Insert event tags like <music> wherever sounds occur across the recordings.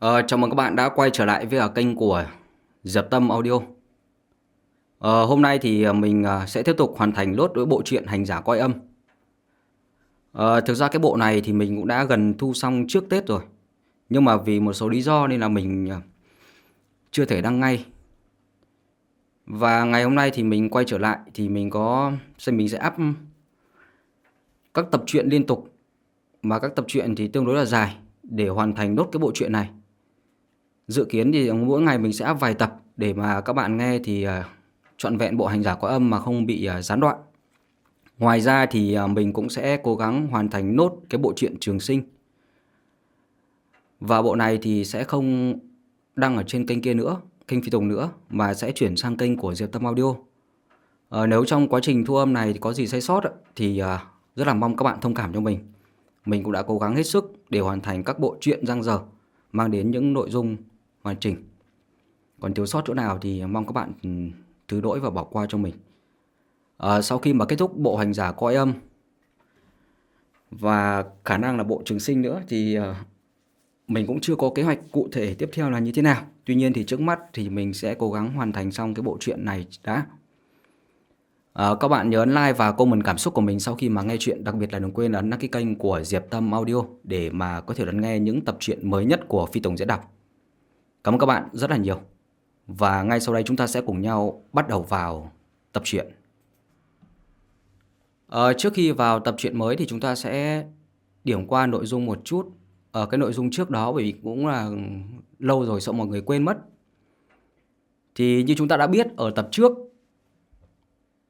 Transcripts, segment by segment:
À, chào mừng các bạn đã quay trở lại với kênh của Diệp Tâm Audio. à, hôm nay thì ờ, mình sẽ tiếp tục hoàn thành lốt đối bộ truyện Hành giả coi âm. à, thực ra cái bộ này thì mình cũng đã gần thu xong trước Tết rồi. Nhưng mà vì một số lý do nên là mình chưa thể đăng ngay. Và ngày hôm nay thì mình quay trở lại thì mình có xem mình sẽ up các tập truyện liên tục mà các tập truyện thì tương đối là dài để hoàn thành nốt cái bộ truyện này. Dự kiến thì mỗi ngày mình sẽ up vài tập để mà các bạn nghe thì à, trọn vẹn bộ hành giả có âm mà không bị à, gián đoạn. Ngoài ra thì à, mình cũng sẽ cố gắng hoàn thành nốt cái bộ truyện Trường Sinh. Và bộ này thì sẽ không đăng ở trên kênh kia nữa, kênh Phi Tùng nữa mà sẽ chuyển sang kênh của Diệp Tâm Audio. À, nếu trong quá trình thu âm này có gì sai sót thì rất là mong các bạn thông cảm cho mình. Mình cũng đã cố gắng hết sức để hoàn thành các bộ truyện răng dở mang đến những nội dung hoàn chỉnh. Còn thiếu sót chỗ nào thì mong các bạn ừ, thứ lỗi và bỏ qua cho mình. À, sau khi mà kết thúc bộ hành giả coi âm và khả năng là bộ trường sinh nữa thì uh, mình cũng chưa có kế hoạch cụ thể tiếp theo là như thế nào. Tuy nhiên thì trước mắt thì mình sẽ cố gắng hoàn thành xong cái bộ truyện này đã. À, các bạn nhớ ấn like và comment cảm xúc của mình sau khi mà nghe chuyện Đặc biệt là đừng quên ấn đăng ký kênh của Diệp Tâm Audio để mà có thể đón nghe những tập truyện mới nhất của Phi Tổng Diễn Đọc Cảm ơn các bạn rất là nhiều. Và ngay sau đây chúng ta sẽ cùng nhau bắt đầu vào tập truyện. À, Trước khi vào tập truyện mới thì chúng ta sẽ điểm qua nội dung một chút. Ở cái nội dung trước đó bởi vì cũng là lâu rồi sợ mọi người quên mất. Thì như chúng ta đã biết ở tập trước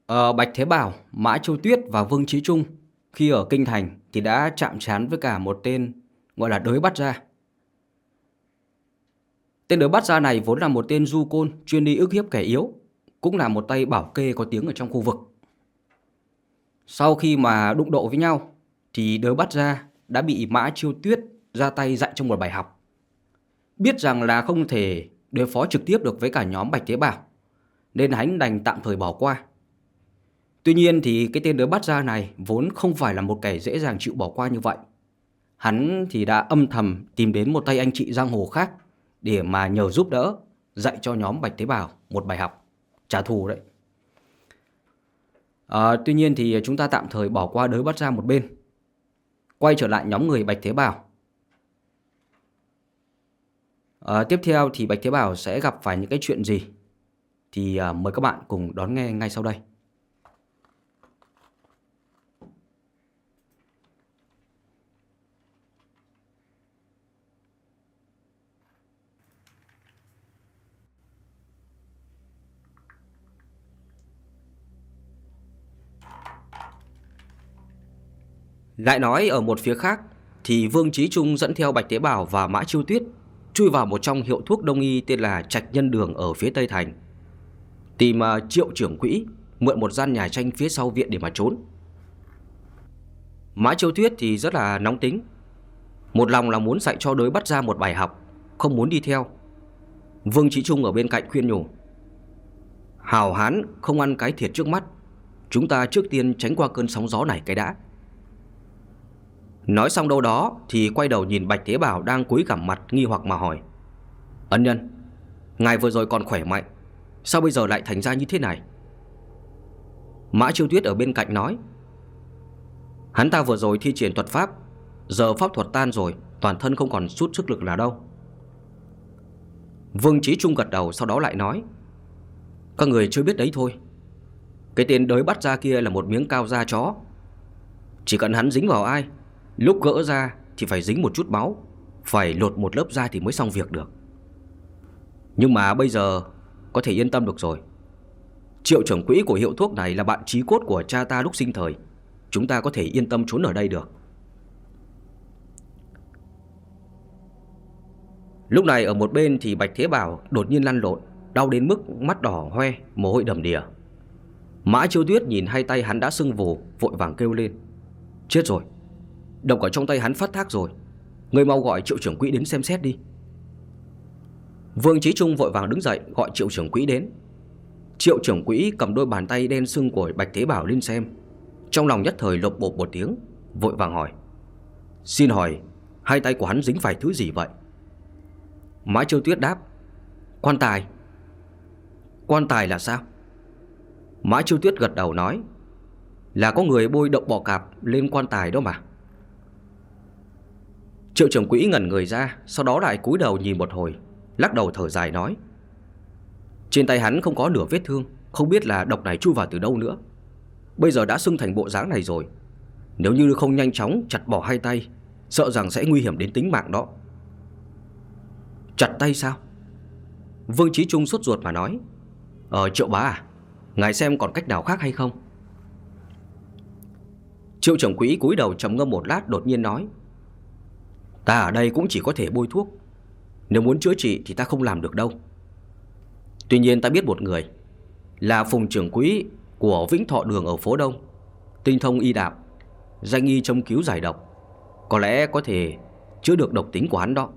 à, Bạch Thế Bảo, Mã Châu Tuyết và Vương Trí Trung khi ở Kinh Thành thì đã chạm trán với cả một tên gọi là đới bắt ra. Tên đới bắt ra này vốn là một tên du côn chuyên đi ức hiếp kẻ yếu, cũng là một tay bảo kê có tiếng ở trong khu vực. Sau khi mà đụng độ với nhau thì đới bắt ra đã bị Mã Chiêu Tuyết ra tay dạy trong một bài học. Biết rằng là không thể đối phó trực tiếp được với cả nhóm Bạch Thế Bảo, nên hắn đành tạm thời bỏ qua. Tuy nhiên thì cái tên đứa bắt ra này vốn không phải là một kẻ dễ dàng chịu bỏ qua như vậy. Hắn thì đã âm thầm tìm đến một tay anh chị giang hồ khác để mà nhờ giúp đỡ dạy cho nhóm Bạch tế bào một bài học trả thù đấy. À, tuy nhiên thì chúng ta tạm thời bỏ qua đới bắt ra một bên. Quay trở lại nhóm người Bạch tế bào. À, tiếp theo thì Bạch tế bào sẽ gặp phải những cái chuyện gì? Thì à, mời các bạn cùng đón nghe ngay sau đây. Lại nói ở một phía khác thì Vương Trí Trung dẫn theo Bạch Tế Bảo và Mã Chiêu Tuyết chui vào một trong hiệu thuốc đông y tên là Trạch Nhân Đường ở phía Tây Thành. Tìm uh, triệu trưởng quỹ mượn một gian nhà tranh phía sau viện để mà trốn. Mã Chiêu Tuyết thì rất là nóng tính. Một lòng là muốn dạy cho đối bắt ra một bài học, không muốn đi theo. Vương Trí Trung ở bên cạnh khuyên nhủ. Hào hán không ăn cái thiệt trước mắt, chúng ta trước tiên tránh qua cơn sóng gió này cái đã. Nói xong đâu đó thì quay đầu nhìn Bạch Thế Bảo đang cúi gằm mặt nghi hoặc mà hỏi. Ân nhân, Ngài vừa rồi còn khỏe mạnh, Sao bây giờ lại thành ra như thế này? Mã Chiêu Tuyết ở bên cạnh nói. Hắn ta vừa rồi thi triển thuật pháp, Giờ pháp thuật tan rồi, Toàn thân không còn chút sức lực là đâu. Vương Trí Trung gật đầu Sau đó lại nói. Các người chưa biết đấy thôi. Cái tên đới bắt ra kia là một miếng cao da chó. Chỉ cần hắn dính vào ai Lúc gỡ ra thì phải dính một chút máu, Phải lột một lớp da thì mới xong việc được. Nhưng mà bây giờ Có thể yên tâm được rồi. Triệu trưởng quỹ của hiệu thuốc này Là bạn trí cốt của cha ta lúc sinh thời. Chúng ta có thể yên tâm trốn ở đây được. Lúc này ở một bên thì Bạch Thế Bảo đột nhiên lăn lộn, Đau đến mức mắt đỏ hoe, Mồ hôi đầm đìa. Mã Chiêu Tuyết nhìn hai tay hắn đã sưng vù, Vội vàng kêu lên. Chết rồi đồng ở trong tay hắn phát thác rồi. Người mau gọi triệu trưởng quỹ đến xem xét đi. Vương Trí Trung vội vàng đứng dậy, Gọi triệu trưởng quỹ đến. Triệu trưởng quỹ cầm đôi bàn tay đen sưng của Bạch Thế Bảo lên xem. Trong lòng nhất thời lộp bột một tiếng, Vội vàng hỏi. Xin hỏi, Hai tay của hắn dính phải thứ gì vậy? Mã Chiêu Tuyết đáp. Quan tài. Quan tài là sao? Mã Chiêu Tuyết gật đầu nói. Là có người bôi đậu bò cạp lên quan tài đó mà. Triệu trưởng quỹ ngẩn người ra, Sau đó lại cúi đầu nhìn một hồi, Lắc đầu thở dài nói. Trên tay hắn không có nửa vết thương, Không biết là độc này chui vào từ đâu nữa. Bây giờ đã sưng thành bộ dáng này rồi. Nếu như không nhanh chóng chặt bỏ hai tay, Sợ rằng sẽ nguy hiểm đến tính mạng đó. Chặt tay sao? Vương Trí Trung sốt ruột mà nói. Ờ triệu bá à Ngài xem còn cách nào khác hay không? Triệu trưởng quỹ cúi đầu trầm ngâm một lát đột nhiên nói. Ta ở đây cũng chỉ có thể bôi thuốc. Nếu muốn chữa trị thì ta không làm được đâu. Tuy nhiên ta biết một người Là phùng trưởng quỹ của Vĩnh Thọ Đường ở phố Đông, Tinh thông y đạp, Danh y châm cứu giải độc, Có lẽ có thể chữa được độc tính của hắn đó.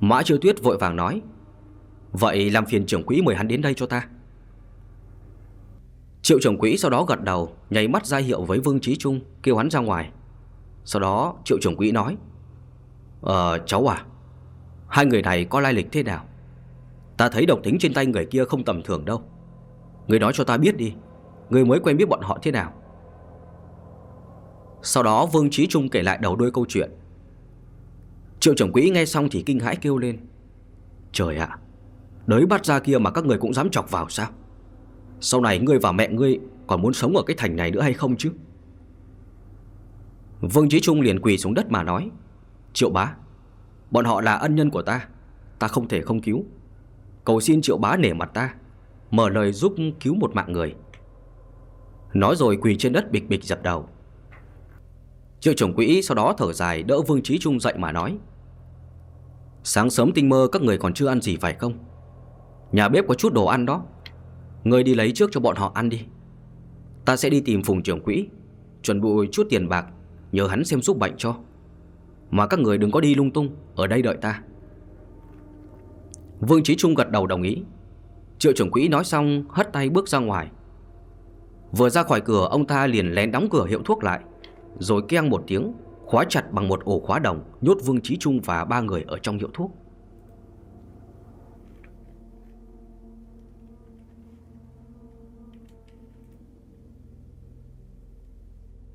Mã Chiêu Tuyết vội vàng nói, Vậy làm phiền trưởng quỹ mời hắn đến đây cho ta. Triệu trưởng quỹ sau đó gật đầu Nhảy mắt ra hiệu với Vương Trí Trung Kêu hắn ra ngoài. Sau đó triệu trưởng quỹ nói Ờ cháu à Hai người này có lai lịch thế nào? Ta thấy độc tính trên tay người kia không tầm thường đâu. Người nói cho ta biết đi, Người mới quen biết bọn họ thế nào? Sau đó Vương Trí Trung kể lại đầu đuôi câu chuyện. Triệu trưởng quỹ nghe xong thì kinh hãi kêu lên, Trời ạ, Đới bắt ra kia mà các người cũng dám chọc vào sao? Sau này ngươi và mẹ ngươi Còn muốn sống ở cái thành này nữa hay không chứ? Vương Chí Trung liền quỳ xuống đất mà nói, Triệu bá, Bọn họ là ân nhân của ta Ta không thể không cứu. Cầu xin triệu bá nể mặt ta, Mở lời giúp cứu một mạng người. Nói rồi quỳ trên đất bịch bịch dập đầu. Triệu trưởng quỹ sau đó thở dài đỡ Vương Chí Trung dậy mà nói, Sáng sớm tinh mơ các người còn chưa ăn gì phải không? Nhà bếp có chút đồ ăn đó. Người đi lấy trước cho bọn họ ăn đi. Ta sẽ đi tìm phùng trưởng quỹ, Chuẩn bị chút tiền bạc Nhờ hắn xem giúp bệnh cho. Mà các người đừng có đi lung tung, Ở đây đợi ta. Vương Trí Trung gật đầu đồng ý. Triệu trưởng quỹ nói xong, hất tay bước ra ngoài. Vừa ra khỏi cửa, ông ta liền lén đóng cửa hiệu thuốc lại, Rồi keng một tiếng, Khóa chặt bằng một ổ khóa đồng, Nhốt Vương Trí Trung và ba người ở trong hiệu thuốc.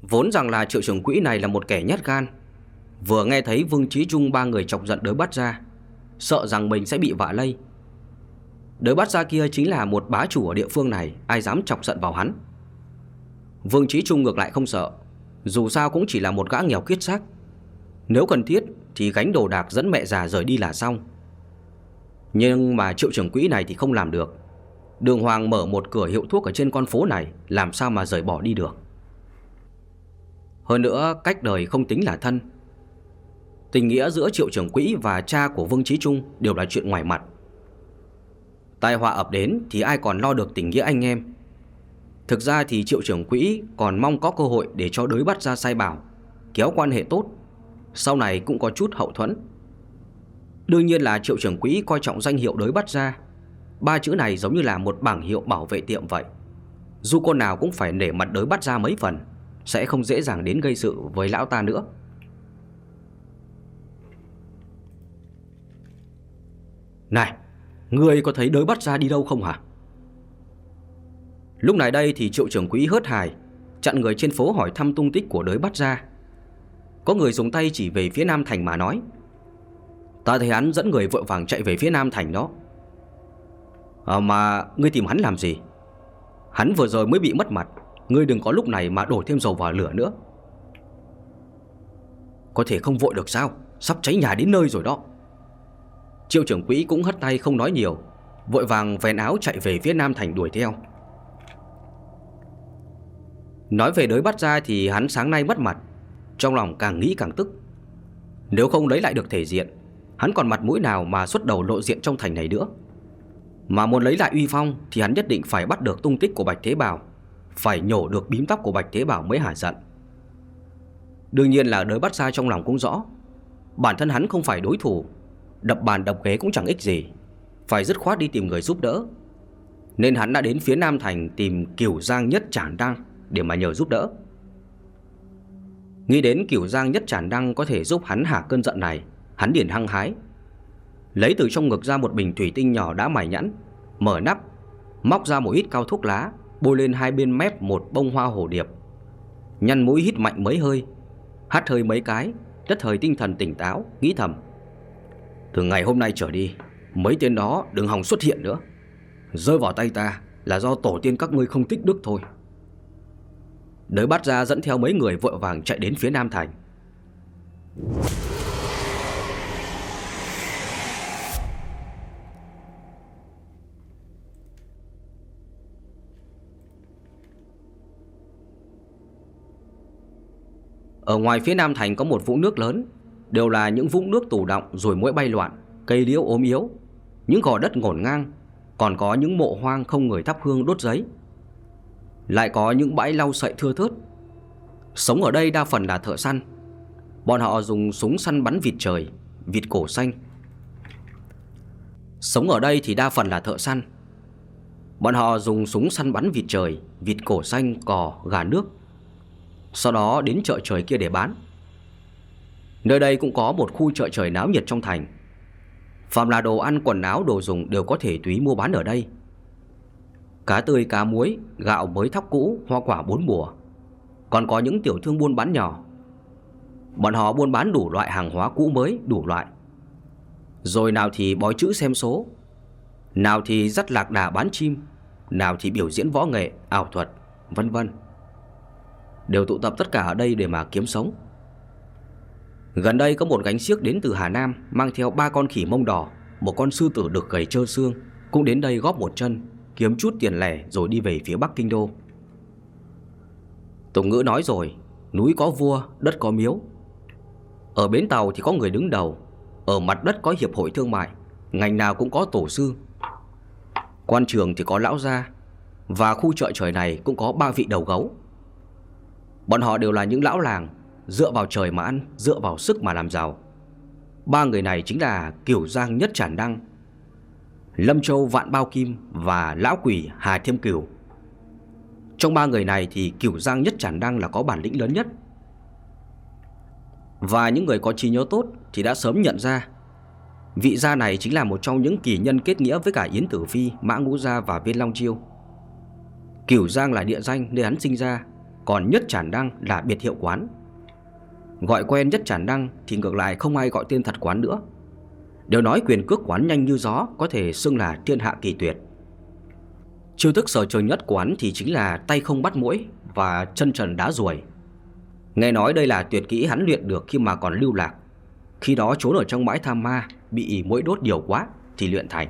Vốn rằng là triệu trưởng quỹ này là một kẻ nhát gan. Vừa nghe thấy Vương Trí Trung ba người chọc giận đới bắt ra, Sợ rằng mình sẽ bị vạ lây. Đới bắt ra kia chính là một bá chủ ở địa phương này, Ai dám chọc giận vào hắn? Vương Trí Trung ngược lại không sợ, Dù sao cũng chỉ là một gã nghèo kiết xác. Nếu cần thiết Thì gánh đồ đạc dẫn mẹ già rời đi là xong. Nhưng mà triệu trưởng quỹ này thì không làm được. Đường Hoàng mở một cửa hiệu thuốc ở trên con phố này, Làm sao mà rời bỏ đi được? Hơn nữa, cách đời không tính là thân. Tình nghĩa giữa triệu trưởng quỹ và cha của Vương Trí Trung Đều là chuyện ngoài mặt. Tai họa ập đến thì ai còn lo được tình nghĩa anh em? Thực ra thì triệu trưởng quỹ còn mong có cơ hội để cho đối bắt ra sai bảo, Kéo quan hệ tốt. Sau này cũng có chút hậu thuẫn. Đương nhiên là triệu trưởng quỹ coi trọng danh hiệu đối bắt ra. Ba chữ này giống như là một bảng hiệu bảo vệ tiệm vậy. Dù con nào cũng phải nể mặt đối bắt ra mấy phần. Sẽ không dễ dàng đến gây sự với lão ta nữa. Này Ngươi có thấy đới bắt ra đi đâu không hả? Lúc này đây thì triệu trưởng quý hớt hài Chặn người trên phố hỏi thăm tung tích của đới bắt ra. Có người dùng tay chỉ về phía Nam Thành mà nói Ta thấy hắn dẫn người vội vàng chạy về phía Nam Thành đó. À, Mà ngươi tìm hắn làm gì? Hắn vừa rồi mới bị mất mặt Ngươi đừng có lúc này mà đổ thêm dầu vào lửa nữa. Có thể không vội được sao? Sắp cháy nhà đến nơi rồi đó. Triệu trưởng quỹ cũng hất tay không nói nhiều, Vội vàng vén áo chạy về phía Nam Thành đuổi theo. Nói về đới bắt ra thì hắn sáng nay mất mặt, Trong lòng càng nghĩ càng tức. Nếu không lấy lại được thể diện, Hắn còn mặt mũi nào mà xuất đầu lộ diện trong thành này nữa? Mà muốn lấy lại uy phong Thì hắn nhất định phải bắt được tung tích của Bạch Thế Bảo phải nhổ được bím tóc của Bạch Thế Bảo mới hả giận. Đương nhiên là đới bắt ra trong lòng cũng rõ, Bản thân hắn không phải đối thủ, Đập bàn đập ghế cũng chẳng ích gì, Phải dứt khoát đi tìm người giúp đỡ. Nên hắn đã đến phía Nam Thành Tìm Kiều Giang Nhất Trản Đăng Để mà nhờ giúp đỡ. Nghĩ đến Kiều Giang Nhất Trản Đăng Có thể giúp hắn hạ cơn giận này, Hắn điển hăng hái. Lấy từ trong ngực ra một bình thủy tinh nhỏ đã mài nhẵn, Mở nắp, Móc ra một ít cao thuốc lá Bôi lên hai bên mép một bông hoa hồ điệp. Nhăn mũi hít mạnh mấy hơi, Hắt hơi mấy cái, rất thời tinh thần tỉnh táo, Nghĩ thầm. Từ ngày hôm nay trở đi, Mấy tên đó đừng hòng xuất hiện nữa. Rơi vào tay ta Là do tổ tiên các ngươi không tích đức thôi. Đới bắt ra dẫn theo mấy người vội vàng chạy đến phía Nam Thành. Ở ngoài phía Nam Thành có một vũng nước lớn Đều là những vũng nước tù động rồi mũi bay loạn Cây liễu ốm yếu. Những gò đất ngổn ngang Còn có những mộ hoang không người thắp hương đốt giấy. Lại có những bãi lau sậy thưa thớt. Sống ở đây đa phần là thợ săn. Bọn họ dùng súng săn bắn vịt trời Vịt cổ xanh. Sống ở đây thì đa phần là thợ săn. Bọn họ dùng súng săn bắn vịt trời Vịt cổ xanh, cò, gà nước sau đó đến chợ trời kia để bán. Nơi đây cũng có một khu chợ trời náo nhiệt trong thành. Phạm là đồ ăn, quần áo, đồ dùng đều có thể túy mua bán ở đây. Cá tươi, cá muối, gạo mới thóc cũ, hoa quả bốn mùa. Còn có những tiểu thương buôn bán nhỏ. Bọn họ buôn bán đủ loại hàng hóa cũ mới, đủ loại. Rồi nào thì bói chữ xem số. Nào thì dắt lạc đà bán chim. Nào thì biểu diễn võ nghệ, ảo thuật, vân vân. Đều tụ tập tất cả ở đây để mà kiếm sống. Gần đây có một gánh xiếc đến từ Hà Nam Mang theo ba con khỉ mông đỏ Một con sư tử được gầy trơ xương Cũng đến đây góp một chân Kiếm chút tiền lẻ rồi đi về phía Bắc Kinh Đô. Tục ngữ nói rồi Núi có vua, đất có miếu. Ở bến tàu thì có người đứng đầu Ở mặt đất có hiệp hội thương mại Ngành nào cũng có tổ sư. Quan trường thì có lão gia Và khu chợ trời này cũng có ba vị đầu gấu. Bọn họ đều là những lão làng Dựa vào trời mà ăn Dựa vào sức mà làm giàu. Ba người này chính là Kiểu Giang Nhất Trản Đăng Lâm Châu Vạn Bao Kim Và Lão Quỷ Hà Thiêm Cửu Trong ba người này thì Kiểu Giang Nhất Trản Đăng là có bản lĩnh lớn nhất. Và những người có trí nhớ tốt Thì đã sớm nhận ra. Vị gia này chính là một trong những kỳ nhân kết nghĩa với cả Yến Tử Phi, Mã Ngũ Gia và Viên Long Chiêu. Kiểu Giang là địa danh nơi hắn sinh ra còn Nhất Trản Đăng là biệt hiệu quán. Gọi quen Nhất Trản Đăng Thì ngược lại không ai gọi tên thật quán nữa. Đều nói quyền cước quán nhanh như gió, Có thể xưng là thiên hạ kỳ tuyệt. Chiêu thức sở trường nhất quán Thì chính là tay không bắt mũi Và chân trần đá ruồi. Nghe nói đây là tuyệt kỹ hắn luyện được Khi mà còn lưu lạc. Khi đó trốn ở trong bãi tham ma, Bị mũi đốt nhiều quá Thì luyện thành.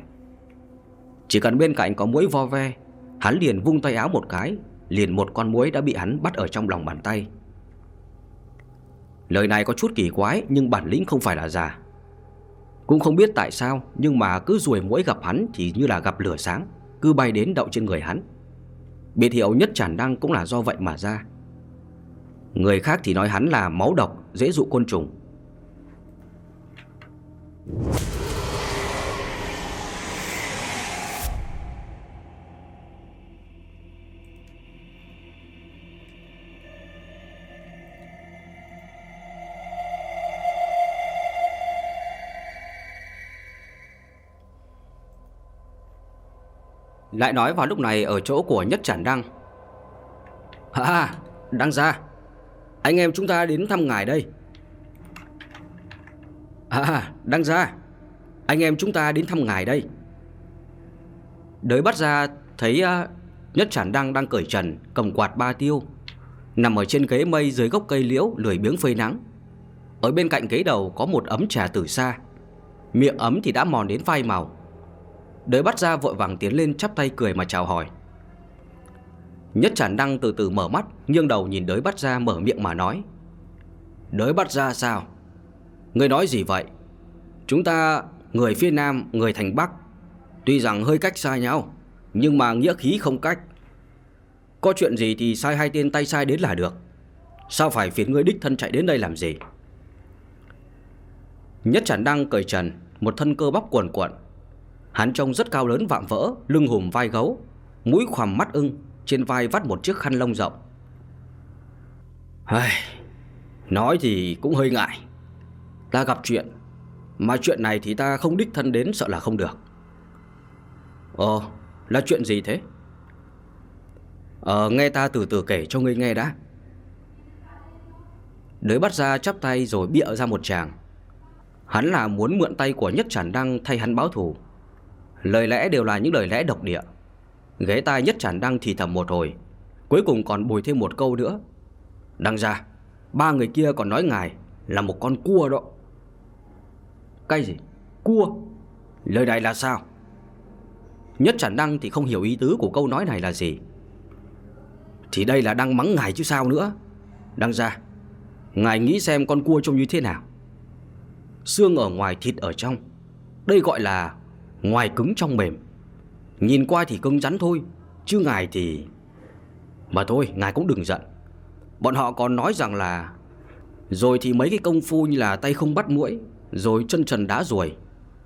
Chỉ cần bên cạnh có mũi vo ve, Hắn liền vung tay áo một cái Liền một con muối đã bị hắn bắt ở trong lòng bàn tay. Lời này có chút kỳ quái, Nhưng bản lĩnh không phải là giả. Cũng không biết tại sao, Nhưng mà cứ ruồi muỗi gặp hắn Thì như là gặp lửa sáng, Cứ bay đến đậu trên người hắn. Biệt hiệu nhất tràn đăng cũng là do vậy mà ra. Người khác thì nói hắn là máu độc, Dễ dụ côn trùng. Lại nói vào lúc này ở chỗ của Nhất Trản Đăng. À Đăng ra Anh em chúng ta đến thăm ngài đây. À Đăng ra Anh em chúng ta đến thăm ngài đây. Đới bắt ra Thấy uh, Nhất Trản Đăng đang cởi trần Cầm quạt ba tiêu Nằm ở trên ghế mây dưới gốc cây liễu Lười biếng phơi nắng. Ở bên cạnh ghế đầu có một ấm trà từ xa. Miệng ấm thì đã mòn đến phai màu. Đới bắt ra vội vàng tiến lên chắp tay cười mà chào hỏi. Nhất chản đăng từ từ mở mắt Nhưng đầu nhìn đới bắt ra mở miệng mà nói. Đới bắt ra sao? Người nói gì vậy? Chúng ta, người phía Nam, Người thành Bắc, Tuy rằng hơi cách xa nhau, Nhưng mà nghĩa khí không cách. Có chuyện gì thì sai hai tên tay sai đến là được. Sao phải phiền người đích thân chạy đến đây làm gì? Nhất chản đăng cởi trần, Một thân cơ bắp cuồn cuộn Hắn trông rất cao lớn vạm vỡ Lưng hùm vai gấu Mũi khoằm mắt ưng Trên vai vắt một chiếc khăn lông rộng. Ai, Nói thì cũng hơi ngại. Ta gặp chuyện Mà chuyện này thì ta không đích thân đến sợ là không được. Ồ Là chuyện gì thế? Ờ nghe ta từ từ kể cho ngươi nghe đã. Đới bắt ra chắp tay rồi bịa ra một chàng Hắn là muốn mượn tay của Nhất Trản Đăng thay hắn báo thù. Lời lẽ đều là những lời lẽ độc địa. Ghế tai Nhất chẳng Đăng thì thầm một hồi, Cuối cùng còn bồi thêm một câu nữa. Đăng ra, Ba người kia còn nói ngài Là một con cua đó. Cái gì? Cua? Lời này là sao? Nhất chẳng Đăng thì không hiểu ý tứ của câu nói này là gì. Thì đây là đang mắng ngài chứ sao nữa. Đăng ra, Ngài nghĩ xem con cua trông như thế nào. Xương ở ngoài thịt ở trong. Đây gọi là Ngoài cứng trong mềm. Nhìn qua thì cứng rắn thôi, Chứ ngài thì Mà thôi, ngài cũng đừng giận. Bọn họ còn nói rằng là Rồi thì mấy cái công phu như là tay không bắt mũi Rồi chân trần đá ruồi,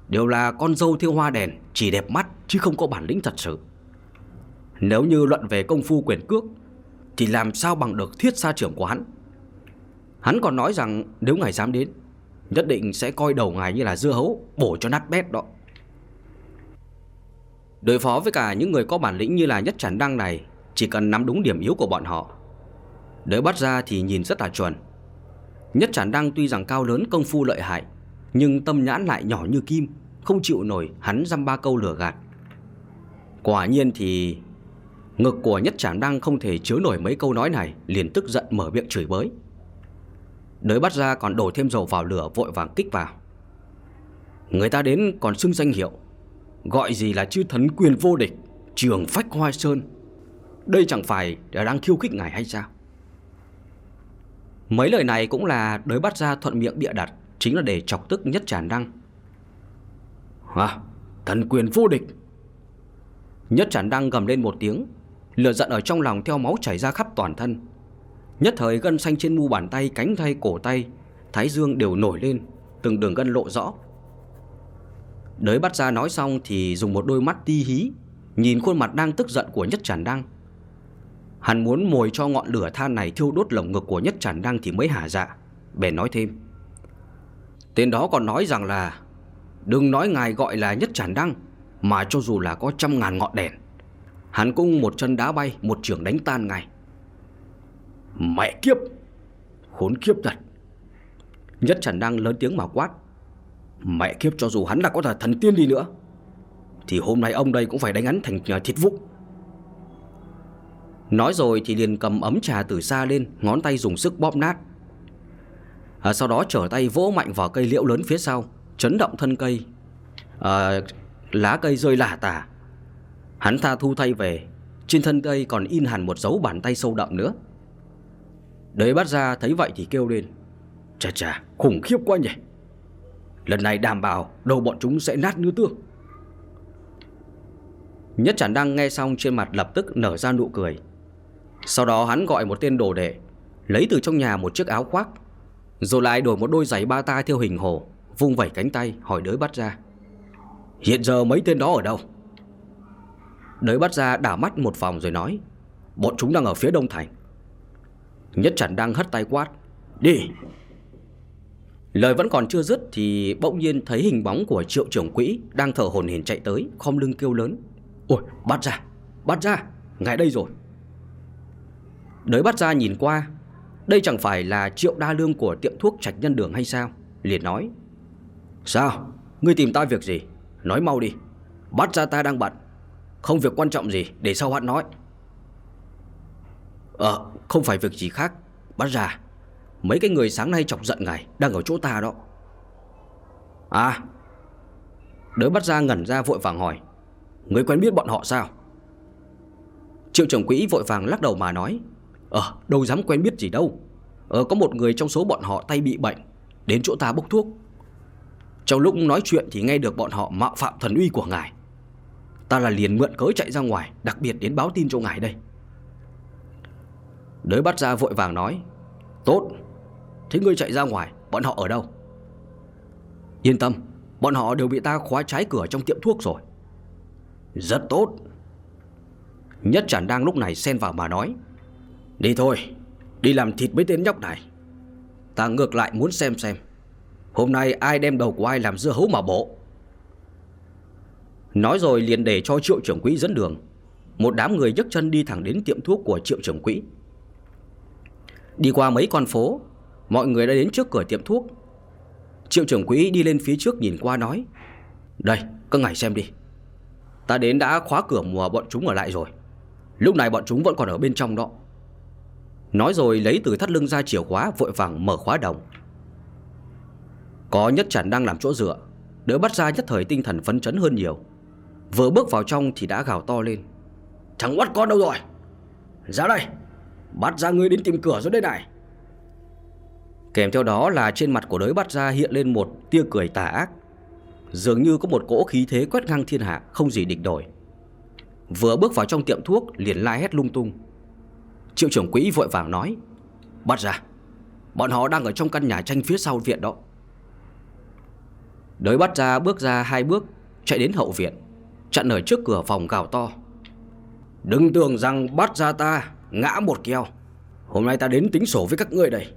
Đều là con dâu thiêu hoa đèn, Chỉ đẹp mắt chứ không có bản lĩnh thật sự. Nếu như luận về công phu quyền cước, Thì làm sao bằng được thiết sa trưởng của hắn? Hắn còn nói rằng nếu ngài dám đến, Nhất định sẽ coi đầu ngài như là dưa hấu, Bổ cho nát bét đó. Đối phó với cả những người có bản lĩnh như là nhất tràn đăng này, Chỉ cần nắm đúng điểm yếu của bọn họ. Đới bắt ra thì nhìn rất là chuẩn. Nhất tràn đăng tuy rằng cao lớn, công phu lợi hại, Nhưng tâm nhãn lại nhỏ như kim, Không chịu nổi hắn dăm ba câu lửa gạt. Quả nhiên thì, Ngực của nhất tràn đăng không thể chứa nổi mấy câu nói này, Liền tức giận mở miệng chửi bới. Đới bắt ra còn đổ thêm dầu vào lửa, vội vàng kích vào. Người ta đến còn xưng danh hiệu Gọi gì là chư thần quyền vô địch, Trường phách hoa sơn. Đây chẳng phải đã đang khiêu khích ngài hay sao? Mấy lời này cũng là đới bắt ra thuận miệng bịa đặt, Chính là để chọc tức nhất tràn đăng. Hả? Thần quyền vô địch. Nhất tràn đăng gầm lên một tiếng, Lửa giận ở trong lòng theo máu chảy ra khắp toàn thân. Nhất thời gân xanh trên mu bàn tay Cánh tay cổ tay, Thái dương đều nổi lên, Từng đường gân lộ rõ. Đới bắt ra nói xong thì dùng một đôi mắt ti hí, Nhìn khuôn mặt đang tức giận của Nhất Tràn Đăng. Hắn muốn mồi cho ngọn lửa than này thiêu đốt lồng ngực của Nhất Tràn Đăng thì mới hả dạ. Bèn nói thêm. Tên đó còn nói rằng là, Đừng nói ngài gọi là Nhất Tràn Đăng, Mà cho dù là có trăm ngàn ngọn đèn, Hắn cũng một chân đá bay, Một trường đánh tan ngài. Mẹ kiếp! Khốn kiếp thật! Nhất Tràn Đăng lớn tiếng mà quát. Mẹ kiếp cho dù hắn là có thể thần tiên đi nữa Thì hôm nay ông đây cũng phải đánh hắn thành à, thịt vụn. Nói rồi thì liền cầm ấm trà từ xa lên Ngón tay dùng sức bóp nát. À, Sau đó trở tay vỗ mạnh vào cây liễu lớn phía sau Chấn động thân cây. À, Lá cây rơi lả tả. Hắn tha thu thay về Trên thân cây còn in hẳn một dấu bàn tay sâu đậm nữa. Đấy bắt ra thấy vậy thì kêu lên Chà chà khủng khiếp quá nhỉ. Lần này đảm bảo đầu bọn chúng sẽ nát như tương Nhất chẳng Đăng nghe xong trên mặt lập tức nở ra nụ cười. Sau đó hắn gọi một tên đồ đệ, Lấy từ trong nhà một chiếc áo khoác, Rồi lại đổi một đôi giày ba ta theo hình hồ, Vung vẩy cánh tay hỏi đới bắt ra. Hiện giờ mấy tên đó ở đâu? Đới bắt ra đảo mắt một vòng rồi nói, Bọn chúng đang ở phía đông thành. Nhất chẳng Đăng hất tay quát, Đi Lời vẫn còn chưa dứt thì bỗng nhiên thấy hình bóng của triệu trưởng quỹ đang thở hồn hển chạy tới, khom lưng kêu lớn. Ôi, bắt ra, bắt ra, ngài đây rồi. Đới bắt ra nhìn qua, đây chẳng phải là triệu đa lương của tiệm thuốc trạch nhân đường hay sao? Liền nói. Sao? Ngươi tìm ta việc gì? Nói mau đi. Bắt ra ta đang bận. Không việc quan trọng gì, để sau hắn nói. Ờ, không phải việc gì khác. Bắt ra, Mấy cái người sáng nay chọc giận ngài Đang ở chỗ ta đó. À Đới bắt ra ngẩn ra vội vàng hỏi, Người quen biết bọn họ sao? Triệu trưởng quỹ vội vàng lắc đầu mà nói Ờ đâu dám quen biết gì đâu. Ờ có một người trong số bọn họ tay bị bệnh, Đến chỗ ta bốc thuốc. Trong lúc nói chuyện thì nghe được bọn họ mạo phạm thần uy của ngài. Ta là liền mượn cớ chạy ra ngoài, Đặc biệt đến báo tin cho ngài đây. Đới bắt ra vội vàng nói, Tốt Thế ngươi chạy ra ngoài, Bọn họ ở đâu? Yên tâm, Bọn họ đều bị ta khóa trái cửa trong tiệm thuốc rồi. Rất tốt. Nhất chẳng đang lúc này xen vào mà nói, Đi thôi, Đi làm thịt mấy tên nhóc này. Ta ngược lại muốn xem xem, Hôm nay ai đem đầu của ai làm dưa hấu mà bộ. Nói rồi liền để cho triệu trưởng quỹ dẫn đường. Một đám người nhấc chân đi thẳng đến tiệm thuốc của triệu trưởng quỹ. Đi qua mấy con phố Mọi người đã đến trước cửa tiệm thuốc. Triệu trưởng quỹ đi lên phía trước nhìn qua nói Đây, các ngài xem đi. Ta đến đã khóa cửa mùa bọn chúng ở lại rồi. Lúc này bọn chúng vẫn còn ở bên trong đó. Nói rồi lấy từ thắt lưng ra chìa khóa Vội vàng mở khóa đồng. Có nhất chẳng đang làm chỗ dựa Đỡ bắt ra nhất thời tinh thần phấn chấn hơn nhiều. Vừa bước vào trong thì đã gào to lên Thằng quát con đâu rồi? Ra đây Bắt ra ngươi đến tìm cửa rồi đây này. Kèm theo đó là trên mặt của đới bắt ra hiện lên một tia cười tà ác. Dường như có một cỗ khí thế quét ngang thiên hạ, Không gì địch đổi Vừa bước vào trong tiệm thuốc, liền la hét lung tung. Triệu trưởng quỹ vội vàng nói, Bắt ra, Bọn họ đang ở trong căn nhà tranh phía sau viện đó. Đới bắt ra bước ra hai bước, Chạy đến hậu viện, Chặn ở trước cửa phòng gào to. Đừng tưởng rằng bắt ra ta, Ngã một keo. Hôm nay ta đến tính sổ với các ngươi đây.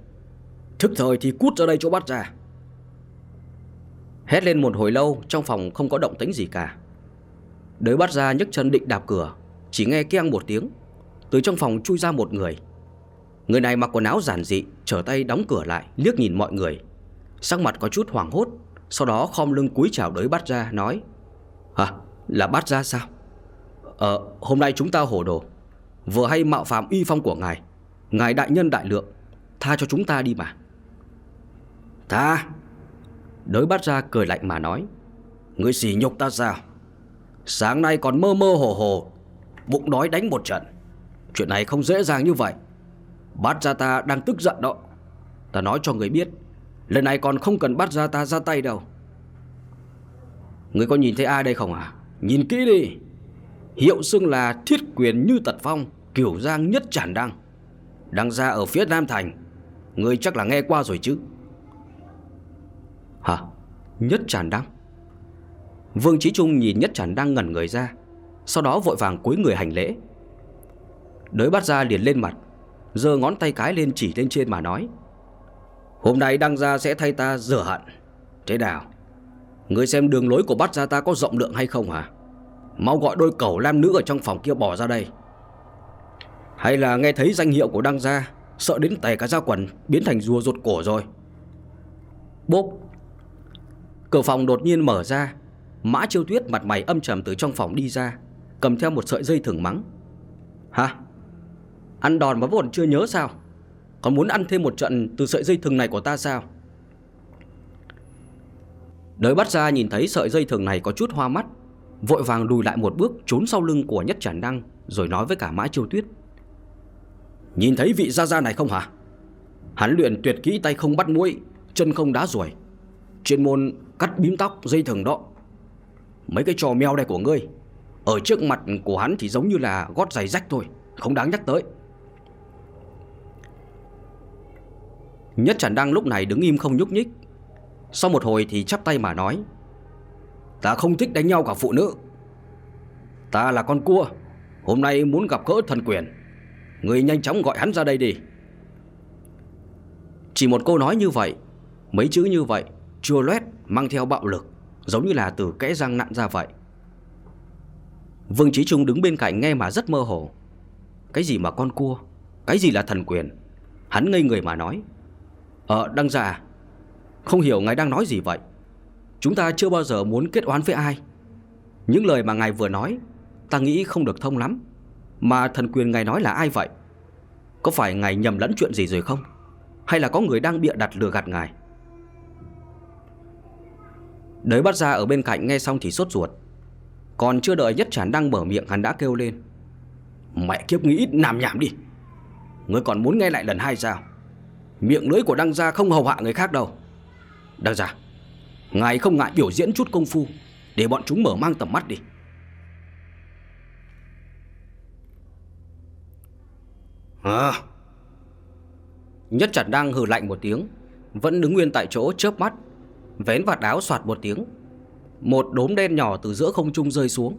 Thức thời thì cút ra đây chỗ bắt ra. Hét lên một hồi lâu, Trong phòng không có động tĩnh gì cả. Đới bắt ra nhấc chân định đạp cửa, Chỉ nghe keng một tiếng. Từ trong phòng chui ra một người. Người này mặc quần áo giản dị, Trở tay đóng cửa lại, liếc nhìn mọi người. Sắc mặt có chút hoảng hốt, Sau đó khom lưng cúi chào đới bắt ra, nói, Hả, là bắt ra sao? Ờ hôm nay chúng ta hổ đồ. Vừa hay mạo phạm uy phong của ngài. Ngài đại nhân đại lượng, Tha cho chúng ta đi mà. Tha Đới bắt ra cười lạnh mà nói, Ngươi xỉ nhục ta sao? Sáng nay còn mơ mơ hồ hồ, Bụng đói đánh một trận. Chuyện này không dễ dàng như vậy. Bắt ra ta đang tức giận đó. Ta nói cho người biết, Lần này còn không cần bắt ra ta ra tay đâu. Người có nhìn thấy ai đây không à Nhìn kỹ đi. Hiệu xưng là thiết quyền như tật phong, Kiểu giang nhất tràn đăng. Đang ra ở phía Nam Thành. Người chắc là nghe qua rồi chứ? Hả? Nhất tràn đăng. Vương Trí Trung nhìn Nhất Tràn đang ngẩn người ra, Sau đó vội vàng cúi người hành lễ. Đới bắt ra liền lên mặt, giơ ngón tay cái lên chỉ lên trên mà nói, Hôm nay đăng ra sẽ thay ta rửa hận. Thế nào? Người xem đường lối của bắt ra ta có rộng lượng hay không hả? Mau gọi đôi cẩu lam nữ ở trong phòng kia bỏ ra đây. Hay là nghe thấy danh hiệu của đăng gia, Sợ đến tè cả da quần Biến thành rùa rụt cổ rồi. Bốp Cửa phòng đột nhiên mở ra. Mã chiêu tuyết mặt mày âm trầm từ trong phòng đi ra, Cầm theo một sợi dây thừng mắng. Hả? Ăn đòn mà vẫn chưa nhớ sao? Còn muốn ăn thêm một trận từ sợi dây thừng này của ta sao? Đới bắt ra nhìn thấy sợi dây thừng này có chút hoa mắt, Vội vàng lùi lại một bước Trốn sau lưng của nhất trản đăng, Rồi nói với cả mã chiêu tuyết. Nhìn thấy vị gia gia này không hả? Hắn luyện tuyệt kỹ tay không bắt mũi, Chân không đá ruồi. Chuyên môn cắt bím tóc dây thừng đó. Mấy cái trò mèo này của ngươi, Ở trước mặt của hắn thì giống như là gót giày rách thôi, Không đáng nhắc tới. Nhất chẳng Đăng lúc này đứng im không nhúc nhích. Sau một hồi thì chắp tay mà nói, Ta không thích đánh nhau cả phụ nữ. Ta là con cua, Hôm nay muốn gặp cỡ thần quyền. Người nhanh chóng gọi hắn ra đây đi. Chỉ một câu nói như vậy, Mấy chữ như vậy Chua loét mang theo bạo lực, Giống như là từ kẽ răng nặn ra vậy. Vương Trí Trung đứng bên cạnh nghe mà rất mơ hồ. Cái gì mà con cua? Cái gì là thần quyền? Hắn ngây người mà nói. Ờ đăng già Không hiểu ngài đang nói gì vậy. Chúng ta chưa bao giờ muốn kết oán với ai. Những lời mà ngài vừa nói, Ta nghĩ không được thông lắm. Mà thần quyền ngài nói là ai vậy? Có phải ngài nhầm lẫn chuyện gì rồi không? Hay là có người đang bịa đặt lừa gạt ngài? Đới bắt ra ở bên cạnh nghe xong thì sốt ruột. Còn chưa đợi nhất chản đang mở miệng, hắn đã kêu lên. Mẹ kiếp nghĩ ít nàm nhảm đi. Ngươi còn muốn nghe lại lần hai sao? Miệng lưỡi của đăng gia không hầu hạ người khác đâu. Đăng gia, Ngài không ngại biểu diễn chút công phu, Để bọn chúng mở mang tầm mắt đi. À. Nhất chặt đang hừ lạnh một tiếng, Vẫn đứng nguyên tại chỗ chớp mắt. Vén vạt áo soạt một tiếng. Một đốm đen nhỏ từ giữa không trung rơi xuống.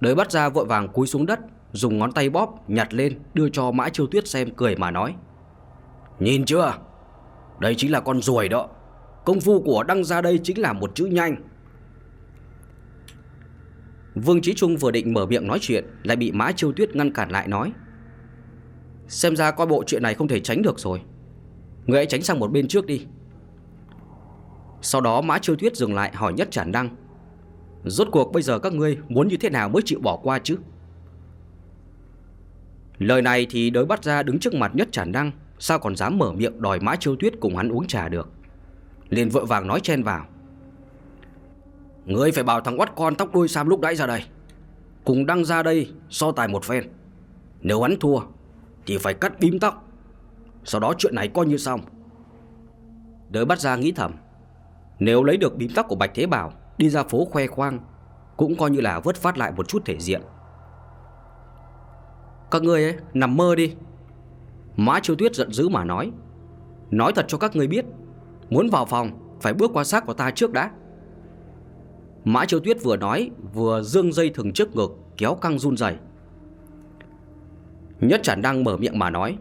Đới bắt ra vội vàng cúi xuống đất, Dùng ngón tay bóp, nhặt lên, Đưa cho mã chiêu tuyết xem, cười mà nói. Nhìn chưa? Đây chính là con ruồi đó. Công phu của đăng ra đây chính là một chữ nhanh. Vương Trí Trung vừa định mở miệng nói chuyện, Lại bị Mã Chiêu Tuyết ngăn cản lại nói. Xem ra coi bộ chuyện này không thể tránh được rồi. Người hãy tránh sang một bên trước đi. Sau đó Mã Chiêu Tuyết dừng lại hỏi nhất trản đăng, Rốt cuộc bây giờ các ngươi muốn như thế nào mới chịu bỏ qua chứ? Lời này thì đới bắt ra đứng trước mặt nhất trản đăng, Sao còn dám mở miệng đòi Mã Chiêu Tuyết cùng hắn uống trà được? Liền vội vàng nói chen vào, Ngươi phải bảo thằng quát con tóc đuôi sam lúc nãy ra đây. Cùng đăng ra đây so tài một phen. Nếu hắn thua, Thì phải cắt bím tóc. Sau đó chuyện này coi như xong. Đới bắt ra nghĩ thầm nếu lấy được bím tóc của Bạch Thế Bảo, Đi ra phố khoe khoang, Cũng coi như là vớt phát lại một chút thể diện. Các ngươi ấy, nằm mơ đi. Mã Chiêu Tuyết giận dữ mà nói. Nói thật cho các ngươi biết, Muốn vào phòng, Phải bước qua xác của ta trước đã. Mã Chiêu Tuyết vừa nói, Vừa dương dây thừng trước ngực, Kéo căng run dày Nhất chẳng đang mở miệng mà nói.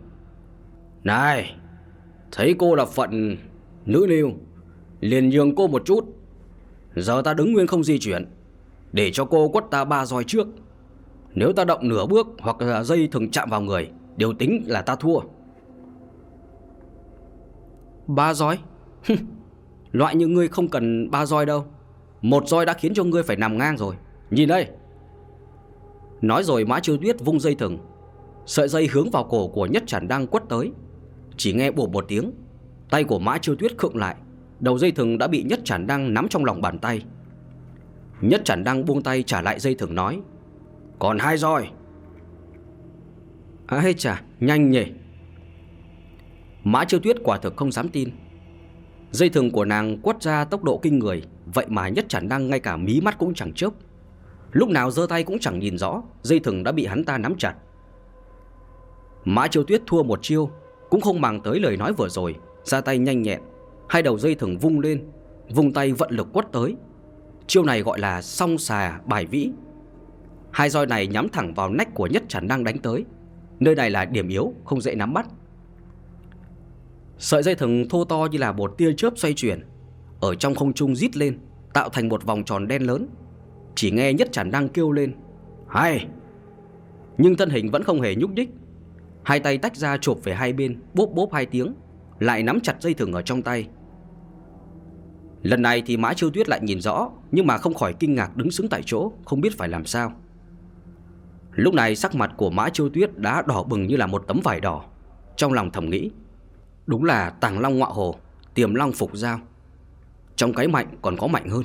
Này, Thấy cô là phận nữ lưu. Liền nhường cô một chút. Giờ ta đứng nguyên không di chuyển Để cho cô quất ta ba roi trước. Nếu ta động nửa bước Hoặc là dây thừng chạm vào người Đều tính là ta thua. Ba roi? Loại như ngươi không cần ba roi đâu. Một roi đã khiến cho ngươi phải nằm ngang rồi. Nhìn đây. Nói rồi Mã Chiêu Tuyết vung dây thừng. Sợi dây hướng vào cổ của Nhất Trản đang quất tới. Chỉ nghe bổ một tiếng Tay của Mã Chiêu Tuyết khựng lại Đầu dây thừng đã bị Nhất Trản đăng nắm trong lòng bàn tay. Nhất Trản đăng buông tay trả lại dây thừng nói, Còn hai roi. À hay chà, nhanh nhỉ. Mã Chiêu Tuyết quả thực không dám tin. Dây thừng của nàng quất ra tốc độ kinh người, Vậy mà nhất Trản Đăng ngay cả mí mắt cũng chẳng chớp. Lúc nào giơ tay cũng chẳng nhìn rõ, Dây thừng đã bị hắn ta nắm chặt. Mã Chiêu Tuyết thua một chiêu, Cũng không màng tới lời nói vừa rồi, Ra tay nhanh nhẹn. Hai đầu dây thừng vung lên, Vung tay vận lực quất tới. Chiêu này gọi là song xà bài vĩ. Hai roi này nhắm thẳng vào nách của nhất chẳng năng đánh tới. Nơi này là điểm yếu, Không dễ nắm bắt. Sợi dây thừng thô to như là một tia chớp xoay chuyển, Ở trong không trung rít lên, Tạo thành một vòng tròn đen lớn. Chỉ nghe nhất chản năng kêu lên, Hay! Nhưng thân hình vẫn không hề nhúc nhích. Hai tay tách ra chộp về hai bên, Bốp bốp hai tiếng, Lại nắm chặt dây thừng ở trong tay. Lần này thì Mã Chiêu Tuyết lại nhìn rõ, Nhưng mà không khỏi kinh ngạc đứng xứng tại chỗ, Không biết phải làm sao. Lúc này sắc mặt của Mã Chiêu Tuyết đã đỏ bừng như là một tấm vải đỏ. Trong lòng thầm nghĩ, Đúng là tàng long ngọa hồ, Tiềm long phục giao. Trong cái mạnh còn có mạnh hơn,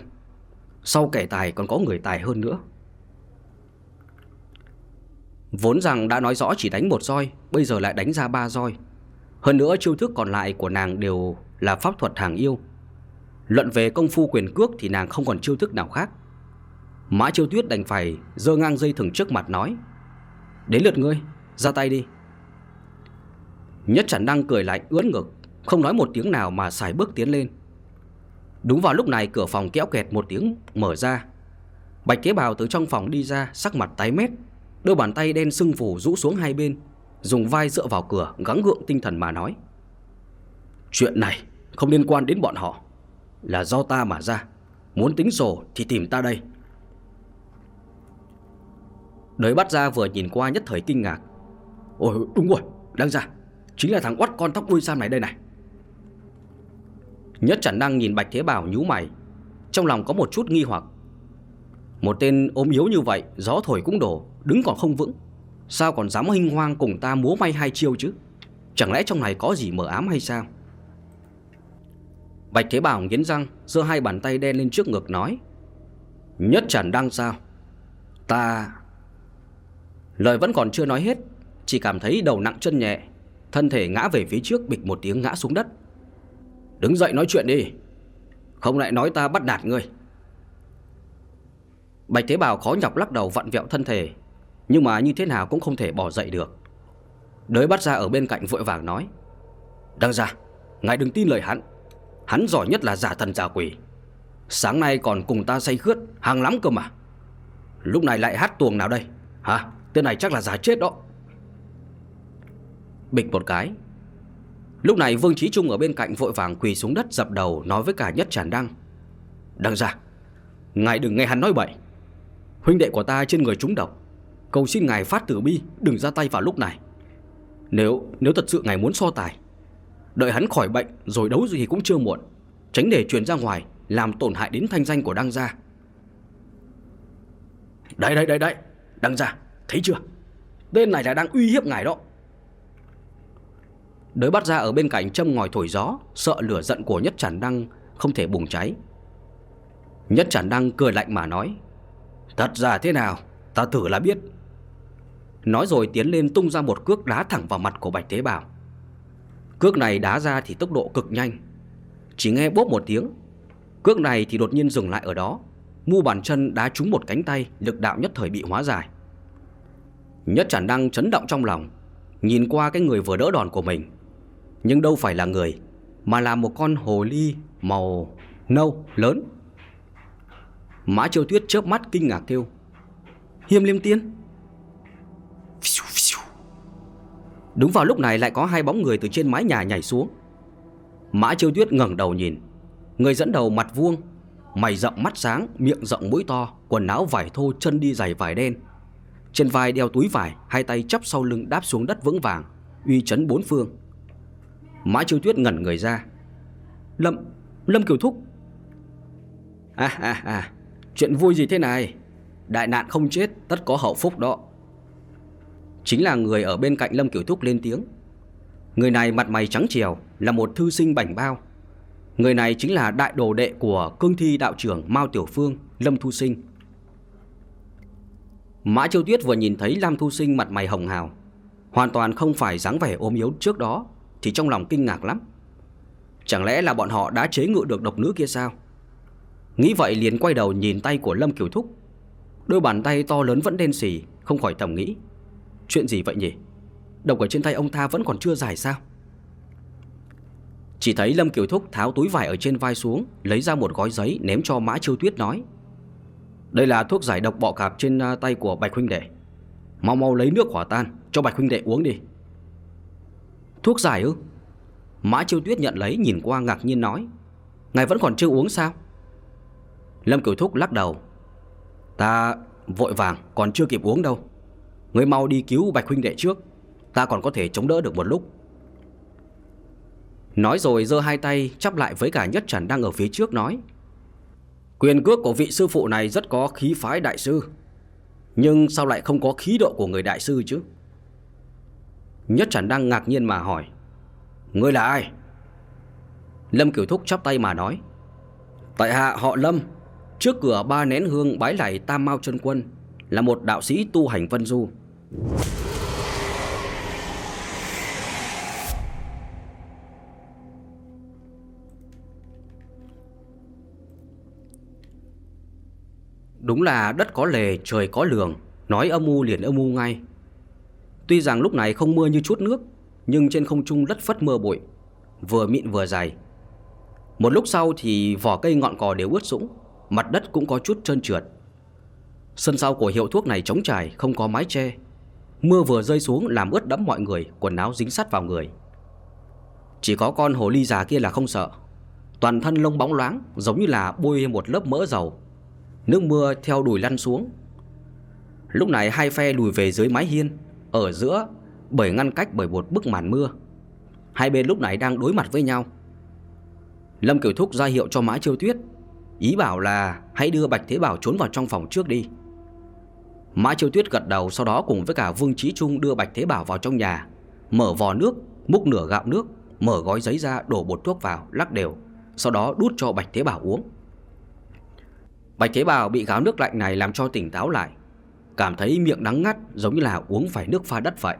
Sau kẻ tài còn có người tài hơn nữa. Vốn rằng đã nói rõ chỉ đánh một roi, Bây giờ lại đánh ra ba roi. Hơn nữa chiêu thức còn lại của nàng đều là pháp thuật hàng yêu Luận về công phu quyền cước thì nàng không còn chiêu thức nào khác. Mã chiêu tuyết đành phải dơ ngang dây thừng trước mặt nói Đến lượt ngươi, ra tay đi. Nhất chẳng đang cười lạnh ướn ngực Không nói một tiếng nào mà xài bước tiến lên. Đúng vào lúc này cửa phòng kéo kẹt một tiếng mở ra. Bạch tế Bào từ trong phòng đi ra Sắc mặt tái mét Đôi bàn tay đen sưng phủ rũ xuống hai bên Dùng vai dựa vào cửa gắng gượng tinh thần mà nói Chuyện này không liên quan đến bọn họ. Là do ta mà ra. Muốn tính sổ thì tìm ta đây. Đới bắt ra vừa nhìn qua nhất thời kinh ngạc. Ôi, đúng rồi, Đang ra. Chính là thằng quắt con tóc đuôi sam này đây này. Nhất chẳng năng nhìn Bạch Thế Bảo nhú mày. Trong lòng có một chút nghi hoặc. Một tên ốm yếu như vậy, Gió thổi cũng đổ, Đứng còn không vững. Sao còn dám hinh hoang cùng ta múa may hai chiêu chứ? Chẳng lẽ trong này có gì mờ ám hay sao? Bạch Thế Bảo nghiến răng, giơ hai bàn tay đen lên trước ngực nói, Nhất chẳng đăng sao? Ta Lời vẫn còn chưa nói hết, Chỉ cảm thấy đầu nặng chân nhẹ, Thân thể ngã về phía trước bịch một tiếng ngã xuống đất. Đứng dậy nói chuyện đi, Không lại nói ta bắt đạt ngươi. Bạch Thế Bảo khó nhọc lắc đầu vặn vẹo thân thể, Nhưng mà như thế nào cũng không thể bỏ dậy được. Đới bắt ra ở bên cạnh vội vàng nói, Đăng ra Ngài đừng tin lời hắn. Hắn giỏi nhất là giả thần giả quỷ Sáng nay còn cùng ta say khướt Hàng lắm cơ mà Lúc này lại hát tuồng nào đây Hả tên này chắc là giả chết đó Bịch một cái Lúc này Vương Trí Trung ở bên cạnh vội vàng quỳ xuống đất dập đầu nói với cả Nhất Tràn Đăng. Đăng ra, ngài đừng nghe hắn nói bậy. Huynh đệ của ta trên người trúng độc. Cầu xin ngài phát tử bi, đừng ra tay vào lúc này. Nếu nếu thật sự ngài muốn so tài, đợi hắn khỏi bệnh rồi đấu gì cũng chưa muộn. Tránh để truyền ra ngoài, làm tổn hại đến thanh danh của Đăng gia. Đấy đấy đấy đấy, Đăng gia, thấy chưa? Tên này là đang uy hiếp ngài đó. Đới bắt ra ở bên cạnh châm ngòi thổi gió Sợ lửa giận của Nhất Trản Đăng không thể bùng cháy Nhất Trản Đăng cười lạnh mà nói Thật ra thế nào Ta thử là biết Nói rồi tiến lên tung ra một cước đá thẳng vào mặt của Bạch Thế Bảo Cước này đá ra thì tốc độ cực nhanh. Chỉ nghe bốp một tiếng, Cước này thì đột nhiên dừng lại ở đó. Mu bàn chân đá trúng một cánh tay, Lực đạo nhất thời bị hóa giải. Nhất Trản Đăng chấn động trong lòng, Nhìn qua cái người vừa đỡ đòn của mình. Nhưng đâu phải là người, Mà là một con hồ ly màu nâu, lớn. Mã Chiêu Tuyết chớp mắt kinh ngạc kêu, Hiêm liêm tiên! Đúng vào lúc này lại có hai bóng người từ trên mái nhà nhảy xuống. Mã Chiêu Tuyết ngẩng đầu nhìn. Người dẫn đầu mặt vuông Mày rộng mắt sáng, miệng rộng mũi to Quần áo vải thô, chân đi giày vải đen. Trên vai đeo túi vải Hai tay chắp sau lưng đáp xuống đất vững vàng Uy chấn bốn phương. Mã Chiêu Tuyết ngẩn người ra. Lâm, Lâm Kiều Thúc. À à à Chuyện vui gì thế này? Đại nạn không chết tất có hậu phúc đó. Chính là người ở bên cạnh Lâm Kiều Thúc lên tiếng. Người này mặt mày trắng trèo Là một thư sinh bảnh bao. Người này chính là đại đồ đệ của cương thi đạo trưởng Mao Tiểu Phương, Lâm Thu Sinh. Mã Châu Tuyết vừa nhìn thấy Lam Thu Sinh mặt mày hồng hào, Hoàn toàn không phải dáng vẻ ốm yếu trước đó, thì trong lòng kinh ngạc lắm. Chẳng lẽ là bọn họ đã chế ngự được độc nữ kia sao? Nghĩ vậy liền quay đầu nhìn tay của Lâm Kiều Thúc. Đôi bàn tay to lớn vẫn đen xì, Không khỏi thầm nghĩ. Chuyện gì vậy nhỉ? Độc ở trên tay ông ta vẫn còn chưa dài sao? Chỉ thấy Lâm Kiều Thúc tháo túi vải ở trên vai xuống, Lấy ra một gói giấy ném cho Mã Chiêu Tuyết nói, Đây là thuốc giải độc bọ cạp trên à, tay của Bạch Huynh Đệ. Mau mau lấy nước hỏa tan, Cho Bạch Huynh Đệ uống đi. Thuốc giải ư? Mã Chiêu Tuyết nhận lấy, nhìn qua ngạc nhiên nói, Ngài vẫn còn chưa uống sao? Lâm Kiều Thúc lắc đầu, Ta vội vàng, còn chưa kịp uống đâu. Người mau đi cứu Bạch Huynh Đệ trước. Ta còn có thể chống đỡ được một lúc. Nói rồi giơ hai tay chắp lại với cả Nhất Trần đang ở phía trước nói, Quyền cước của vị sư phụ này rất có khí phái đại sư, Nhưng sao lại không có khí độ của người đại sư chứ? Nhất Trần đang ngạc nhiên mà hỏi, Ngươi là ai? Lâm Kiều Thúc chắp tay mà nói, Tại hạ họ Lâm, Trước cửa ba nén hương bái lạy Tam Mao chân Quân Là một đạo sĩ tu hành vân du. Đúng là đất có lề, trời có lường. Nói âm u liền âm u ngay. Tuy rằng lúc này không mưa như chút nước, Nhưng trên không trung đất phất mưa bụi, Vừa mịn vừa dày. Một lúc sau thì vỏ cây ngọn cỏ đều ướt sũng, Mặt đất cũng có chút trơn trượt. Sân sau của hiệu thuốc này trống trải, Không có mái che. Mưa vừa rơi xuống làm ướt đẫm mọi người Quần áo dính sắt vào người Chỉ có con hồ ly già kia là không sợ Toàn thân lông bóng loáng Giống như là bôi một lớp mỡ dầu Nước mưa theo đùi lăn xuống Lúc này hai phe lùi về dưới mái hiên ở giữa bởi ngăn cách bởi một bức màn mưa. Hai bên lúc này đang đối mặt với nhau. Lâm Kiều Thúc ra hiệu cho Mã Chiêu Tuyết, ý bảo là hãy đưa Bạch Thế Bảo trốn vào trong phòng trước đi. Mã Chiêu Tuyết gật đầu sau đó cùng với cả Vương Trí Trung đưa Bạch Thế Bảo vào trong nhà, mở vò nước, múc nửa gạo nước, mở gói giấy ra đổ bột thuốc vào, lắc đều, sau đó đút cho Bạch Thế Bảo uống. Bạch Thế Bảo bị gáo nước lạnh này làm cho tỉnh táo lại, Cảm thấy miệng đắng ngắt giống như là uống phải nước pha đất vậy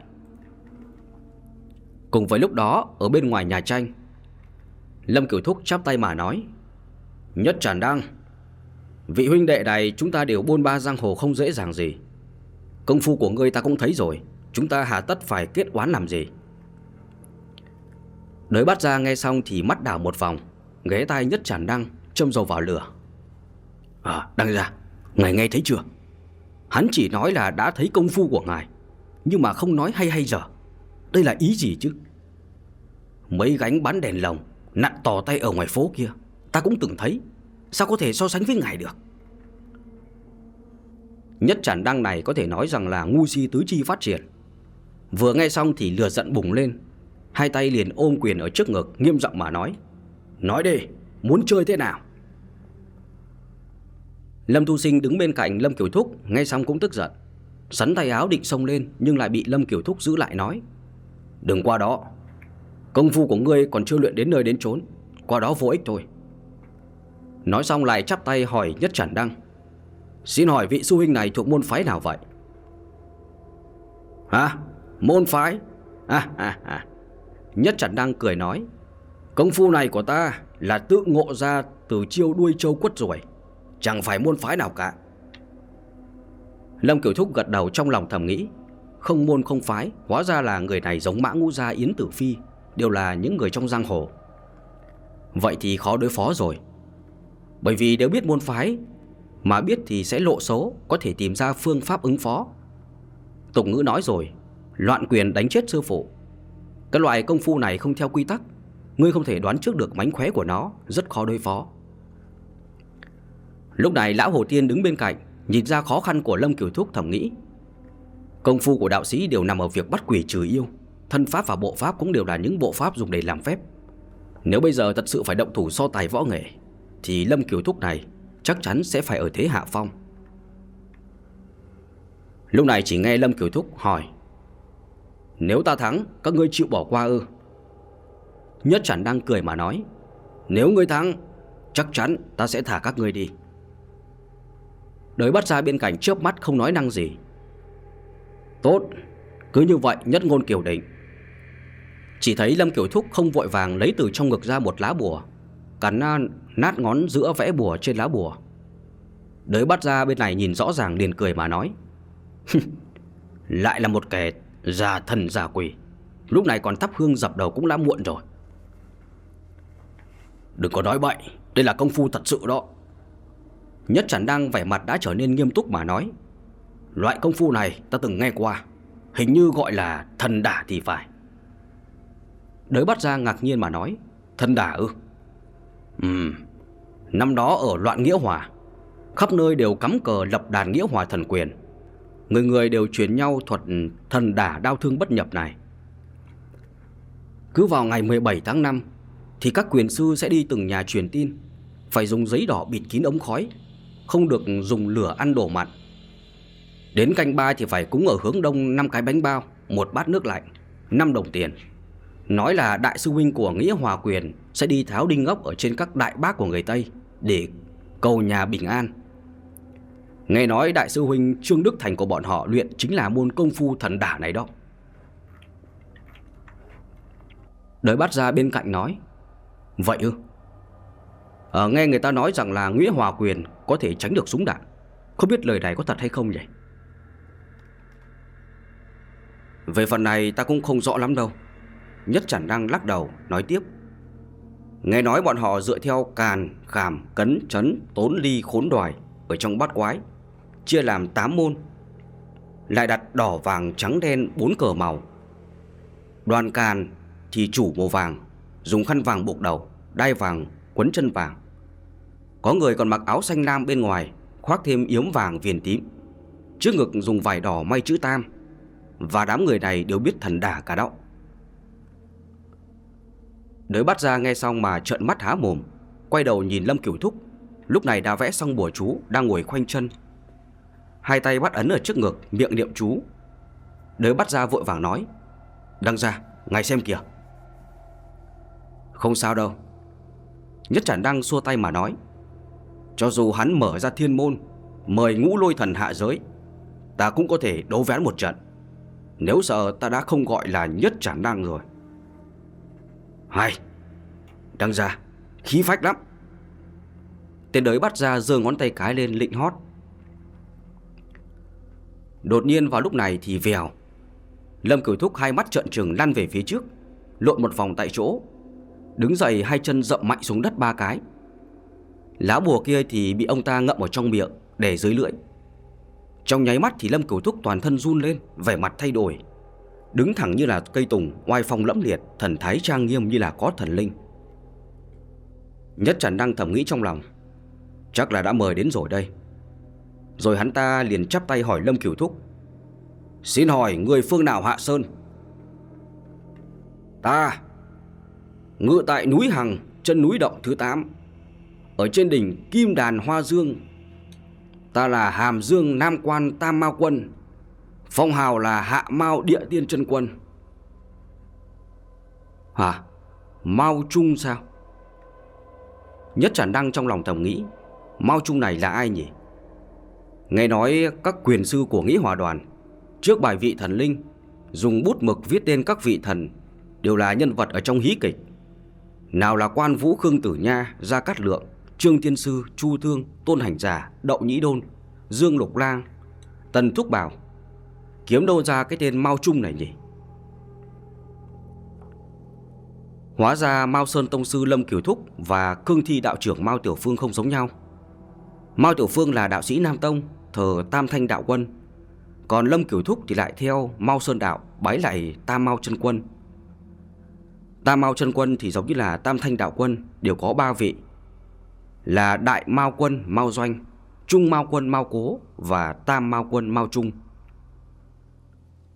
Cùng với lúc đó ở bên ngoài nhà tranh Lâm Kiểu Thúc chắp tay mà nói Nhất tràn đăng Vị huynh đệ này chúng ta đều bôn ba giang hồ không dễ dàng gì Công phu của ngươi ta cũng thấy rồi. Chúng ta hà tất phải kết oán làm gì? Đới bắt ra nghe xong thì mắt đảo một vòng, Ghé tay nhất chản đăng, Châm dầu vào lửa. À đăng ra Ngài nghe thấy chưa? Hắn chỉ nói là đã thấy công phu của ngài, Nhưng mà không nói hay hay dở Đây là ý gì chứ? Mấy gánh bán đèn lồng, Nặn tò tay ở ngoài phố kia, Ta cũng từng thấy. Sao có thể so sánh với ngài được? Nhất trản đăng này có thể nói rằng là ngu si tứ chi phát triển. Vừa nghe xong thì lừa giận bùng lên. Hai tay liền ôm quyền ở trước ngực, Nghiêm giọng mà nói Nói đi, muốn chơi thế nào? Lâm Thu Sinh đứng bên cạnh Lâm Kiều Thúc, Nghe xong cũng tức giận. Sắn tay áo định xông lên, Nhưng lại bị Lâm Kiều Thúc giữ lại nói, Đừng qua đó. Công phu của ngươi còn chưa luyện đến nơi đến chốn, Qua đó vô ích thôi. Nói xong lại chắp tay hỏi Nhất Trản Đăng Xin hỏi vị sư huynh này thuộc môn phái nào vậy? Hả? Môn phái? À, à, à. Nhất chẳng đang cười nói Công phu này của ta là tự ngộ ra từ chiêu đuôi châu quất rồi Chẳng phải môn phái nào cả. Lâm Kiều Thúc gật đầu trong lòng thầm nghĩ Không môn không phái Hóa ra là người này giống mã ngũ gia Yến Tử Phi Đều là những người trong giang hồ. Vậy thì khó đối phó rồi Bởi vì đều biết môn phái mà biết thì sẽ lộ số, Có thể tìm ra phương pháp ứng phó. Tục ngữ nói rồi, Loạn quyền đánh chết sư phụ. Cái loại công phu này không theo quy tắc. Ngươi không thể đoán trước được mánh khóe của nó, Rất khó đối phó. Lúc này lão Hồ Tiên đứng bên cạnh, Nhìn ra khó khăn của Lâm Kiều Thúc thầm nghĩ. Công phu của đạo sĩ đều nằm ở việc bắt quỷ trừ yêu. Thân pháp và bộ pháp cũng đều là những bộ pháp dùng để làm phép. Nếu bây giờ thật sự phải động thủ so tài võ nghệ, Thì Lâm Kiều Thúc này chắc chắn sẽ phải ở thế hạ phong. Lúc này chỉ nghe Lâm Kiều Thúc hỏi, Nếu ta thắng, các ngươi chịu bỏ qua ư? Nhất chẳng đang cười mà nói, Nếu ngươi thắng, Chắc chắn ta sẽ thả các ngươi đi. Đới bắt ra bên cạnh chớp mắt không nói năng gì. Tốt, Cứ như vậy nhất ngôn kiểu định. Chỉ thấy Lâm kiều Thúc không vội vàng lấy từ trong ngực ra một lá bùa. Cắn nát ngón giữa vẽ bùa trên lá bùa. Đới bắt ra bên này nhìn rõ ràng liền cười mà nói Lại là một kẻ già thần già quỷ. Lúc này còn thắp hương dập đầu cũng đã muộn rồi. Đừng có nói bậy, Đây là công phu thật sự đó. Nhất chẳng đang vẻ mặt đã trở nên nghiêm túc mà nói, Loại công phu này ta từng nghe qua, Hình như gọi là thần đả thì phải. Đới bắt ra ngạc nhiên mà nói, Thần đả ư? Ừ, Năm đó ở loạn nghĩa hòa Khắp nơi đều cắm cờ lập đàn nghĩa hòa thần quyền. Người người đều truyền nhau thuật thần đả đau thương bất nhập này. Cứ vào ngày 17 tháng 5 Thì các quyền sư sẽ đi từng nhà truyền tin Phải dùng giấy đỏ bịt kín ống khói Không được dùng lửa ăn đổ mặn. Đến canh ba thì phải cúng ở hướng đông 5 cái bánh bao Một bát nước lạnh 5 đồng tiền. Nói là đại sư huynh của Nghĩa Hòa Quyền sẽ đi tháo đinh ốc ở trên các đại bác của người Tây Để cầu nhà bình an. Nghe nói đại sư huynh Trương Đức Thành của bọn họ luyện chính là môn công phu thần đả này đó. Đới bắt ra bên cạnh nói Vậy ư? À, Nghe người ta nói rằng là Nghĩa Hòa Quyền có thể tránh được súng đạn. Không biết lời này có thật hay không nhỉ? Về phần này ta cũng không rõ lắm đâu. Nhất chẳng đang lắc đầu nói tiếp. Nghe nói bọn họ dựa theo càn, khảm, cấn, chấn, tốn ly, khốn đoài Ở trong bát quái Chia làm 8 môn. Lại đặt đỏ vàng trắng đen bốn cờ màu. Đoàn càn thì chủ màu vàng Dùng khăn vàng buộc đầu Đai vàng quấn chân vàng. Có người còn mặc áo xanh lam bên ngoài Khoác thêm yếm vàng viền tím. Trước ngực dùng vải đỏ may chữ tam. Và đám người này đều biết thần đả cả động Đới bắt ra nghe xong mà trợn mắt há mồm Quay đầu nhìn Lâm Kiểu Thúc. Lúc này đã vẽ xong bùa chú Đang ngồi khoanh chân. Hai tay bắt ấn ở trước ngực Miệng niệm chú. Đới bắt ra vội vàng nói Đăng ra, ngài xem kìa. Không sao đâu. Nhất chản đăng xua tay mà nói Cho dù hắn mở ra thiên môn Mời ngũ lôi thần hạ giới Ta cũng có thể đấu vén một trận. Nếu sợ ta đã không gọi là nhất chản đăng rồi. Hay. Đăng ra Khí phách lắm. Tên đới bắt ra giơ ngón tay cái lên lịnh hót. Đột nhiên vào lúc này thì vèo. Lâm cửu thúc hai mắt trợn trừng lăn về phía trước, Lộn một vòng tại chỗ, Đứng dậy hai chân dậm mạnh xuống đất ba cái. Lá bùa kia thì bị ông ta ngậm ở trong miệng Để dưới lưỡi. Trong nháy mắt thì Lâm cửu thúc toàn thân run lên, Vẻ mặt thay đổi. Đứng thẳng như là cây tùng, Oai phong lẫm liệt, Thần thái trang nghiêm như là có thần linh. Nhất Trần đang thầm nghĩ trong lòng, Chắc là đã mời đến rồi đây. Rồi hắn ta liền chắp tay hỏi Lâm Cửu Thúc, Xin hỏi người phương nào hạ sơn? Ta, Ngự tại núi Hằng, Chân núi động thứ 8 Ở trên đỉnh Kim Đàn Hoa Dương, Ta là Hàm Dương Nam Quan Tam Mao Quân. Phong hào là Hạ Mao Địa Tiên chân Quân. Hả? Mao Trung sao? Nhất chẳng Đăng trong lòng thầm nghĩ, Mao Trung này là ai nhỉ? Nghe nói các quyền sư của Nghĩ Hòa Đoàn, Trước bài vị thần linh, Dùng bút mực viết tên các vị thần, Đều là nhân vật ở trong hí kịch. Nào là quan vũ Khương Tử Nha, Gia Cát Lượng, Trương Thiên Sư, Chu Thương, Tôn Hành Giả Đậu Nhĩ Đôn, Dương Lục Lang, Tần Thúc Bảo Kiếm đâu ra cái tên Mao Trung này nhỉ? Hóa ra Mao Sơn Tông Sư Lâm Kiều Thúc Và cương thi đạo trưởng Mao Tiểu Phương không giống nhau. Mao Tiểu Phương là đạo sĩ Nam Tông, Thờ Tam Thanh Đạo Quân. Còn Lâm Kiều Thúc thì lại theo Mao Sơn Đạo, Bái lại Tam Mao chân Quân. Tam Mao chân Quân thì giống như là Tam Thanh Đạo Quân, Đều có ba vị, Là Đại Mao Quân Mao Doanh, Trung Mao Quân Mao Cố Và Tam Mao Quân Mao Trung.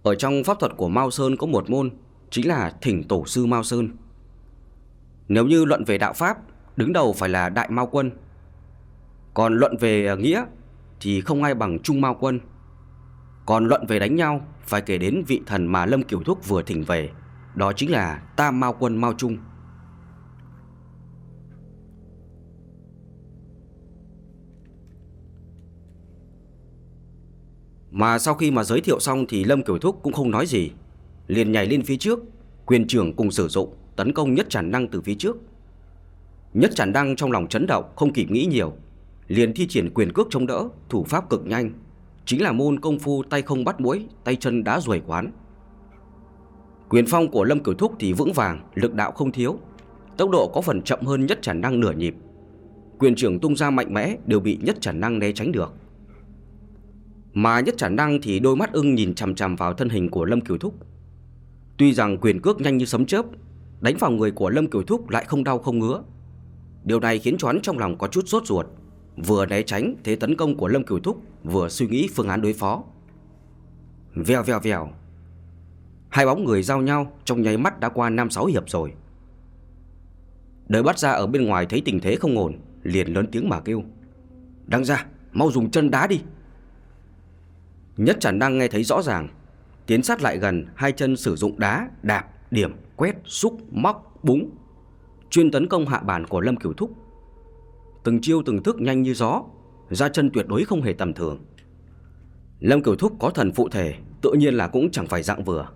Ở trong pháp thuật của Mao Sơn có một môn, Chính là Thỉnh Tổ Sư Mao Sơn. Nếu như luận về đạo Pháp, Đứng đầu phải là Đại Mao Quân. Còn luận về ờ, nghĩa Thì không ai bằng Trung Mao Quân. Còn luận về đánh nhau, Phải kể đến vị thần mà Lâm Kiều Thúc vừa thỉnh về, Đó chính là Tam Mao Quân Mao Trung. Mà sau khi mà giới thiệu xong thì Lâm Kiểu Thúc cũng không nói gì. Liền nhảy lên phía trước, Quyền trưởng cùng sử dụng, Tấn công nhất tràn năng từ phía trước. Nhất tràn năng trong lòng chấn động, Không kịp nghĩ nhiều. Liền thi triển quyền cước chống đỡ, Thủ pháp cực nhanh. Chính là môn công phu tay không bắt mũi Tay chân đá ruồi quán. Quyền phong của Lâm Kiểu Thúc thì vững vàng, Lực đạo không thiếu. Tốc độ có phần chậm hơn nhất tràn năng nửa nhịp. Quyền trưởng tung ra mạnh mẽ, Đều bị nhất tràn năng né tránh được mà nhất trả năng thì đôi mắt ưng nhìn chằm chằm vào thân hình của Lâm Kiều Thúc. Tuy rằng quyền cước nhanh như sấm chớp, Đánh vào người của Lâm Kiều Thúc lại không đau không ngứa. Điều này khiến choán trong lòng có chút sốt ruột. Vừa né tránh, thế tấn công của Lâm Kiều Thúc Vừa suy nghĩ phương án đối phó. Vèo vèo vèo. Hai bóng người giao nhau Trong nháy mắt đã qua 5-6 hiệp rồi. Đời bắt ra ở bên ngoài thấy tình thế không ổn, Liền lớn tiếng mà kêu. Đăng ra mau dùng chân đá đi. Nhất chẳng năng nghe thấy rõ ràng. Tiến sát lại gần Hai chân sử dụng đá, đạp, điểm, quét, xúc, móc, búng. Chuyên tấn công hạ bản của Lâm Kiều Thúc. Từng chiêu từng thức nhanh như gió Ra chân tuyệt đối không hề tầm thường. Lâm Kiều Thúc có thần phụ thể Tự nhiên là cũng chẳng phải dạng vừa.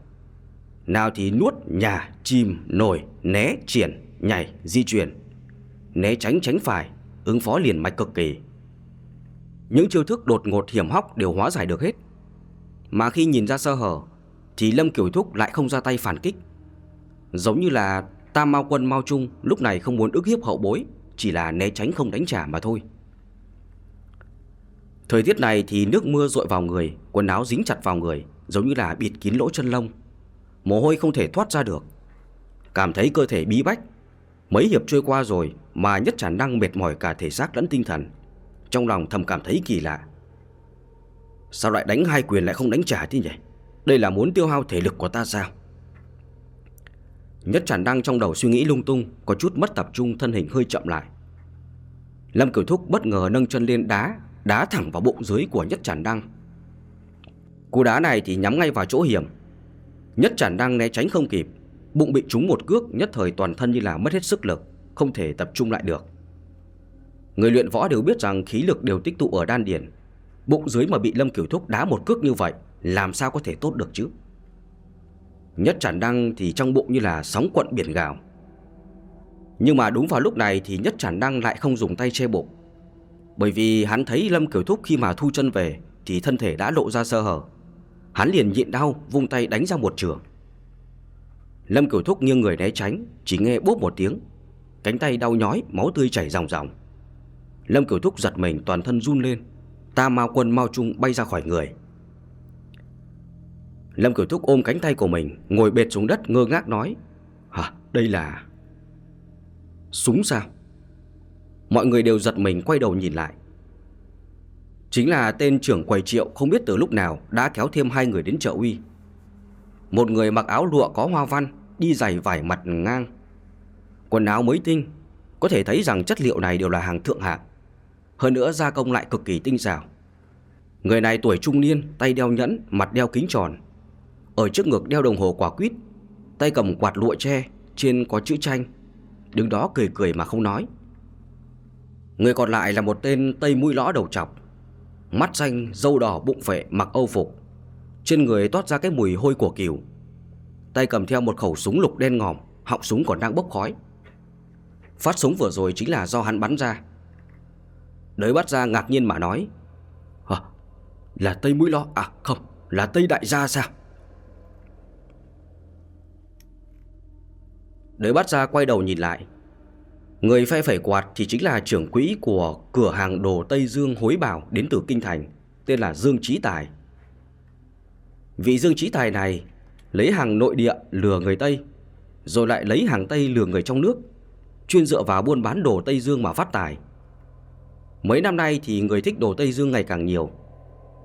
Nào thì nuốt, nhà, chìm, nổi, né, triển, nhảy, di chuyển. Né tránh tránh phải Ứng phó liền mạch cực kỳ. Những chiêu thức đột ngột hiểm hóc đều hóa giải được hết mà khi nhìn ra sơ hở, Thì Lâm Kiểu Thúc lại không ra tay phản kích. Giống như là Tam Mao Quân Mao Trung lúc này không muốn ức hiếp hậu bối, Chỉ là né tránh không đánh trả mà thôi. Thời tiết này thì nước mưa rội vào người, Quần áo dính chặt vào người, Giống như là bịt kín lỗ chân lông. Mồ hôi không thể thoát ra được. Cảm thấy cơ thể bí bách. Mấy hiệp trôi qua rồi Mà nhất khả năng mệt mỏi cả thể xác lẫn tinh thần. Trong lòng thầm cảm thấy kỳ lạ. Sao lại đánh hai quyền lại không đánh trả thế nhỉ? Đây là muốn tiêu hao thể lực của ta sao? Nhất tràn đang trong đầu suy nghĩ lung tung, Có chút mất tập trung, thân hình hơi chậm lại. Lâm Cửu Thúc bất ngờ nâng chân lên đá Đá thẳng vào bụng dưới của Nhất Tràn Đăng. Cú đá này thì nhắm ngay vào chỗ hiểm. Nhất Tràn Đăng né tránh không kịp, Bụng bị trúng một cước, Nhất thời toàn thân như là mất hết sức lực, Không thể tập trung lại được. Người luyện võ đều biết rằng khí lực đều tích tụ ở đan điển Bụng dưới mà bị Lâm Kiểu Thúc đá một cước như vậy, Làm sao có thể tốt được chứ? Nhất Trản Đăng thì trong bụng như là sóng quận biển gào. Nhưng mà đúng vào lúc này thì Nhất Trản Đăng lại không dùng tay che bụng. Bởi vì hắn thấy Lâm Kiểu Thúc khi mà thu chân về Thì thân thể đã lộ ra sơ hở. Hắn liền nhịn đau, vung tay đánh ra một trường. Lâm Kiểu Thúc nghiêng người né tránh, Chỉ nghe bốp một tiếng. Cánh tay đau nhói, máu tươi chảy ròng ròng. Lâm Kiểu Thúc giật mình, toàn thân run lên. Ta Mao Quân Mao Trung bay ra khỏi người. Lâm Kiểu Thúc ôm cánh tay của mình, Ngồi bệt xuống đất ngơ ngác nói, Hả, đây là Súng sao? Mọi người đều giật mình quay đầu nhìn lại. Chính là tên trưởng quầy triệu Không biết từ lúc nào đã kéo thêm hai người đến chợ uy. Một người mặc áo lụa có hoa văn, Đi giày vải mặt ngang, Quần áo mới tinh. Có thể thấy rằng chất liệu này đều là hàng thượng hạng. Hơn nữa gia công lại cực kỳ tinh xảo. Người này tuổi trung niên Tay đeo nhẫn, mặt đeo kính tròn. Ở trước ngực đeo đồng hồ quả quýt Tay cầm quạt lụa tre Trên có chữ tranh Đứng đó cười cười mà không nói. Người còn lại là một tên tây mũi lõ đầu chọc. Mắt xanh, dâu đỏ bụng phệ mặc âu phục. Trên người toát ra cái mùi hôi của cừu. Tay cầm theo một khẩu súng lục đen ngòm Họng súng còn đang bốc khói. Phát súng vừa rồi chính là do hắn bắn ra. Đới bắt ra ngạc nhiên mà nói. Hả? Là Tây Mũi Lo? À không, Là Tây Đại Gia sao? Đới bắt ra quay đầu nhìn lại. Người phe phẩy quạt thì chính là trưởng quỹ của cửa hàng đồ Tây Dương hối bảo đến từ Kinh Thành, Tên là Dương Trí Tài. Vị Dương Trí Tài này lấy hàng nội địa lừa người Tây, Rồi lại lấy hàng Tây lừa người trong nước, Chuyên dựa vào buôn bán đồ Tây Dương mà phát tài. Mấy năm nay thì người thích đồ Tây Dương ngày càng nhiều.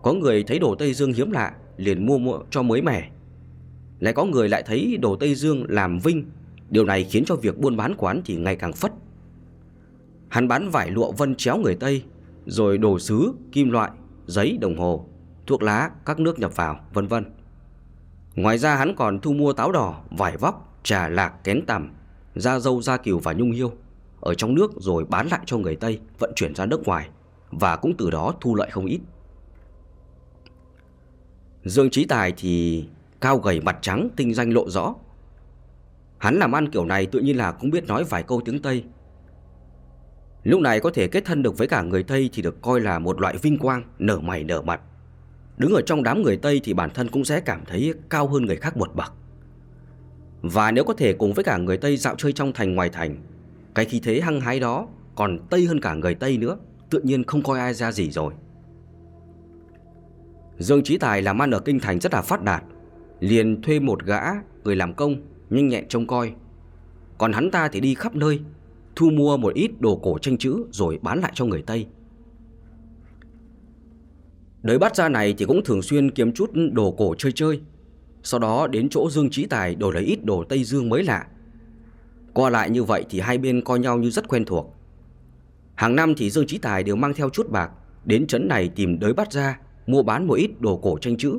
Có người thấy đồ Tây Dương hiếm lạ Liền mua, mua cho mới mẻ. Lại có người lại thấy đồ Tây Dương làm vinh. Điều này khiến cho việc buôn bán quán thì ngày càng phất. Hắn bán vải lụa vân chéo người Tây Rồi đồ sứ, kim loại, giấy, đồng hồ Thuốc lá, các nước nhập vào, vân vân. Ngoài ra hắn còn thu mua táo đỏ, vải vóc, trà lạc, kén tằm Da dâu, da cừu và nhung hiêu ở trong nước rồi bán lại cho người Tây, Vận chuyển ra nước ngoài, Và cũng từ đó thu lợi không ít. Dương Trí Tài thì cao gầy mặt trắng, tinh danh lộ rõ. Hắn làm ăn kiểu này tự nhiên là cũng biết nói vài câu tiếng Tây. Lúc này có thể kết thân được với cả người Tây thì được coi là một loại vinh quang, nở mày nở mặt. Đứng ở trong đám người Tây thì bản thân cũng sẽ cảm thấy cao hơn người khác một bậc. Và nếu có thể cùng với cả người Tây dạo chơi trong thành ngoài thành cái khí thế hăng hái đó còn Tây hơn cả người Tây nữa, Tự nhiên không coi ai ra gì rồi. Dương Trí Tài làm ăn ở Kinh Thành rất là phát đạt, Liền thuê một gã người làm công Nhanh nhẹn trông coi. Còn hắn ta thì đi khắp nơi, Thu mua một ít đồ cổ tranh chữ Rồi bán lại cho người Tây. Đời bắt ra này thì cũng thường xuyên kiếm chút đồ cổ chơi chơi, Sau đó đến chỗ Dương Trí Tài đổi lấy ít đồ Tây Dương mới lạ qua lại như vậy thì hai bên coi nhau như rất quen thuộc. Hàng năm thì Dương Trí Tài đều mang theo chút bạc, Đến trấn này tìm đới bắt ra, Mua bán một ít đồ cổ tranh chữ.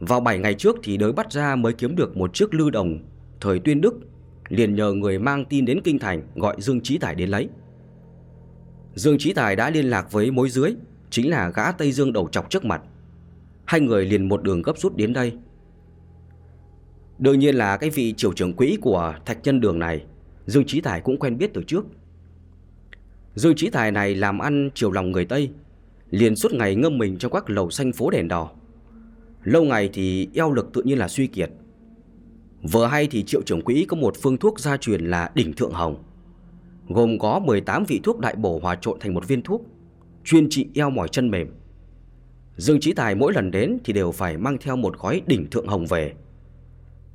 Vào 7 ngày trước thì đới bắt ra mới kiếm được một chiếc lư đồng, Thời tuyên đức, Liền nhờ người mang tin đến Kinh Thành Gọi Dương Trí Tài đến lấy. Dương Trí Tài đã liên lạc với mối dưới, Chính là gã Tây Dương đầu chọc trước mặt. Hai người liền một đường gấp rút đến đây. Đương nhiên là cái vị triều trưởng quỹ của thạch nhân đường này, Dương Trí Tài cũng quen biết từ trước. Dương Trí Tài này làm ăn chiều lòng người Tây, Liền suốt ngày ngâm mình trong các lầu xanh phố đèn đỏ. Lâu ngày thì eo lực tự nhiên là suy kiệt. Vừa hay thì triệu trưởng quỹ có một phương thuốc gia truyền là đỉnh thượng hồng, Gồm có 18 vị thuốc đại bổ hòa trộn thành một viên thuốc, Chuyên trị eo mỏi chân mềm. Dương Trí Tài mỗi lần đến thì đều phải mang theo một gói đỉnh thượng hồng về.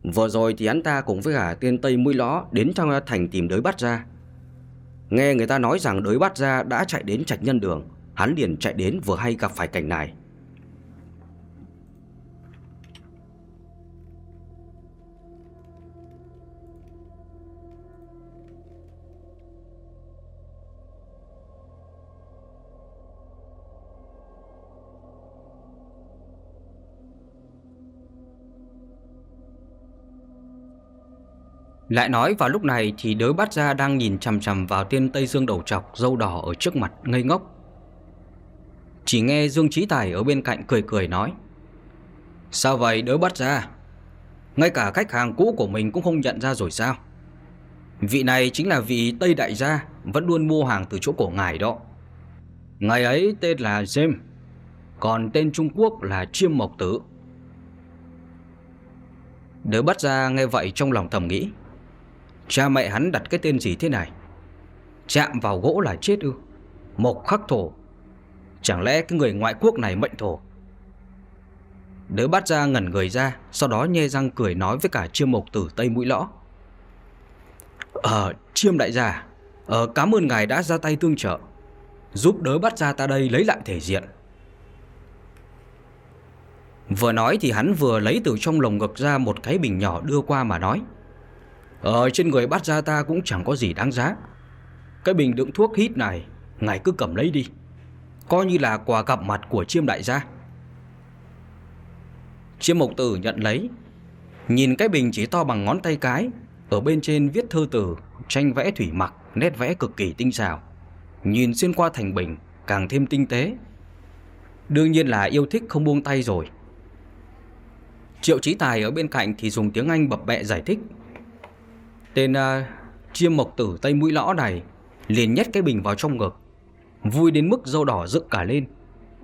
Vừa rồi thì hắn ta cùng với cả tiên Tây mũi ló đến trong thành tìm đới bắt ra. Nghe người ta nói rằng đới bắt ra đã chạy đến trạch nhân đường, Hắn liền chạy đến vừa hay gặp phải cảnh này. Lại nói vào lúc này thì đới bắt ra đang nhìn chằm chằm vào tiên Tây Dương đầu trọc dâu đỏ ở trước mặt, ngây ngốc. Chỉ nghe Dương Trí Tài ở bên cạnh cười cười nói, Sao vậy, đới bắt ra Ngay cả khách hàng cũ của mình cũng không nhận ra rồi sao? Vị này chính là vị Tây Đại gia, Vẫn luôn mua hàng từ chỗ của ngài đó. Ngài ấy tên là James Còn tên Trung Quốc là Chiêm Mộc Tử. Đới bắt ra nghe vậy trong lòng thầm nghĩ Cha mẹ hắn đặt cái tên gì thế này? Chạm vào gỗ là chết ư? Mộc khắc thổ. Chẳng lẽ cái người ngoại quốc này mệnh thổ? Đứa bắt ra ngẩn người ra, Sau đó nhe răng cười nói với cả chiêm mộc tử Tây Mũi Lõ. Ờ chiêm đại gia Ờ cảm ơn ngài đã ra tay tương trợ. Giúp đỡ bắt ra ta đây lấy lại thể diện. Vừa nói thì hắn vừa lấy từ trong lồng ngực ra một cái bình nhỏ đưa qua mà nói. Ở trên người bắt ra ta cũng chẳng có gì đáng giá. Cái bình đựng thuốc hít này, Ngài cứ cầm lấy đi. Coi như là quà gặp mặt của chiêm đại gia. Chiêm mộc tử nhận lấy. Nhìn cái bình chỉ to bằng ngón tay cái, Ở bên trên viết thư từ, Tranh vẽ thủy mặc, Nét vẽ cực kỳ tinh xảo. Nhìn xuyên qua thành bình, Càng thêm tinh tế. Đương nhiên là yêu thích không buông tay rồi. Triệu Chí Tài ở bên cạnh thì dùng tiếng Anh bập bẹ giải thích. Tên uh, chiêm mộc tử Tây Mũi Lõ này liền nhét cái bình vào trong ngực Vui đến mức dâu đỏ dựng cả lên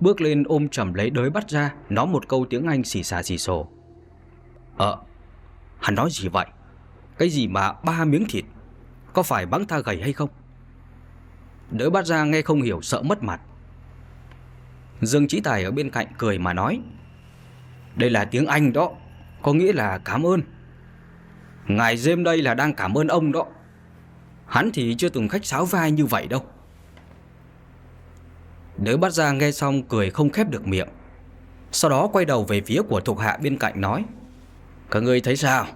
Bước lên ôm chầm lấy đới bắt ra Nói một câu tiếng Anh xì xà xì sổ Ờ Hắn nói gì vậy? Cái gì mà ba miếng thịt? Có phải bắn tha gầy hay không? Đới bắt ra nghe không hiểu sợ mất mặt. Dương Chí Tài ở bên cạnh cười mà nói Đây là tiếng Anh đó Có nghĩa là cảm ơn. Ngài Dêm đây là đang cảm ơn ông đó. Hắn thì chưa từng khách sáo vai như vậy đâu. Đới bắt ra nghe xong cười không khép được miệng. Sau đó quay đầu về phía của thuộc hạ bên cạnh nói Các người thấy sao?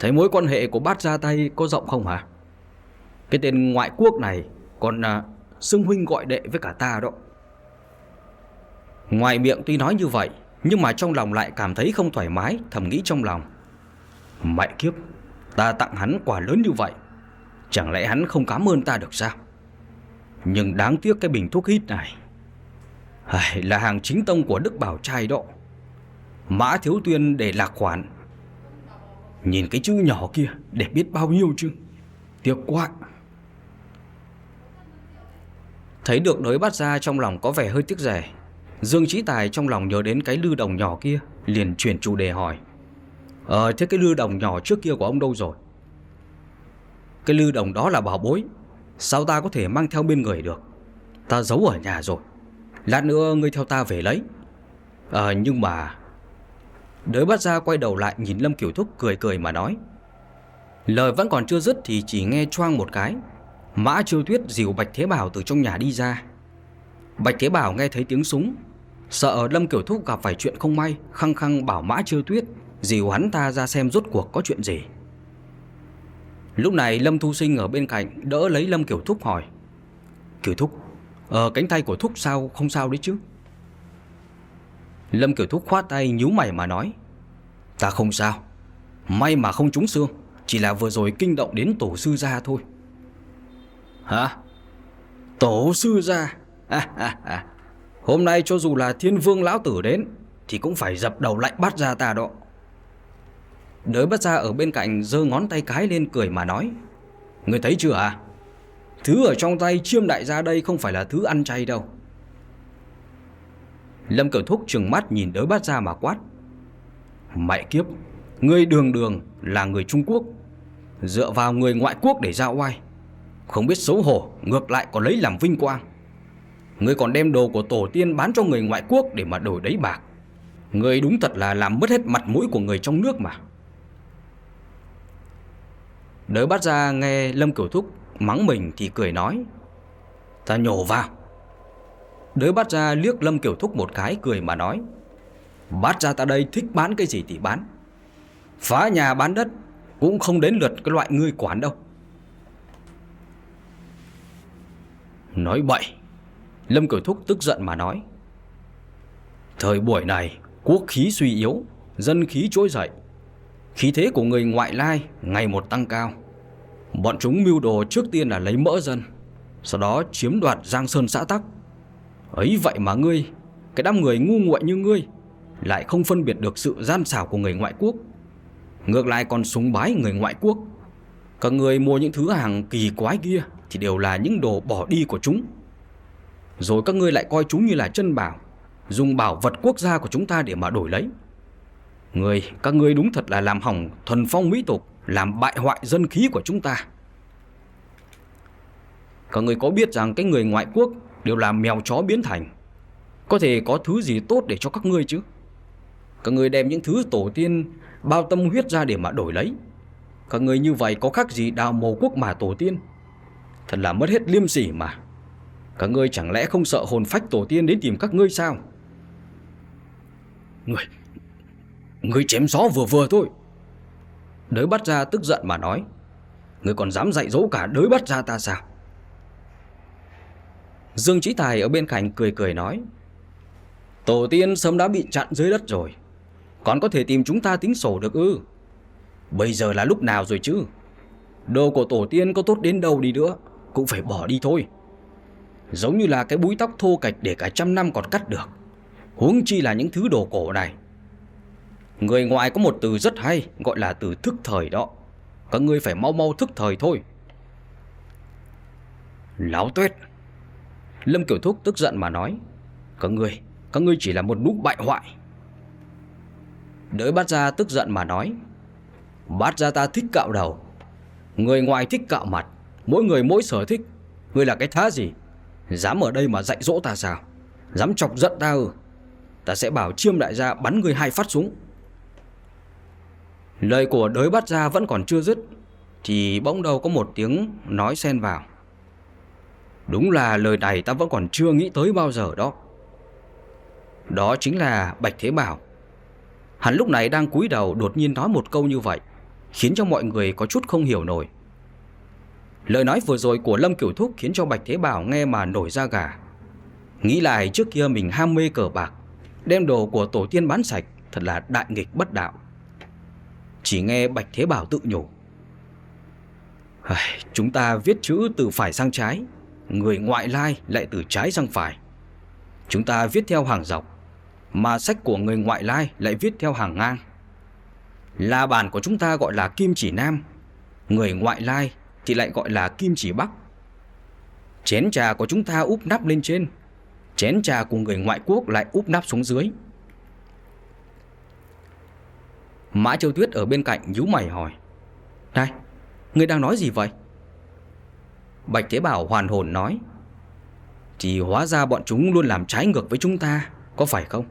Thấy mối quan hệ của bát ra tay có rộng không hả? Cái tên ngoại quốc này Còn à, xưng huynh gọi đệ với cả ta đó. Ngoài miệng tuy nói như vậy Nhưng mà trong lòng lại cảm thấy không thoải mái Thầm nghĩ trong lòng. Mẹ kiếp Ta tặng hắn quà lớn như vậy Chẳng lẽ hắn không cảm ơn ta được sao? Nhưng đáng tiếc cái bình thuốc hít này Ai, Là hàng chính tông của Đức Bảo Trai đó. Mã Thiếu Tuyên để lạc khoản. Nhìn cái chữ nhỏ kia Để biết bao nhiêu chứ? Tiếc quá. Thấy được đối bắt ra trong lòng có vẻ hơi tiếc rẻ Dương Trí Tài trong lòng nhớ đến cái lư đồng nhỏ kia Liền chuyển chủ đề hỏi. Ờ thế cái lư đồng nhỏ trước kia của ông đâu rồi? Cái lư đồng đó là bảo bối. Sao ta có thể mang theo bên người được? Ta giấu ở nhà rồi. Lát nữa ngươi theo ta về lấy. Ờ nhưng mà Đới bắt ra quay đầu lại nhìn Lâm Kiểu Thúc cười cười mà nói, Lời vẫn còn chưa dứt thì chỉ nghe choang một cái. Mã Chiêu Tuyết dìu Bạch Thế Bảo từ trong nhà đi ra. Bạch Thế Bảo nghe thấy tiếng súng, Sợ Lâm Kiểu Thúc gặp phải chuyện không may, Khăng khăng bảo Mã Chiêu Tuyết Dìu hắn ta ra xem rốt cuộc có chuyện gì. Lúc này Lâm Thu Sinh ở bên cạnh Đỡ lấy Lâm Kiểu Thúc hỏi. Kiểu Thúc Ờ cánh tay của Thúc sao không sao đấy chứ? Lâm Kiểu Thúc khoát tay nhíu mày mà nói. Ta không sao. May mà không trúng xương Chỉ là vừa rồi kinh động đến tổ sư gia thôi. Hả? Tổ sư gia? À, à, à. Hôm nay cho dù là thiên vương lão tử đến Thì cũng phải dập đầu lạnh bắt ra ta đó. Đới bắt ra ở bên cạnh giơ ngón tay cái lên cười mà nói, Người thấy chưa à Thứ ở trong tay chiêm đại gia đây không phải là thứ ăn chay đâu. Lâm Cửu Thúc trừng mắt nhìn đới bắt ra mà quát, Mẹ kiếp, Ngươi đường đường là người Trung Quốc, Dựa vào người ngoại quốc để ra oai, Không biết xấu hổ, Ngược lại còn lấy làm vinh quang. Ngươi còn đem đồ của tổ tiên bán cho người ngoại quốc Để mà đổi đấy bạc. Ngươi đúng thật là làm mất hết mặt mũi của người trong nước mà. Đới bắt ra nghe Lâm Kiểu Thúc mắng mình thì cười nói, Ta nhổ vào. Đới bắt ra liếc Lâm Kiểu Thúc một cái cười mà nói, Bắt ra ta đây thích bán cái gì thì bán. Phá nhà bán đất Cũng không đến lượt cái loại ngươi quản đâu. Nói bậy, Lâm Kiểu Thúc tức giận mà nói, Thời buổi này Quốc khí suy yếu, Dân khí trỗi dậy Khí thế của người ngoại lai ngày một tăng cao. Bọn chúng mưu đồ trước tiên là lấy mỡ dân, Sau đó chiếm đoạt Giang Sơn xã Tắc. Ấy vậy mà ngươi, Cái đám người ngu nguội như ngươi, Lại không phân biệt được sự gian xảo của người ngoại quốc. Ngược lại còn súng bái người ngoại quốc. Các người mua những thứ hàng kỳ quái kia Thì đều là những đồ bỏ đi của chúng. Rồi các ngươi lại coi chúng như là chân bảo, Dùng bảo vật quốc gia của chúng ta để mà đổi lấy. Người, các ngươi đúng thật là làm hỏng thuần phong mỹ tục Làm bại hoại dân khí của chúng ta Các người có biết rằng cái người ngoại quốc Đều là mèo chó biến thành Có thể có thứ gì tốt để cho các ngươi chứ Các người đem những thứ tổ tiên bao tâm huyết ra để mà đổi lấy. Các người như vậy có khác gì đào mồ quốc mà tổ tiên. Thật là mất hết liêm sỉ mà. Các ngươi chẳng lẽ không sợ hồn phách tổ tiên đến tìm các ngươi sao? Người, người chém gió vừa vừa thôi. Đới bắt ra tức giận mà nói. Người còn dám dạy dỗ cả đới bắt ra ta sao? Dương Chí Tài ở bên cạnh cười cười nói. Tổ tiên sớm đã bị chặn dưới đất rồi. Còn có thể tìm chúng ta tính sổ được ư? Bây giờ là lúc nào rồi chứ? Đồ của tổ tiên có tốt đến đâu đi nữa, Cũng phải bỏ đi thôi Giống như là cái búi tóc thô cạch để cả trăm năm còn cắt được Huống chi là những thứ đồ cổ này Người ngoài có một từ rất hay, Gọi là từ thức thời đó. Các ngươi phải mau mau thức thời thôi. Láo tuyết Lâm Kiểu Thúc tức giận mà nói, Các ngươi Các ngươi chỉ là một nút bại hoại. Đới bát ra tức giận mà nói, Bát ra ta thích cạo đầu. Người ngoài thích cạo mặt, Mỗi người mỗi sở thích. Ngươi là cái thá gì? Dám ở đây mà dạy dỗ ta sao? Dám chọc giận ta ư? Ta sẽ bảo chiêm đại gia bắn người hai phát súng. Lời của đới bắt ra vẫn còn chưa dứt, Thì bỗng đầu có một tiếng nói xen vào. Đúng là lời này ta vẫn còn chưa nghĩ tới bao giờ đó. Đó chính là Bạch Thế Bảo. Hắn lúc này đang cúi đầu đột nhiên nói một câu như vậy, Khiến cho mọi người có chút không hiểu nổi. Lời nói vừa rồi của Lâm Kiểu Thúc Khiến cho Bạch Thế Bảo nghe mà nổi da gà. Nghĩ lại trước kia mình ham mê cờ bạc, Đem đồ của tổ tiên bán sạch Thật là đại nghịch bất đạo. Chỉ nghe Bạch Thế Bảo tự nhủ. Chúng ta viết chữ từ phải sang trái, Người ngoại lai lại từ trái sang phải. Chúng ta viết theo hàng dọc, Mà sách của người ngoại lai lại viết theo hàng ngang. La bàn của chúng ta gọi là kim chỉ nam, Người ngoại lai thì lại gọi là kim chỉ bắc. Chén trà của chúng ta úp nắp lên trên, Chén trà của người ngoại quốc lại úp nắp xuống dưới. Mã Châu Tuyết ở bên cạnh nhíu mày hỏi Này, người đang nói gì vậy? Bạch Thế Bảo hoàn hồn nói Thì hóa ra bọn chúng luôn làm trái ngược với chúng ta Có phải không?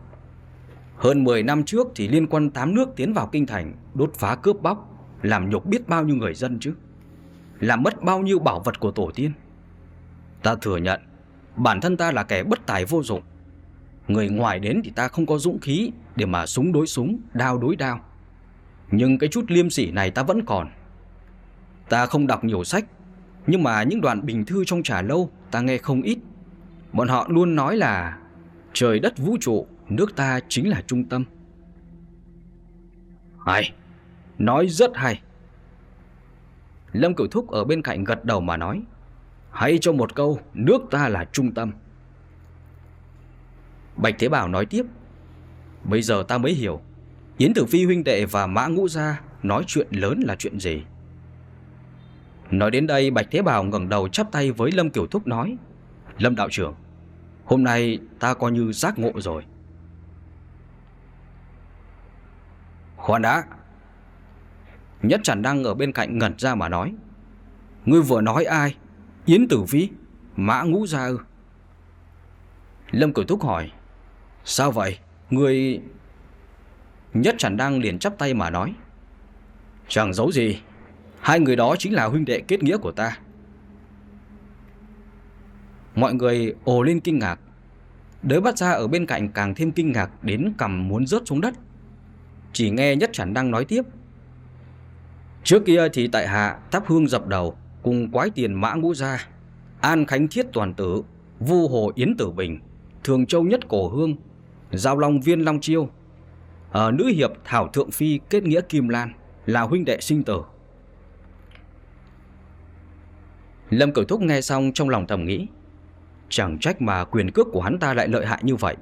Hơn 10 năm trước thì liên quân tám nước tiến vào kinh thành, đốt phá cướp bóc, làm nhục biết bao nhiêu người dân chứ. Làm mất bao nhiêu bảo vật của tổ tiên. Ta thừa nhận, bản thân ta là kẻ bất tài vô dụng. Người ngoài đến thì ta không có dũng khí để mà súng đối súng, đao đối đao. Nhưng cái chút liêm sỉ này ta vẫn còn. Ta không đọc nhiều sách, nhưng mà những đoạn bình thư trong trà lâu ta nghe không ít. Bọn họ luôn nói là trời đất vũ trụ nước ta chính là trung tâm. Hay, nói rất hay. Lâm Cửu Thúc ở bên cạnh gật đầu mà nói, hay cho một câu, nước ta là trung tâm. Bạch Thế Bảo nói tiếp, bây giờ ta mới hiểu, Yến Tử Phi huynh đệ và Mã Ngũ Gia nói chuyện lớn là chuyện gì. Nói đến đây, Bạch Thế Bảo ngẩng đầu chắp tay với Lâm Kiểu Thúc nói, Lâm đạo trưởng, Hôm nay ta coi như giác ngộ rồi. Khoan đã. Nhất Trần đang ở bên cạnh ngẩn ra mà nói, Ngươi vừa nói ai? Yến Tử Phi, Mã Ngũ Gia ư? Lâm Cửu Thúc hỏi, Sao vậy? Ngươi Nhất Trần đang liền chắp tay mà nói, Chẳng giấu gì, Hai người đó chính là huynh đệ kết nghĩa của ta. Mọi người ồ lên kinh ngạc. Đới bắt ra ở bên cạnh càng thêm kinh ngạc Đến cầm muốn rớt xuống đất. Chỉ nghe Nhất Trần đang nói tiếp, Trước kia thì tại hạ thắp hương dập đầu Cùng quái tiền mã ngũ gia, An Khánh Thiết Toàn Tử, Vu Hồ Yến Tử Bình, Thường Châu Nhất Cổ Hương, Giao Long Viên Long Chiêu ở Nữ Hiệp Thảo Thượng Phi Kết Nghĩa Kim Lan Là huynh đệ sinh tử Lâm Cửu Thúc nghe xong trong lòng thầm nghĩ Chẳng trách mà quyền cước của hắn ta lại lợi hại như vậy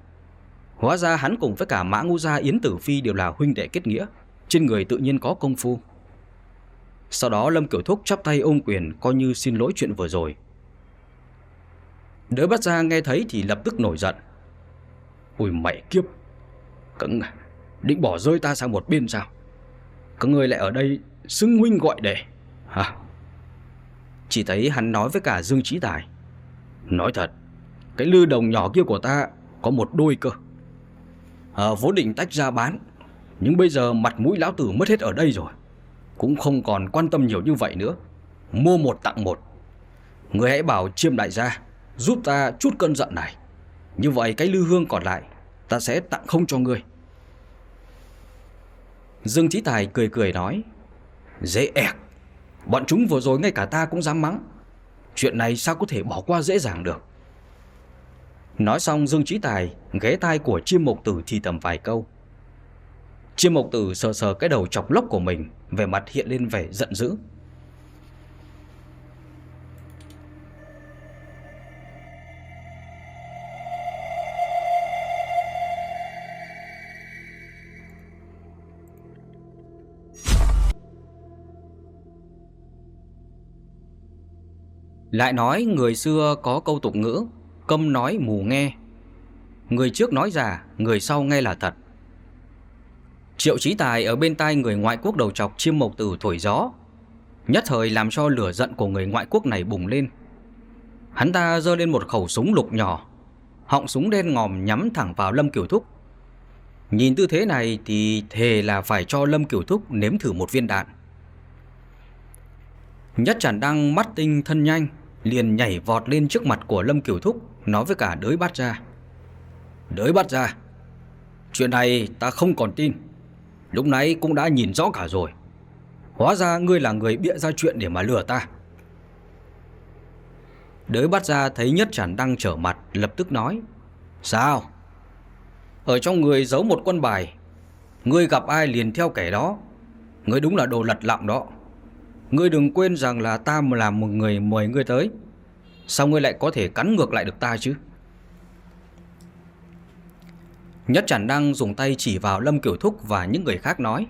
Hóa ra hắn cùng với cả Mã Ngô Gia Yến Tử Phi đều là huynh đệ kết nghĩa, trên người tự nhiên có công phu. Sau đó Lâm cửu Thúc chắp tay ôm quyền coi như xin lỗi chuyện vừa rồi. Đới bắt ra nghe thấy thì lập tức nổi giận. Ôi mẹ kiếp, cứng à, định bỏ rơi ta sang một bên sao? Các người lại ở đây xưng huynh gọi đệ, hả? Chỉ thấy hắn nói với cả Dương Trí Tài. Nói thật, cái lư đồng nhỏ kia của ta có một đôi cơ. À, vốn định tách ra bán Nhưng bây giờ mặt mũi lão tử mất hết ở đây rồi. Cũng không còn quan tâm nhiều như vậy nữa. Mua một tặng một. Người hãy bảo chiêm đại gia Giúp ta chút cơn giận này. Như vậy cái lư hương còn lại Ta sẽ tặng không cho ngươi. Dương Chí Tài cười cười nói, Dễ ẹc, Bọn chúng vừa rồi ngay cả ta cũng dám mắng. Chuyện này sao có thể bỏ qua dễ dàng được? Nói xong, Dương Chí Tài ghé tai của chiêm mộc tử thì tầm vài câu. Chiêm mộc tử sờ sờ cái đầu chọc lốc của mình Về mặt hiện lên vẻ giận dữ. Lại nói người xưa có câu tục ngữ, Câm nói mù nghe. Người trước nói giả Người sau nghe là thật. Triệu trí Tài ở bên tai người ngoại quốc đầu chọc chiêm mộc tử thổi gió, Nhất thời làm cho lửa giận của người ngoại quốc này bùng lên. Hắn ta giơ lên một khẩu súng lục nhỏ, Họng súng đen ngòm nhắm thẳng vào Lâm Kiểu Thúc. Nhìn tư thế này thì thề là phải cho Lâm Kiểu Thúc nếm thử một viên đạn. Nhất Trản Đăng mắt tinh thân nhanh liền nhảy vọt lên trước mặt của Lâm Kiều Thúc, nói với cả đới bắt ra. Đới bắt ra, chuyện này ta không còn tin. Lúc nãy cũng đã nhìn rõ cả rồi. Hóa ra ngươi là người bịa ra chuyện để mà lừa ta. Đới bắt ra thấy Nhất Trản đang trở mặt, lập tức nói. Sao? Ở trong người giấu một quân bài, ngươi gặp ai liền theo kẻ đó. Ngươi đúng là đồ lật lọng đó. Ngươi đừng quên rằng là ta mà làm một người mời ngươi tới. Sao ngươi lại có thể cắn ngược lại được ta chứ? Nhất chẳng Đăng dùng tay chỉ vào Lâm Kiểu Thúc và những người khác nói.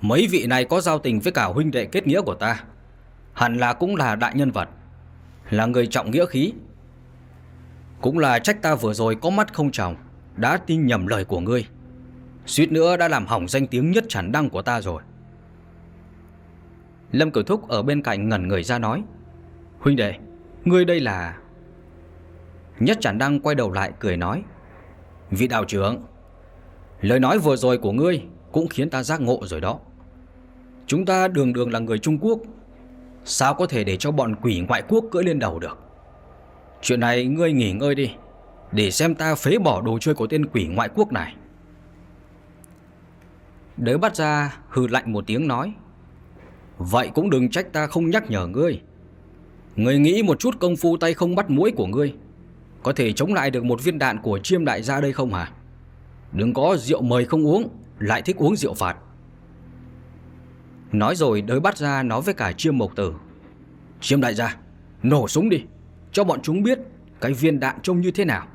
Mấy vị này có giao tình với cả huynh đệ kết nghĩa của ta. Hẳn là cũng là đại nhân vật, Là người trọng nghĩa khí. Cũng là trách ta vừa rồi có mắt không trọng Đã tin nhầm lời của ngươi. Suýt nữa đã làm hỏng danh tiếng nhất chẳng Đăng của ta rồi. Lâm Cửu Thúc ở bên cạnh ngẩn người ra nói Huynh đệ, ngươi đây là... Nhất Trản Đăng quay đầu lại cười nói Vị đạo trưởng Lời nói vừa rồi của ngươi Cũng khiến ta giác ngộ rồi đó. Chúng ta đường đường là người Trung Quốc Sao có thể để cho bọn quỷ ngoại quốc cưỡi lên đầu được? Chuyện này ngươi nghỉ ngơi đi Để xem ta phế bỏ đồ chơi của tên quỷ ngoại quốc này. Đới bắt ra hừ lạnh một tiếng nói Vậy cũng đừng trách ta không nhắc nhở ngươi. Ngươi nghĩ một chút công phu tay không bắt mũi của ngươi, Có thể chống lại được một viên đạn của chiêm đại gia đây không hả? Đừng có rượu mời không uống, Lại thích uống rượu phạt. Nói rồi đới bắt ra nói với cả chiêm mộc tử. Chiêm đại gia, Nổ súng đi, Cho bọn chúng biết Cái viên đạn trông như thế nào.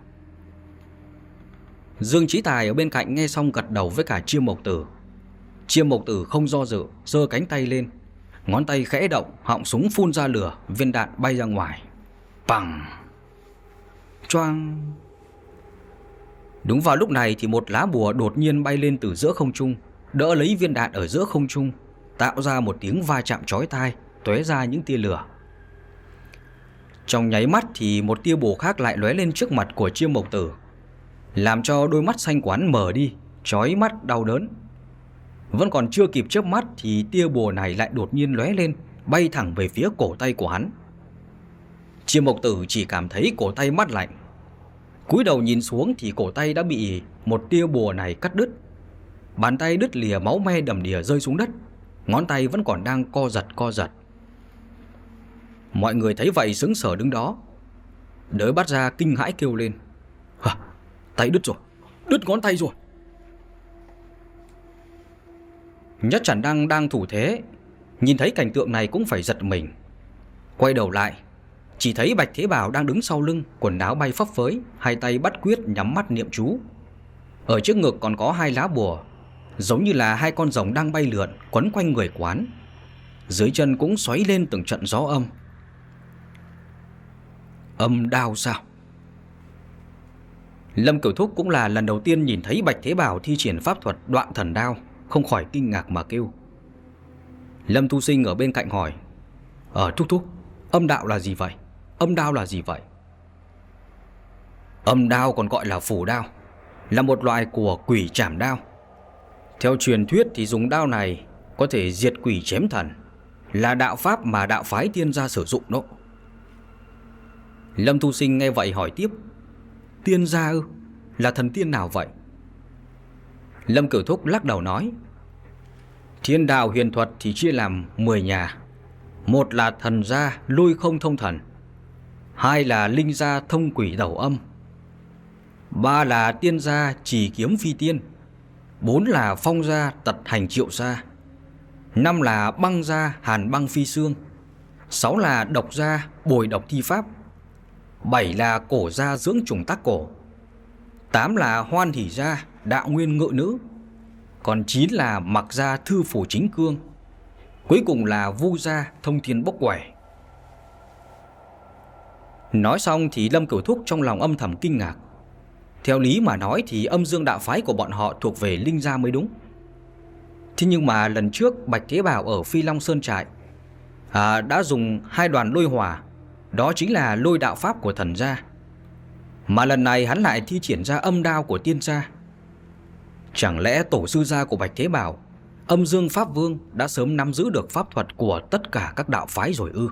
Dương Trí Tài ở bên cạnh nghe xong gật đầu với cả chiêm mộc tử. Chiêm mộc tử không do dự, giơ cánh tay lên Ngón tay khẽ động, Họng súng phun ra lửa, Viên đạn bay ra ngoài. Bằng! Choang! Đúng vào lúc này thì một lá bùa đột nhiên bay lên từ giữa không trung, Đỡ lấy viên đạn ở giữa không trung, Tạo ra một tiếng va chạm chói tai, tóe ra những tia lửa. Trong nháy mắt thì một tia bùa khác lại lóe lên trước mặt của chiêm mộc tử, Làm cho đôi mắt xanh quán mở đi, Chói mắt, đau đớn vẫn còn chưa kịp chớp mắt thì tia bùa này lại đột nhiên lóe lên, bay thẳng về phía cổ tay của hắn. Chiêm mộc tử chỉ cảm thấy cổ tay mát lạnh. cúi đầu nhìn xuống thì cổ tay đã bị một tia bùa này cắt đứt. Bàn tay đứt lìa máu me đầm đìa rơi xuống đất. Ngón tay vẫn còn đang co giật co giật. Mọi người thấy vậy sững sờ đứng đó. Đới bắt ra kinh hãi kêu lên. Hả? Tay đứt rồi. Đứt ngón tay rồi. Nhất Trần Đăng đang thủ thế. Nhìn thấy cảnh tượng này cũng phải giật mình. Quay đầu lại, Chỉ thấy Bạch Thế Bảo đang đứng sau lưng, Quần áo bay phấp phới, Hai tay bắt quyết nhắm mắt niệm chú. Ở trước ngực còn có hai lá bùa, Giống như là hai con rồng đang bay lượn Quấn quanh người quán. Dưới chân cũng xoáy lên từng trận gió âm. Âm đao sao? Lâm Cửu Thúc cũng là lần đầu tiên nhìn thấy Bạch Thế Bảo thi triển pháp thuật đoạn thần đao khỏi kinh ngạc mà kêu. Lâm Thu Sinh ở bên cạnh hỏi Ờ thúc thúc Âm đạo là gì vậy? Âm đao là gì vậy? Âm đao còn gọi là phủ đao Là một loại của quỷ trảm đao. Theo truyền thuyết thì dùng đao này có thể diệt quỷ chém thần, là đạo pháp mà đạo phái tiên gia sử dụng đó. Lâm Thu Sinh nghe vậy hỏi tiếp Tiên gia ư? Là thần tiên nào vậy? Lâm Cửu Thúc lắc đầu nói, Thiên đạo huyền thuật thì chia làm 10 nhà. Một là thần gia lui không thông thần, Hai là linh gia thông quỷ đầu âm, Ba là tiên gia chỉ kiếm phi tiên, Bốn là phong gia tật hành triệu gia, Năm là băng gia hàn băng phi xương, Sáu là độc gia bồi độc thi pháp, Bảy là cổ gia dưỡng trùng tác cổ, Tám là hoan hỷ gia đạo nguyên ngự nữ Còn chín là mặc gia thư phủ chính cương Cuối cùng là vu gia thông thiên bốc quẻ. Nói xong thì Lâm Cửu Thúc trong lòng âm thầm kinh ngạc. Theo lý mà nói thì âm dương đạo phái của bọn họ thuộc về Linh Gia mới đúng. Thế nhưng mà lần trước Bạch Thế Bảo ở Phi Long Sơn Trại à, Đã dùng hai đoàn lôi hỏa Đó chính là lôi đạo pháp của thần gia. Mà lần này hắn lại thi triển ra âm đao của tiên gia. Chẳng lẽ tổ sư gia của Bạch Thế Bảo, Âm Dương Pháp Vương đã sớm nắm giữ được pháp thuật của tất cả các đạo phái rồi ư?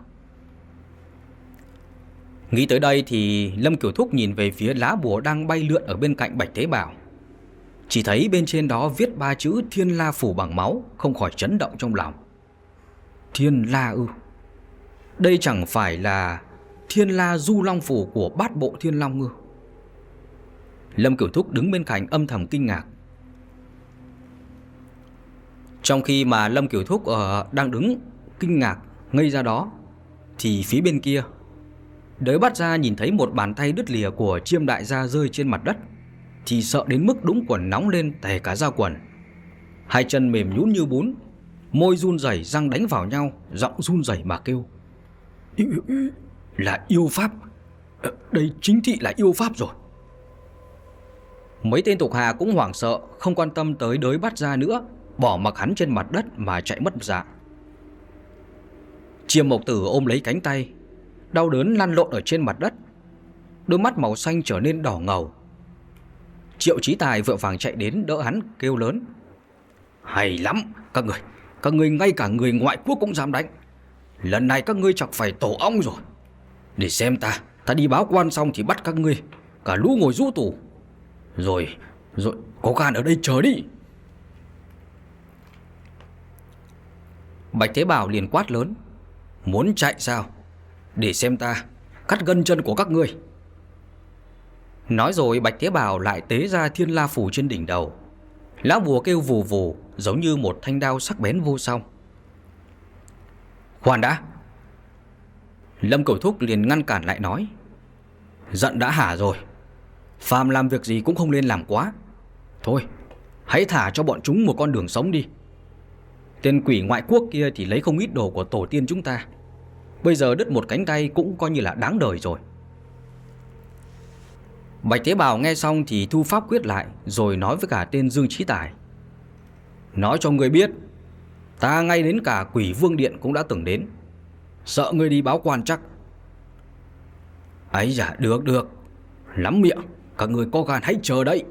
Nghĩ tới đây thì Lâm Kiều Thúc nhìn về phía lá bùa đang bay lượn ở bên cạnh Bạch Thế Bảo. Chỉ thấy bên trên đó viết ba chữ Thiên La Phủ bằng máu, Không khỏi chấn động trong lòng. Thiên La ư? Đây chẳng phải là Thiên La Du Long Phủ của bát bộ Thiên Long ư? Lâm Kiều Thúc đứng bên cạnh âm thầm kinh ngạc trong khi mà Lâm kiểu Thúc ở đang đứng kinh ngạc ngây ra đó, Thì phía bên kia, Đới bắt ra nhìn thấy một bàn tay đứt lìa của chiêm đại gia rơi trên mặt đất, Thì sợ đến mức đúng quần nóng lên tè cả ra quần. Hai chân mềm nhũn như bún, Môi run rẩy, răng đánh vào nhau, Giọng run rẩy mà kêu, Là yêu pháp. Đây chính thị là yêu pháp rồi. Mấy tên tục hà cũng hoảng sợ, Không quan tâm tới đới bắt ra nữa. Bỏ mặc hắn trên mặt đất mà chạy mất dạng. Chiêm mộc tử ôm lấy cánh tay, Đau đớn lăn lộn ở trên mặt đất. Đôi mắt màu xanh trở nên đỏ ngầu. Triệu trí tài vợ vàng chạy đến đỡ hắn, kêu lớn. Hay lắm, các người Các người ngay cả người ngoại quốc cũng dám đánh. Lần này các ngươi chọc phải tổ ong rồi. Để xem ta Ta đi báo quan xong thì bắt các ngươi, Cả lũ ngồi rũ tù Rồi Rồi, có gan ở đây chờ đi. Bạch Thế Bảo liền quát lớn, Muốn chạy sao? Để xem ta Cắt gân chân của các ngươi. Nói rồi Bạch Thế Bảo lại tế ra thiên la phủ trên đỉnh đầu. Lá bùa kêu vù vù, Giống như một thanh đao sắc bén vô song. Khoan đã. Lâm Cẩu Thúc liền ngăn cản lại nói, Giận đã hả rồi. Phàm làm việc gì cũng không nên làm quá. Thôi, Hãy thả cho bọn chúng một con đường sống đi. Tên quỷ ngoại quốc kia thì lấy không ít đồ của tổ tiên chúng ta. Bây giờ đứt một cánh tay cũng coi như là đáng đời rồi. Bạch Thế Bảo nghe xong thì thu pháp quyết lại, Rồi nói với cả tên Dương Trí Tài. Nói cho người biết, Ta ngay đến cả quỷ vương điện cũng đã từng đến. Sợ người đi báo quan chắc. Ấy dạ được được. Lắm miệng, Các người có gan hãy chờ đấy.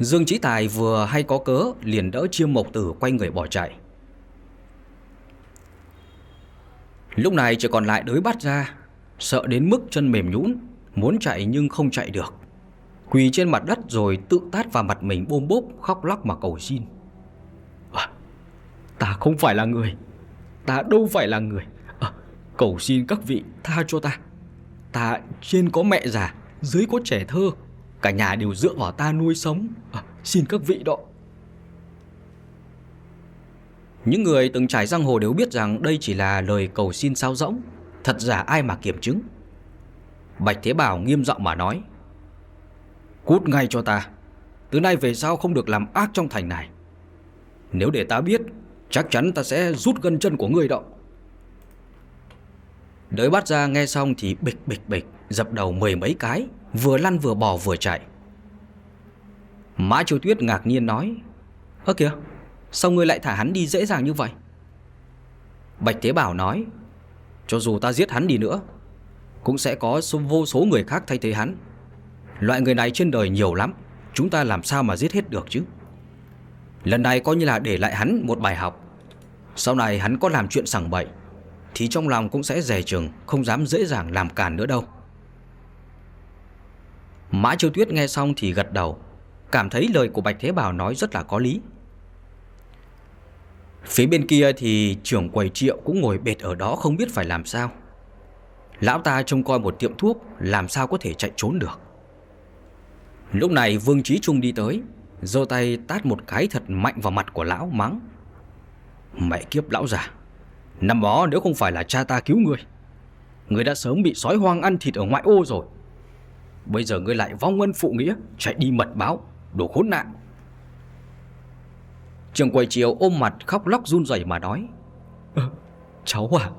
Dương Chí Tài vừa hay có cớ liền đỡ chiêm mộc tử quay người bỏ chạy. Lúc này chỉ còn lại đới bắt ra, sợ đến mức chân mềm nhũn, muốn chạy nhưng không chạy được. Quỳ trên mặt đất rồi tự tát vào mặt mình bôm bốp khóc lóc mà cầu xin. À, ta không phải là người, ta đâu phải là người. À, cầu xin các vị tha cho ta. Ta trên có mẹ già, dưới có trẻ thơ, Cả nhà đều dựa vào ta nuôi sống. À, Xin các vị đó. Những người từng trải giang hồ đều biết rằng Đây chỉ là lời cầu xin sao rỗng. Thật giả ai mà kiểm chứng? Bạch Thế Bảo nghiêm giọng mà nói Cút ngay cho ta. Từ nay về sau không được làm ác trong thành này. Nếu để ta biết Chắc chắn ta sẽ rút gân chân của người đó. Đới bắt ra nghe xong thì bịch bịch bịch Dập đầu mười mấy cái. Vừa lăn vừa bò vừa chạy. Mã Triều Tuyết ngạc nhiên nói, Ơ kìa, Sao ngươi lại thả hắn đi dễ dàng như vậy? Bạch Thế Bảo nói, Cho dù ta giết hắn đi nữa, Cũng sẽ có số, vô số người khác thay thế hắn. Loại người này trên đời nhiều lắm, Chúng ta làm sao mà giết hết được chứ? Lần này coi như là để lại hắn một bài học. Sau này hắn có làm chuyện sảng bậy, Thì trong lòng cũng sẽ dè chừng, Không dám dễ dàng làm cản nữa đâu. Mã Chiêu Tuyết nghe xong thì gật đầu, Cảm thấy lời của Bạch Thế Bảo nói rất là có lý. Phía bên kia thì trưởng quầy triệu cũng ngồi bệt ở đó không biết phải làm sao. Lão ta trông coi một tiệm thuốc, Làm sao có thể chạy trốn được. Lúc này Vương Trí Trung đi tới, giơ tay tát một cái thật mạnh vào mặt của lão mắng. Mẹ kiếp lão già, Năm đó nếu không phải là cha ta cứu người Người đã sớm bị sói hoang ăn thịt ở ngoại ô rồi. Bây giờ ngươi lại vong ân phụ nghĩa Chạy đi mật báo Đồ khốn nạn. Trường quầy chiều ôm mặt khóc lóc run rẩy mà nói à, Cháu à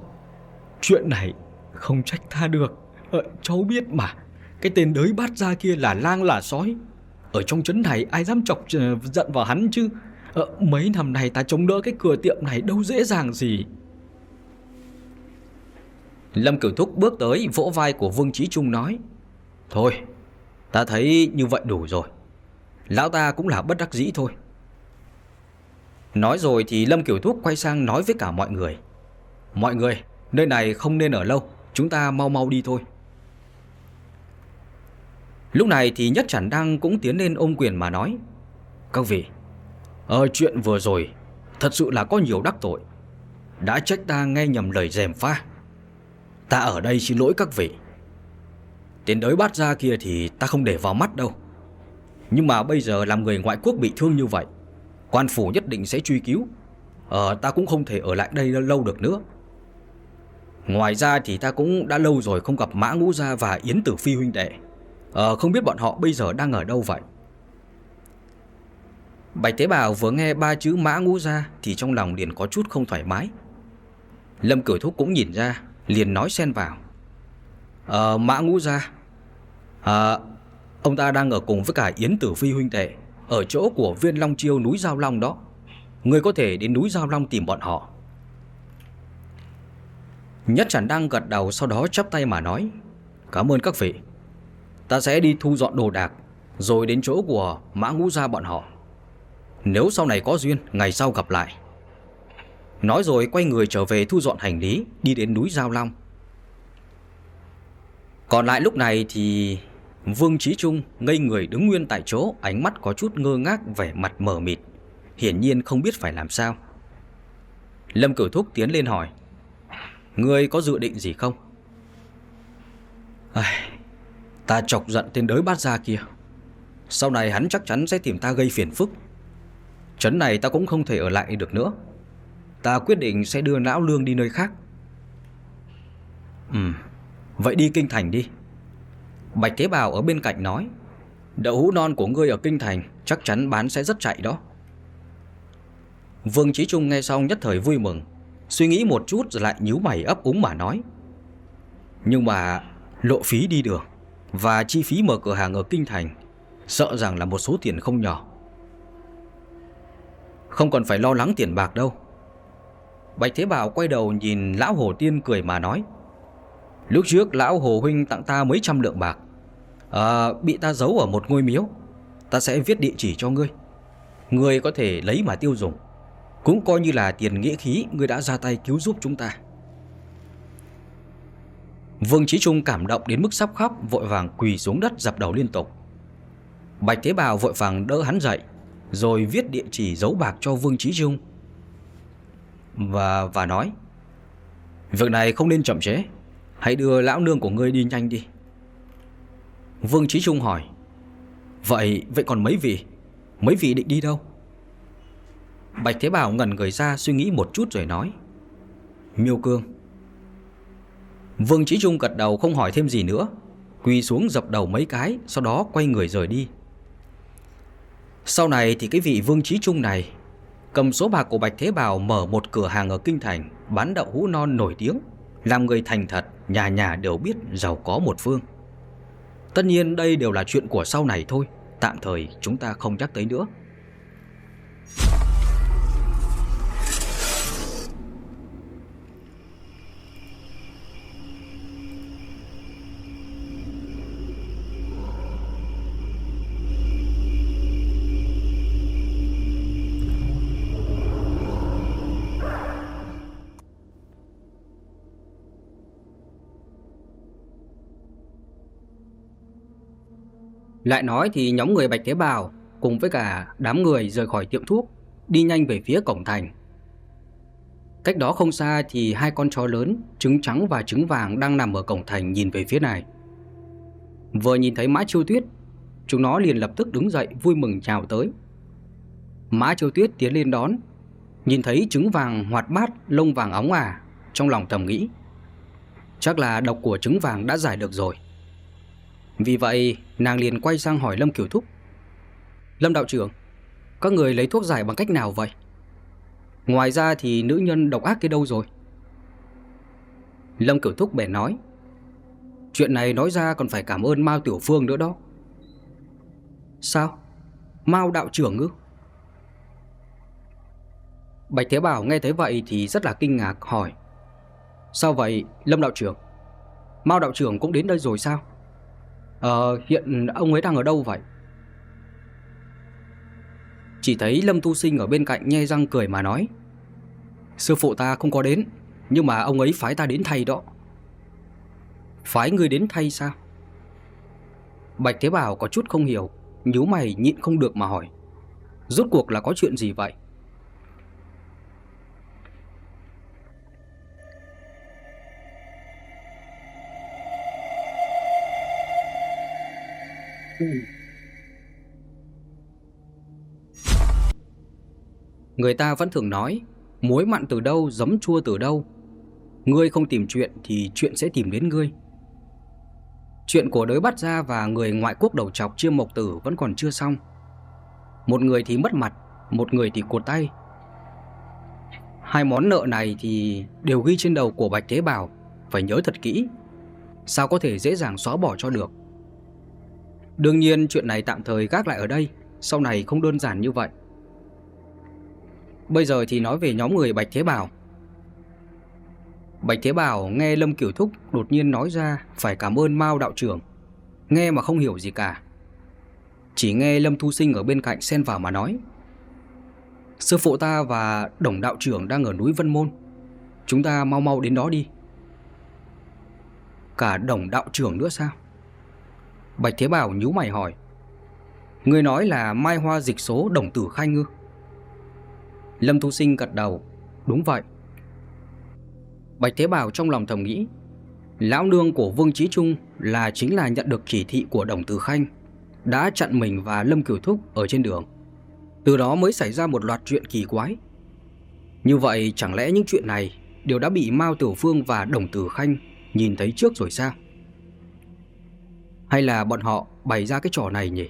Chuyện này không trách tha được. À, Cháu biết mà Cái tên đới bát ra kia là lang là sói. Ở trong trấn này ai dám chọc ờ, giận vào hắn chứ? À, Mấy năm này ta chống đỡ cái cửa tiệm này đâu dễ dàng gì. Lâm Cửu Thúc bước tới vỗ vai của Vương Trí Trung nói Thôi, ta thấy như vậy đủ rồi. Lão ta cũng là bất đắc dĩ thôi. Nói rồi thì Lâm Kiểu Thúc quay sang nói với cả mọi người. Mọi người, nơi này không nên ở lâu Chúng ta mau mau đi thôi. Lúc này thì Nhất chẳng Đăng cũng tiến lên ôm quyền mà nói. Các vị Ờ chuyện vừa rồi Thật sự là có nhiều đắc tội. Đã trách ta nghe nhầm lời dèm pha. Ta ở đây xin lỗi các vị tiến đới bát ra kia thì ta không để vào mắt đâu. Nhưng mà bây giờ làm người ngoại quốc bị thương như vậy, Quan phủ nhất định sẽ truy cứu. Ờ ta cũng không thể ở lại đây lâu được nữa. Ngoài ra thì ta cũng đã lâu rồi không gặp Mã Ngũ Gia và Yến Tử Phi huynh đệ. Ờ không biết bọn họ bây giờ đang ở đâu vậy? Bạch Tế Bảo vừa nghe ba chữ Mã Ngũ Gia Thì trong lòng liền có chút không thoải mái. Lâm Cửu Thúc cũng nhìn ra, Liền nói xen vào. Ờ Mã Ngũ Gia. À, Ông ta đang ở cùng với cả Yến Tử Phi huynh đệ Ở chỗ của viên Long Chiêu núi Giao Long đó. Người có thể đến núi Giao Long tìm bọn họ. Nhất chẳng đang gật đầu sau đó chắp tay mà nói Cảm ơn các vị. Ta sẽ đi thu dọn đồ đạc Rồi đến chỗ của mã ngũ gia bọn họ. Nếu sau này có duyên Ngày sau gặp lại. Nói rồi quay người trở về thu dọn hành lý Đi đến núi Giao Long. Còn lại lúc này thì Vương Trí Trung ngây người đứng nguyên tại chỗ Ánh mắt có chút ngơ ngác vẻ mặt mờ mịt. Hiển nhiên không biết phải làm sao. Lâm Cửu Thúc tiến lên hỏi Ngươi có dự định gì không? Ai, ta chọc giận tên đới bát gia kia. Sau này hắn chắc chắn sẽ tìm ta gây phiền phức. Trấn này ta cũng không thể ở lại được nữa. Ta quyết định sẽ đưa lão lương đi nơi khác. "Ừm." Vậy đi kinh thành đi. Bạch Thế Bào ở bên cạnh nói, Đậu hũ non của ngươi ở kinh thành Chắc chắn bán sẽ rất chạy đó. Vương Trí Trung nghe xong nhất thời vui mừng, Suy nghĩ một chút rồi lại nhíu mày ấp úng mà nói, Nhưng mà lộ phí đi đường Và chi phí mở cửa hàng ở Kinh Thành Sợ rằng là một số tiền không nhỏ. Không còn phải lo lắng tiền bạc đâu. Bạch Thế Bảo quay đầu nhìn Lão Hồ Tiên cười mà nói Lúc trước Lão Hồ Huynh tặng ta mấy trăm lượng bạc. À, Bị ta giấu ở một ngôi miếu. Ta sẽ viết địa chỉ cho ngươi. Ngươi có thể lấy mà tiêu dùng. Cũng coi như là tiền nghĩa khí Ngươi đã ra tay cứu giúp chúng ta. Vương Trí Trung cảm động đến mức sắp khóc Vội vàng quỳ xuống đất dập đầu liên tục. Bạch Thế Bào vội vàng đỡ hắn dậy Rồi viết địa chỉ giấu bạc cho Vương Trí Trung. Và và nói Việc này không nên chậm chế Hãy đưa lão nương của ngươi đi nhanh đi. Vương Trí Trung hỏi. Vậy vậy còn mấy vị? Mấy vị định đi đâu? Bạch Thế Bảo ngẩn người ra suy nghĩ một chút rồi nói. Miêu Cương. Vương trí Trung gật đầu không hỏi thêm gì nữa. Quỳ xuống dập đầu mấy cái, Sau đó quay người rời đi. Sau này thì cái vị Vương trí Trung này Cầm số bạc của Bạch Thế Bảo Mở một cửa hàng ở Kinh Thành, Bán đậu hũ non nổi tiếng. Làm người thành thật, Nhà nhà đều biết giàu có một phương. Tất nhiên đây đều là chuyện của sau này thôi, Tạm thời chúng ta không nhắc tới nữa. Lại nói thì nhóm người Bạch Thế Bào cùng với cả đám người rời khỏi tiệm thuốc, đi nhanh về phía cổng thành. Cách đó không xa thì hai con chó lớn, trứng trắng và trứng vàng đang nằm ở cổng thành nhìn về phía này. Vừa nhìn thấy Mã Chiêu Tuyết, chúng nó liền lập tức đứng dậy vui mừng chào tới. Mã Chiêu Tuyết tiến lên đón, nhìn thấy trứng vàng hoạt bát, lông vàng óng ả, trong lòng thầm nghĩ. Chắc là độc của trứng vàng đã giải được rồi. Vì vậy, nàng liền quay sang hỏi Lâm Kiều Thúc. Lâm đạo trưởng, các người lấy thuốc giải bằng cách nào vậy? Ngoài ra thì nữ nhân độc ác kia đâu rồi? Lâm Kiều Thúc bèn nói. Chuyện này nói ra còn phải cảm ơn Mao Tiểu Phương nữa đó. Sao? Mao đạo trưởng ư? Bạch Thế Bảo nghe thấy vậy thì rất là kinh ngạc hỏi. Sao vậy Lâm đạo trưởng? Mao đạo trưởng cũng đến đây rồi sao? Ờ, hiện ông ấy đang ở đâu vậy? Chỉ thấy Lâm Tu Sinh ở bên cạnh nhe răng cười mà nói Sư phụ ta không có đến Nhưng mà ông ấy phái ta đến thay đó Phái người đến thay sao? Bạch Thế Bảo có chút không hiểu nhíu mày nhịn không được mà hỏi Rốt cuộc là có chuyện gì vậy? Người ta vẫn thường nói Muối mặn từ đâu, giấm chua từ đâu? Ngươi không tìm chuyện thì chuyện sẽ tìm đến ngươi. Chuyện của đới bắt ra và người ngoại quốc đầu chọc chiêm mộc tử vẫn còn chưa xong. Một người thì mất mặt, một người thì cột tay. Hai món nợ này thì đều ghi trên đầu của Bạch Thế Bảo Phải nhớ thật kỹ. Sao có thể dễ dàng xóa bỏ cho được? Đương nhiên chuyện này tạm thời gác lại ở đây, Sau này không đơn giản như vậy Bây giờ thì nói về nhóm người Bạch Thế Bảo Bạch Thế Bảo nghe Lâm Kiểu Thúc đột nhiên nói ra, phải cảm ơn Mao đạo trưởng. Nghe mà không hiểu gì cả. Chỉ nghe Lâm Thu Sinh ở bên cạnh xen vào mà nói. Sư phụ ta và đồng đạo trưởng đang ở núi Vân Môn. Chúng ta mau mau đến đó đi. Cả đồng đạo trưởng nữa sao? Bạch Thế Bảo nhíu mày hỏi. Người nói là Mai Hoa dịch số đồng tử khanh ngư. Lâm Thu Sinh gật đầu. Đúng vậy. Bạch Thế Bảo trong lòng thầm nghĩ, Lão nương của Vương Trí Trung là chính là nhận được chỉ thị của Đồng Tử Khanh, Đã chặn mình và Lâm Kiều Thúc ở trên đường Từ đó mới xảy ra một loạt chuyện kỳ quái Như vậy chẳng lẽ những chuyện này đều đã bị Mao Tiểu Phương và Đồng Tử Khanh nhìn thấy trước rồi sao? Hay là bọn họ bày ra cái trò này nhỉ?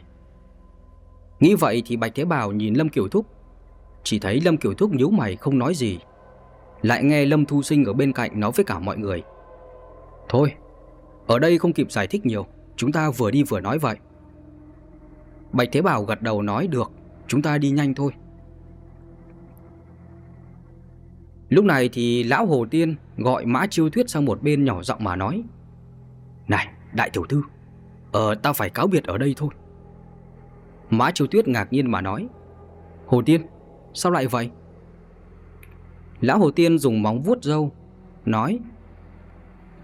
Nghĩ vậy thì Bạch Thế Bảo nhìn Lâm Kiều Thúc. Chỉ thấy Lâm Kiều Thúc nhíu mày không nói gì. Lại nghe Lâm Thu Sinh ở bên cạnh nói với cả mọi người. Thôi, Ở đây không kịp giải thích nhiều. Chúng ta vừa đi vừa nói vậy. Bạch Thế Bảo gật đầu nói, được, Chúng ta đi nhanh thôi. Lúc này thì Lão Hồ Tiên Gọi Mã Chiêu Thuyết sang một bên nhỏ giọng mà nói, Này, đại tiểu thư Ờ ta phải cáo biệt ở đây thôi. Mã Chiêu Tuyết ngạc nhiên mà nói, Hồ Tiên, Sao lại vậy? Lão Hồ Tiên dùng móng vuốt râu, Nói,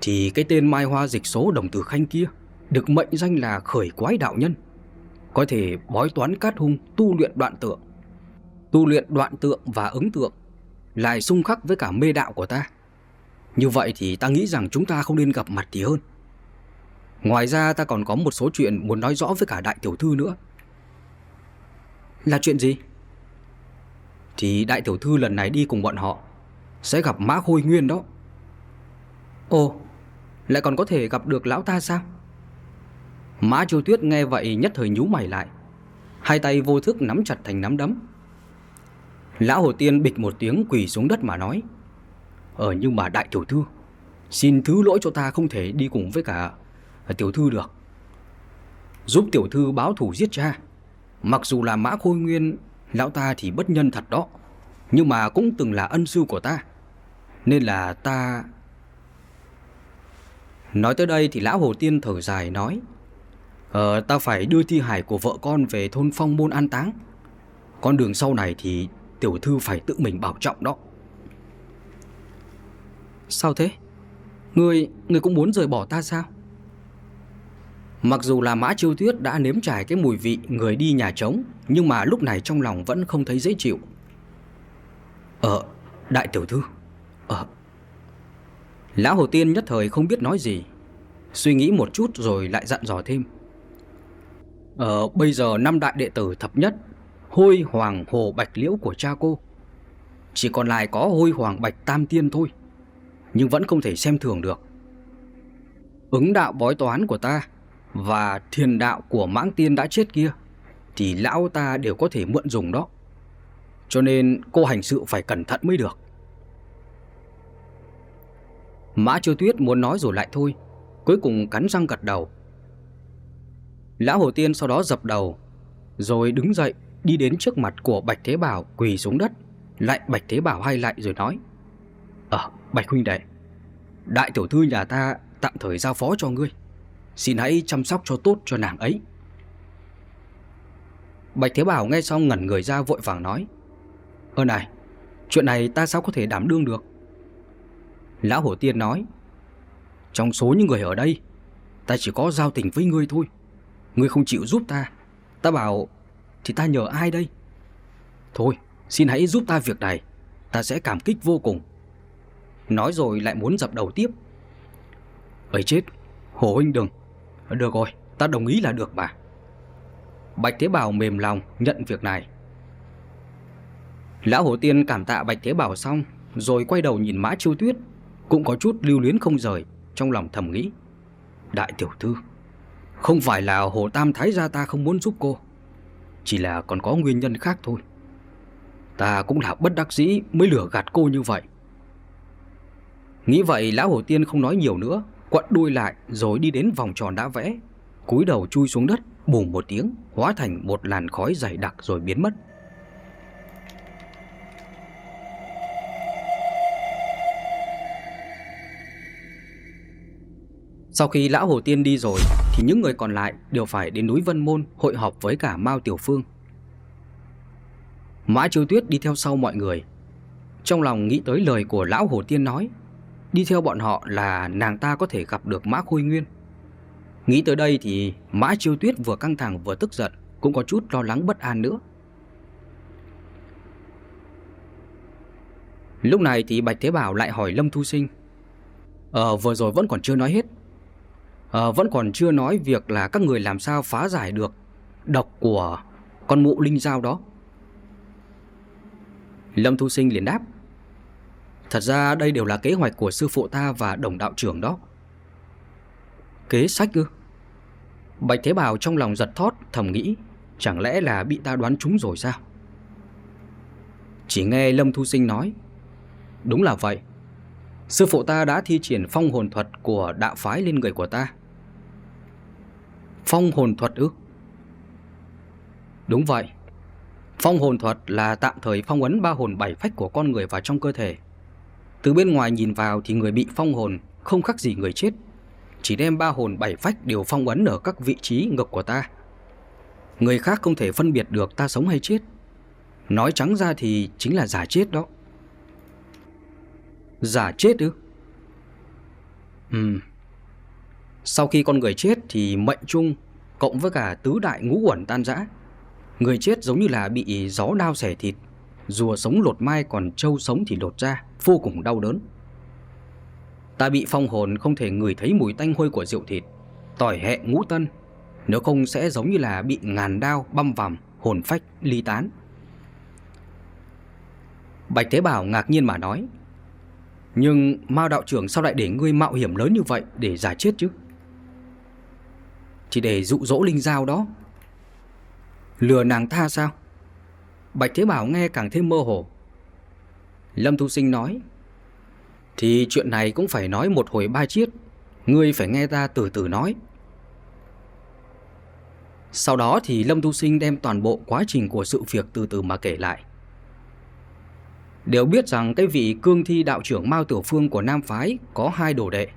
Thì cái tên Mai Hoa dịch số đồng tử khanh kia Được mệnh danh là khởi quái đạo nhân, Có thể bói toán cát hung, Tu luyện đoạn tượng. Tu luyện đoạn tượng và ứng tượng, Lại xung khắc với cả mê đạo của ta. Như vậy thì ta nghĩ rằng chúng ta không nên gặp mặt thì hơn. Ngoài ra ta còn có một số chuyện muốn nói rõ với cả đại tiểu thư nữa. Là chuyện gì? Thì đại tiểu thư lần này đi cùng bọn họ, sẽ gặp Mã Khôi Nguyên đó. Ồ, Lại còn có thể gặp được lão ta sao? Mã Chiêu Tuyết nghe vậy nhất thời nhú mày lại, Hai tay vô thức nắm chặt thành nắm đấm. Lão Hồ Tiên bịch một tiếng quỳ xuống đất mà nói Ờ nhưng mà đại tiểu thư, Xin thứ lỗi cho ta không thể đi cùng với cả tiểu thư được. Giúp tiểu thư báo thủ giết cha. Mặc dù là mã khôi nguyên Lão ta thì bất nhân thật đó. Nhưng mà cũng từng là ân sư của ta. Nên là ta... Nói tới đây thì lão Hồ Tiên thở dài nói Ờ ta phải đưa thi hài của vợ con về thôn phong môn an táng. Con đường sau này thì tiểu thư phải tự mình bảo trọng đó. Sao thế? Ngươi, ngươi cũng muốn rời bỏ ta sao? Mặc dù là Mã Chiêu Tuyết đã nếm trải cái mùi vị người đi nhà trống Nhưng mà lúc này trong lòng vẫn không thấy dễ chịu. Ờ, đại tiểu thư. Ờ. Lão Hồ Tiên nhất thời không biết nói gì. Suy nghĩ một chút rồi lại dặn dò thêm. Ờ, bây giờ năm đại đệ tử thập nhất Hôi Hoàng Hồ Bạch Liễu của cha cô. Chỉ còn lại có Hôi Hoàng Bạch Tam Tiên thôi Nhưng vẫn không thể xem thường được. Ứng đạo bói toán của ta và thiền đạo của mãng tiên đã chết kia, Thì lão ta đều có thể mượn dùng đó. Cho nên cô hành sự phải cẩn thận mới được. Mã Chiêu Tuyết muốn nói rồi lại thôi, Cuối cùng cắn răng gật đầu. Lão Hồ Tiên sau đó dập đầu, Rồi đứng dậy, Đi đến trước mặt của Bạch Thế Bảo Quỳ xuống đất, Lại Bạch Thế Bảo hay lại rồi nói Ờ Bạch Huynh Đệ, Đại tiểu thư nhà ta tạm thời giao phó cho ngươi. Xin hãy chăm sóc cho tốt cho nàng ấy. Bạch Thế Bảo nghe xong ngẩn người ra vội vàng nói, Ơ này, Chuyện này ta sao có thể đảm đương được? Lão Hổ Tiên nói, Trong số những người ở đây, Ta chỉ có giao tình với ngươi thôi. Ngươi không chịu giúp ta. Ta bảo, Thì ta nhờ ai đây? Thôi, xin hãy giúp ta việc này. Ta sẽ cảm kích vô cùng. Nói rồi lại muốn dập đầu tiếp. Ấy chết Hổ huynh đừng được rồi, ta đồng ý là được mà. Bạch Thế Bảo mềm lòng nhận việc này. Lão Hổ Tiên cảm tạ Bạch Thế Bảo xong, Rồi quay đầu nhìn Mã Chiêu Tuyết, Cũng có chút lưu luyến không rời, Trong lòng thầm nghĩ. Đại tiểu thư, Không phải là Hồ Tam Thái gia ta không muốn giúp cô, Chỉ là còn có nguyên nhân khác thôi. Ta cũng là bất đắc dĩ mới lừa gạt cô như vậy. Nghĩ vậy, Lão Hổ Tiên không nói nhiều nữa Quặn đuôi lại rồi đi đến vòng tròn đã vẽ. Cúi đầu chui xuống đất Bùm một tiếng, Hóa thành một làn khói dày đặc rồi biến mất. Sau khi lão Hồ Tiên đi rồi, Thì những người còn lại đều phải đến núi Vân Môn Hội họp với cả Mao Tiểu Phương. Mã Chiêu Tuyết đi theo sau mọi người. Trong lòng nghĩ tới lời của lão Hồ Tiên nói Đi theo bọn họ là nàng ta có thể gặp được Mã Khôi Nguyên. Nghĩ tới đây thì Mã Chiêu Tuyết vừa căng thẳng vừa tức giận, Cũng có chút lo lắng bất an nữa. Lúc này thì Bạch Thế Bảo lại hỏi Lâm Thu Sinh Ờ vừa rồi vẫn còn chưa nói hết. Ờ vẫn còn chưa nói việc là các người làm sao phá giải được Độc của con mụ linh dao đó. Lâm Thu Sinh liền đáp Thật ra đây đều là kế hoạch của sư phụ ta và đồng đạo trưởng đó. Kế sách ư? Bạch Thế Bảo trong lòng giật thót, thầm nghĩ, Chẳng lẽ là bị ta đoán trúng rồi sao? Chỉ nghe Lâm Thu Sinh nói, Đúng là vậy. Sư phụ ta đã thi triển phong hồn thuật của đạo phái lên người của ta. Phong hồn thuật ư? Đúng vậy. Phong hồn thuật là tạm thời phong ấn ba hồn bảy phách của con người vào trong cơ thể. Từ bên ngoài nhìn vào thì người bị phong hồn, không khác gì người chết. Chỉ đem ba hồn bảy phách đều phong ấn ở các vị trí ngực của ta. Người khác không thể phân biệt được ta sống hay chết. Nói trắng ra thì chính là giả chết đó. Giả chết ư? Ừm. Sau khi con người chết thì mệnh chung, Cộng với cả tứ đại ngũ uẩn tan rã. Người chết giống như là bị gió đao xẻ thịt, Rùa sống lột mai còn trâu sống thì lột ra Vô cùng đau đớn. Ta bị phong hồn không thể ngửi thấy mùi tanh hôi của rượu thịt, Tỏi hẹ ngũ tân, Nếu không sẽ giống như là bị ngàn đao, băm vằm, Hồn phách, ly tán. Bạch Thế Bảo ngạc nhiên mà nói, Nhưng Mao đạo trưởng sao lại để ngươi mạo hiểm lớn như vậy Để giải chết chứ? Chỉ để dụ dỗ linh giao đó. Lừa nàng tha sao? Bạch Thế Bảo nghe càng thêm mơ hồ. Lâm Thu Sinh nói, Thì chuyện này cũng phải nói một hồi ba chiết, Ngươi phải nghe ta từ từ nói. Sau đó thì Lâm Thu Sinh đem toàn bộ quá trình của sự việc từ từ mà kể lại. Đều biết rằng cái vị cương thi đạo trưởng Mao Tiểu Phương của Nam Phái có hai đồ đệ.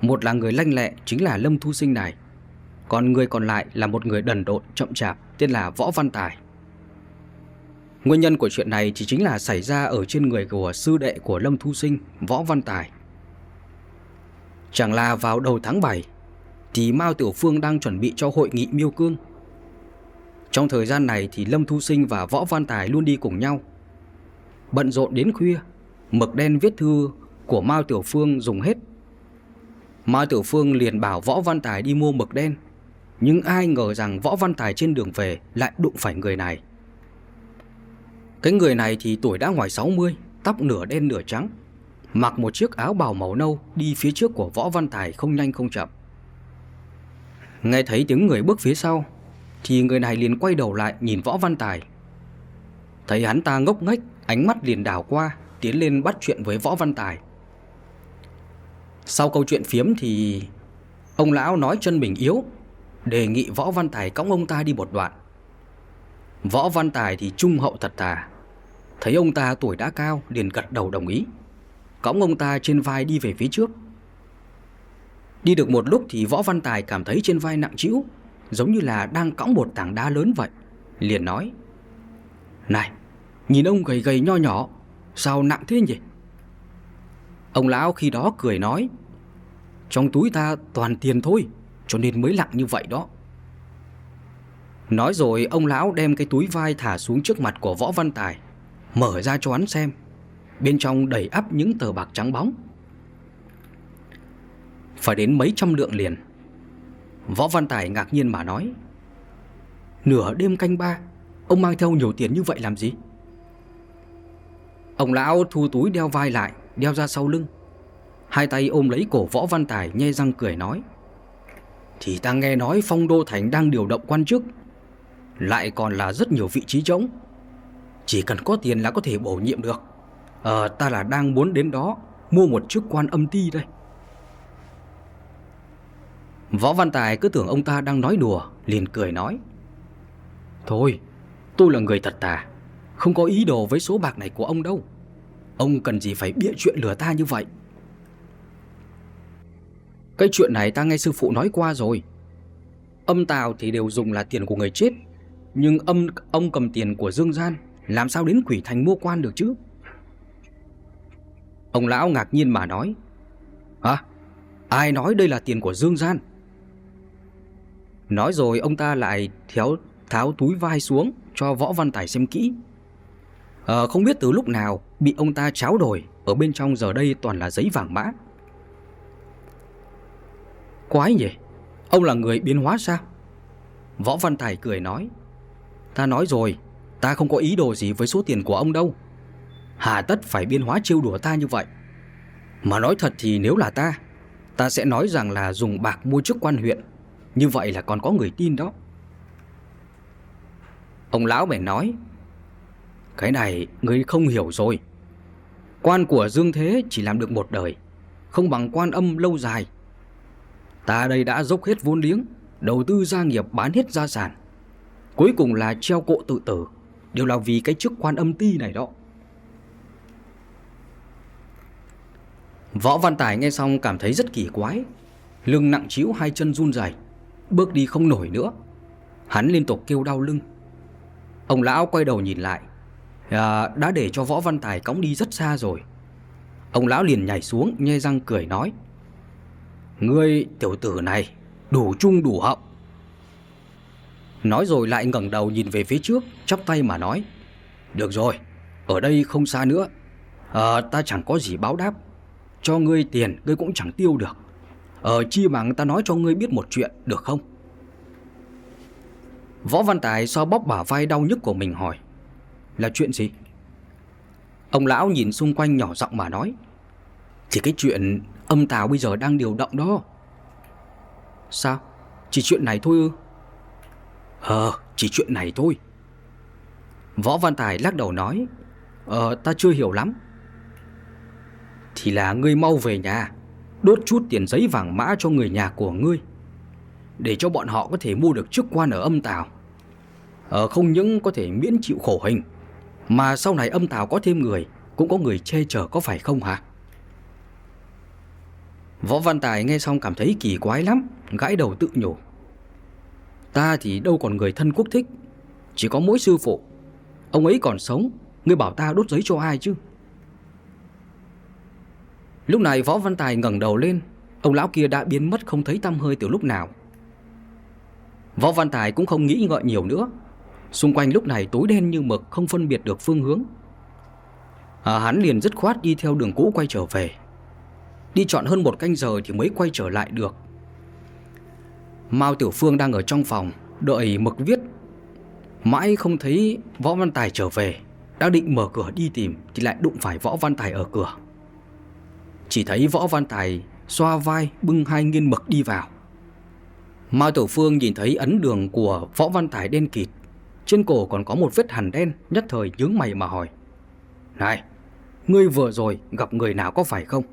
Một là người lanh lẹ chính là Lâm Thu Sinh này, Còn người còn lại là một người đần độn chậm chạp, tên là Võ Văn Tài. Nguyên nhân của chuyện này chỉ chính là xảy ra ở trên người của sư đệ của Lâm Thu Sinh, Võ Văn Tài. Chẳng là vào đầu tháng 7 Thì Mao Tiểu Phương đang chuẩn bị cho hội nghị miêu cương. Trong thời gian này thì Lâm Thu Sinh và Võ Văn Tài luôn đi cùng nhau. Bận rộn đến khuya Mực đen viết thư của Mao Tiểu Phương dùng hết. Mao Tiểu Phương liền bảo Võ Văn Tài đi mua mực đen Nhưng ai ngờ rằng Võ Văn Tài trên đường về lại đụng phải người này. Cái người này thì tuổi đã ngoài 60 Tóc nửa đen nửa trắng, Mặc một chiếc áo bào màu nâu Đi phía trước của Võ Văn Tài không nhanh không chậm. Nghe thấy tiếng người bước phía sau, Thì người này liền quay đầu lại nhìn Võ Văn Tài. Thấy hắn ta ngốc nghếch, Ánh mắt liền đảo qua, Tiến lên bắt chuyện với Võ Văn Tài. Sau câu chuyện phiếm thì Ông lão nói chân mình yếu, Đề nghị Võ Văn Tài cõng ông ta đi một đoạn. Võ Văn Tài thì trung hậu thật thà. Thấy ông ta tuổi đã cao liền gật đầu đồng ý. Cõng ông ta trên vai đi về phía trước. Đi được một lúc thì Võ Văn Tài cảm thấy trên vai nặng trĩu, Giống như là đang cõng một tảng đá lớn vậy, Liền nói, Này, Nhìn ông gầy gầy nho nhỏ, Sao nặng thế nhỉ? Ông lão khi đó cười nói, Trong túi ta toàn tiền thôi, Cho nên mới nặng như vậy đó. Nói rồi ông lão đem cái túi vai thả xuống trước mặt của Võ Văn Tài. Mở ra cho hắn xem. Bên trong đầy ắp những tờ bạc trắng bóng. Phải đến mấy trăm lượng liền. Võ Văn Tài ngạc nhiên mà nói, Nửa đêm canh ba, Ông mang theo nhiều tiền như vậy làm gì? Ông lão thu túi đeo vai lại, Đeo ra sau lưng. Hai tay ôm lấy cổ Võ Văn Tài, Nhe răng cười nói, Thì ta nghe nói Phong Đô Thành đang điều động quan chức, Lại còn là rất nhiều vị trí trống. Chỉ cần có tiền là có thể bổ nhiệm được. Ờ ta là đang muốn đến đó, Mua một chức quan âm ti đây. Võ Văn Tài cứ tưởng ông ta đang nói đùa, Liền cười nói. Thôi, tôi là người thật tà, Không có ý đồ với số bạc này của ông đâu. Ông cần gì phải bịa chuyện lừa ta như vậy? Cái chuyện này ta nghe sư phụ nói qua rồi. Âm tào thì đều dùng là tiền của người chết, Nhưng âm, ông cầm tiền của Dương Gian. Làm sao đến quỷ thành mua quan được chứ Ông lão ngạc nhiên mà nói Hả? Ai nói đây là tiền của Dương Gian? Nói rồi ông ta lại théo tháo túi vai xuống cho Võ Văn Tài xem kỹ. À, không biết từ lúc nào bị ông ta cháo đổi, ở bên trong giờ đây toàn là giấy vàng mã. Quái nhỉ, ông là người biến hóa sao? Võ Văn Tài cười nói, ta nói rồi, ta không có ý đồ gì với số tiền của ông đâu. Hà tất phải biên hóa trêu đùa ta như vậy. Mà nói thật thì nếu là ta Ta sẽ nói rằng là dùng bạc mua chức quan huyện. Như vậy là còn có người tin đó. Ông lão bèn nói, Cái này người không hiểu rồi. Quan của Dương Thế chỉ làm được một đời, Không bằng quan âm lâu dài. Ta đây đã dốc hết vốn liếng, Đầu tư gia nghiệp bán hết gia sản. Cuối cùng là treo cộ tự tử. Đều là vì cái chức quan âm ti này đó. Võ Văn Tài nghe xong cảm thấy rất kỳ quái. Lưng nặng chiếu hai chân run rẩy Bước đi không nổi nữa. Hắn liên tục kêu đau lưng. Ông lão quay đầu nhìn lại. À, Đã để cho Võ Văn Tài cõng đi rất xa rồi. Ông lão liền nhảy xuống Nhe răng cười nói. Ngươi tiểu tử này Đủ trung đủ hậu. Nói rồi lại ngẩng đầu nhìn về phía trước Chắp tay mà nói Được rồi Ở đây không xa nữa. À, Ta chẳng có gì báo đáp. Cho ngươi tiền ngươi cũng chẳng tiêu được. Ở chi bằng ta nói cho ngươi biết một chuyện được không? Võ Văn Tài so bóp bả vai đau nhức của mình hỏi Là chuyện gì? Ông lão nhìn xung quanh nhỏ giọng mà nói Thì cái chuyện âm tào bây giờ đang điều động đó. Sao? Chỉ chuyện này thôi ư? Ờ chỉ chuyện này thôi. Võ Văn Tài lắc đầu nói Ờ ta chưa hiểu lắm. Thì là ngươi mau về nhà, Đốt chút tiền giấy vàng mã cho người nhà của ngươi, Để cho bọn họ có thể mua được chức quan ở âm tào. Ờ không những có thể miễn chịu khổ hình, Mà sau này âm tào có thêm người, Cũng có người che chở có phải không hả? Võ Văn Tài nghe xong cảm thấy kỳ quái lắm, Gãi đầu tự nhủ. Ta thì đâu còn người thân quốc thích. Chỉ có mỗi sư phụ Ông ấy còn sống Ngươi bảo ta đốt giấy cho ai chứ? Lúc này Võ Văn Tài ngẩng đầu lên Ông lão kia đã biến mất không thấy tăm hơi từ lúc nào. Võ Văn Tài cũng không nghĩ ngợi nhiều nữa. Xung quanh lúc này tối đen như mực Không phân biệt được phương hướng. À, Hắn liền dứt khoát đi theo đường cũ quay trở về. Đi chọn hơn một canh giờ Thì mới quay trở lại được. Mao Tiểu Phương đang ở trong phòng, Đợi mực viết. Mãi không thấy Võ Văn Tài trở về Đang định mở cửa đi tìm Thì lại đụng phải Võ Văn Tài ở cửa. Chỉ thấy Võ Văn Tài Xoa vai, bưng hai nghiên mực đi vào. Mao Tiểu Phương nhìn thấy ấn đường của Võ Văn Tài đen kịt, Trên cổ còn có một vết hằn đen, Nhất thời nhướng mày mà hỏi. Này, Ngươi vừa rồi gặp người nào có phải không?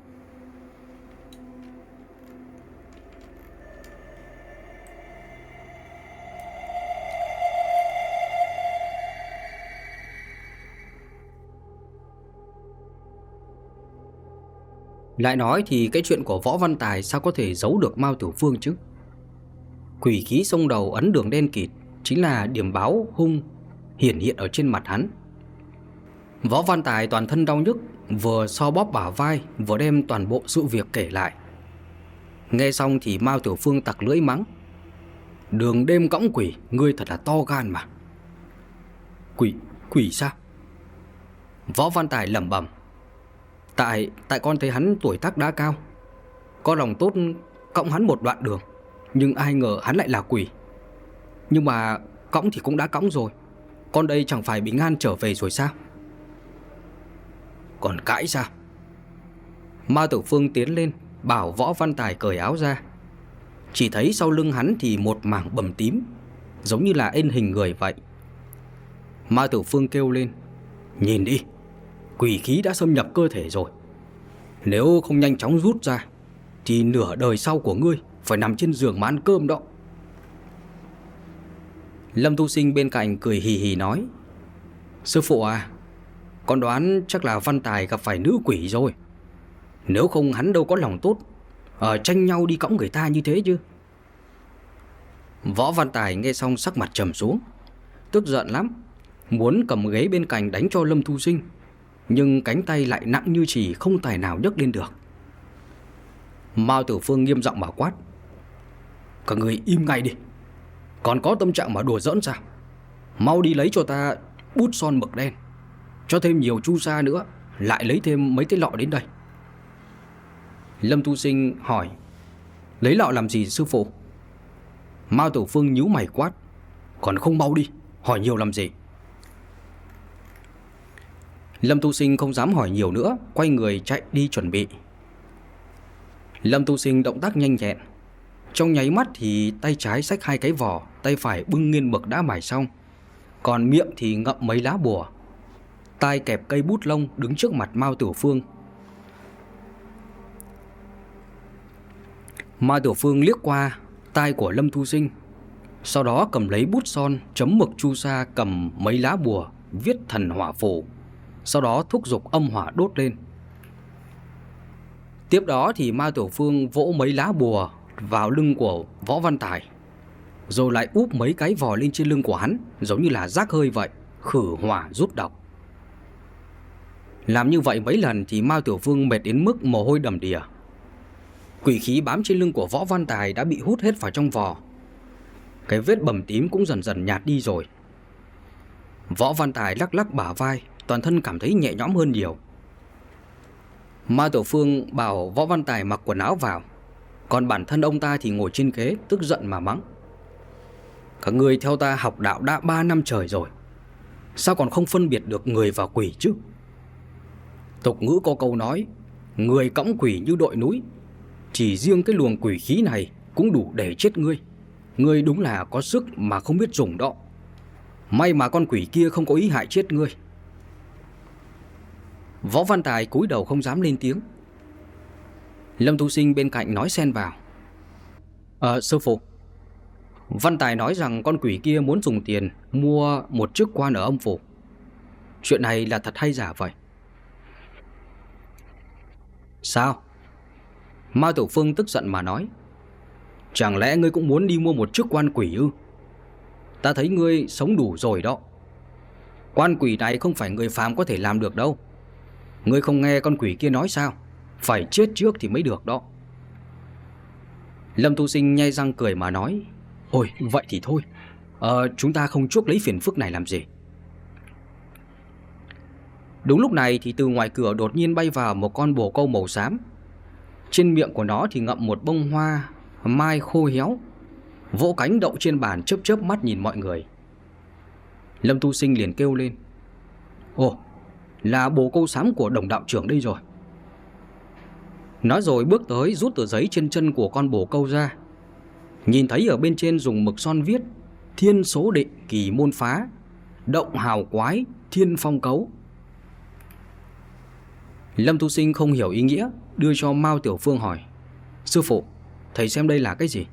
Lại nói thì cái chuyện của Võ Văn Tài sao có thể giấu được Mao Tiểu Phương chứ? Quỷ khí sông đầu ấn đường đen kịt chính là điểm báo hung hiển hiện ở trên mặt hắn. Võ Văn Tài toàn thân đau nhức, vừa so bóp bả vai, vừa đem toàn bộ sự việc kể lại. Nghe xong thì Mao Tiểu Phương tặc lưỡi mắng. Đường đêm cõng quỷ, ngươi thật là to gan mà. Quỷ, quỷ sao? Võ Văn Tài lẩm bẩm. Tại tại con thấy hắn tuổi tác đã cao. Có lòng tốt cộng hắn một đoạn đường, Nhưng ai ngờ hắn lại là quỷ. Nhưng mà cõng thì cũng đã cõng rồi. Con đây chẳng phải bị ngan trở về rồi sao? Còn cãi sao? Ma Tử Phương tiến lên, Bảo Võ Văn Tài cởi áo ra. Chỉ thấy sau lưng hắn thì một mảng bầm tím, Giống như là in hình người vậy. Ma Tử Phương kêu lên, Nhìn đi Quỷ khí đã xâm nhập cơ thể rồi. Nếu không nhanh chóng rút ra, Thì nửa đời sau của ngươi Phải nằm trên giường mà ăn cơm đó. Lâm Tu Sinh bên cạnh cười hì hì nói, Sư phụ à Con đoán chắc là Văn Tài gặp phải nữ quỷ rồi. Nếu không hắn đâu có lòng tốt Ở tranh nhau đi cõng người ta như thế chứ. Võ Văn Tài nghe xong sắc mặt trầm xuống, Tức giận lắm, Muốn cầm ghế bên cạnh đánh cho Lâm Thu Sinh nhưng cánh tay lại nặng như chỉ không tài nào nhấc lên được. Mao Tử Phương nghiêm giọng bảo quát, Các người im ngay đi, Còn có tâm trạng mà đùa giỡn sao? Mau đi lấy cho ta bút son mực đen, Cho thêm nhiều chu sa nữa, Lại lấy thêm mấy cái lọ đến đây. Lâm Tu Sinh hỏi, Lấy lọ làm gì, sư phụ? Mao Tử Phương nhíu mày quát, Còn không mau đi, Hỏi nhiều làm gì? Lâm Tu Sinh không dám hỏi nhiều nữa, Quay người chạy đi chuẩn bị. Lâm Tu Sinh động tác nhanh nhẹn. Trong nháy mắt thì tay trái xách hai cái vỏ, Tay phải bưng nghiên mực đã mài xong. Còn miệng thì ngậm mấy lá bùa. Tay kẹp cây bút lông đứng trước mặt Mao Tiểu Phương. Mao Tiểu Phương liếc qua tay của Lâm Tu Sinh, Sau đó cầm lấy bút son, chấm mực chu sa cầm mấy lá bùa, Viết thần hỏa phổ sau đó thúc giục âm hỏa đốt lên. Tiếp đó thì Ma Tiểu Phương vỗ mấy lá bùa vào lưng của Võ Văn Tài, Rồi lại úp mấy cái vò lên trên lưng của hắn, Giống như là rác hơi vậy, Khử hỏa rút độc. Làm như vậy mấy lần thì Ma Tiểu Phương mệt đến mức mồ hôi đầm đìa. Quỷ khí bám trên lưng của Võ Văn Tài đã bị hút hết vào trong vò. Cái vết bầm tím cũng dần dần nhạt đi rồi. Võ Văn Tài lắc lắc bả vai toàn thân cảm thấy nhẹ nhõm hơn nhiều. Ma Tổ Phương bảo Võ Văn Tài mặc quần áo vào, còn bản thân ông ta thì ngồi trên ghế tức giận mà mắng. Các người theo ta học đạo đã 3 năm trời rồi, sao còn không phân biệt được người và quỷ chứ? Tục ngữ có câu nói, người cõng quỷ như đội núi, chỉ riêng cái luồng quỷ khí này cũng đủ để chết ngươi. Ngươi đúng là có sức mà không biết dùng đó. May mà con quỷ kia không có ý hại chết ngươi. Võ Văn Tài cúi đầu không dám lên tiếng. Lâm Tu Sinh bên cạnh nói xen vào. Ờ sư phụ. Văn Tài nói rằng con quỷ kia muốn dùng tiền Mua một chức quan ở âm phủ. Chuyện này là thật hay giả vậy? Sao? Mao Tiểu Phương tức giận mà nói. Chẳng lẽ ngươi cũng muốn đi mua một chức quan quỷ ư? Ta thấy ngươi sống đủ rồi đó. Quan quỷ này không phải người phàm có thể làm được đâu Ngươi không nghe con quỷ kia nói sao? Phải chết trước thì mới được đó. Lâm Tu Sinh nhai răng cười mà nói Ôi vậy thì thôi. Ờ chúng ta không chuốc lấy phiền phức này làm gì? Đúng lúc này thì từ ngoài cửa đột nhiên bay vào một con bồ câu màu xám. Trên miệng của nó thì ngậm một bông hoa mai khô héo Vỗ cánh đậu trên bàn chớp chớp mắt nhìn mọi người. Lâm Tu Sinh liền kêu lên Ồ, là bồ câu xám của đồng đạo trưởng đây rồi. Nói rồi bước tới rút tờ giấy trên chân của con bồ câu ra. Nhìn thấy ở bên trên dùng mực son viết Thiên số định kỳ môn phá Động hào quái thiên phong cấu. Lâm Tu Sinh không hiểu ý nghĩa Đưa cho Mao Tiểu Phương hỏi Sư phụ, thầy xem đây là cái gì?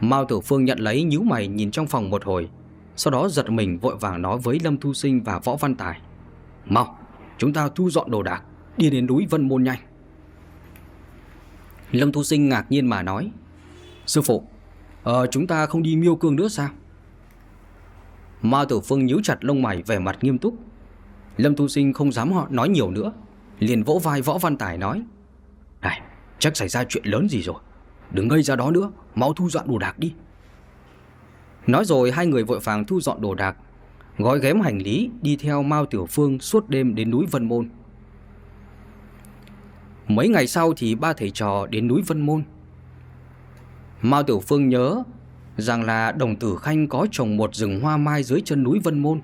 Mao Tiểu Phương nhận lấy nhíu mày nhìn trong phòng một hồi Sau đó giật mình vội vàng nói với Lâm Thu Sinh và Võ Văn Tài. Mau, chúng ta thu dọn đồ đạc Đi đến núi Vân Môn nhanh. Lâm Thu Sinh ngạc nhiên mà nói Sư phụ, ờ, chúng ta không đi miêu cương nữa sao? Mao Tử Phương nhíu chặt lông mày vẻ mặt nghiêm túc. Lâm Thu Sinh không dám họ nói nhiều nữa Liền vỗ vai Võ Văn Tài nói Này chắc xảy ra chuyện lớn gì rồi Đừng ngây ra đó nữa Mau thu dọn đồ đạc đi. Nói rồi hai người vội vàng thu dọn đồ đạc Gói ghém hành lý Đi theo Mao Tiểu Phương suốt đêm đến núi Vân Môn. Mấy ngày sau thì ba thầy trò đến núi Vân Môn. Mao Tiểu Phương nhớ Rằng là đồng tử Khanh có trồng một rừng hoa mai dưới chân núi Vân Môn.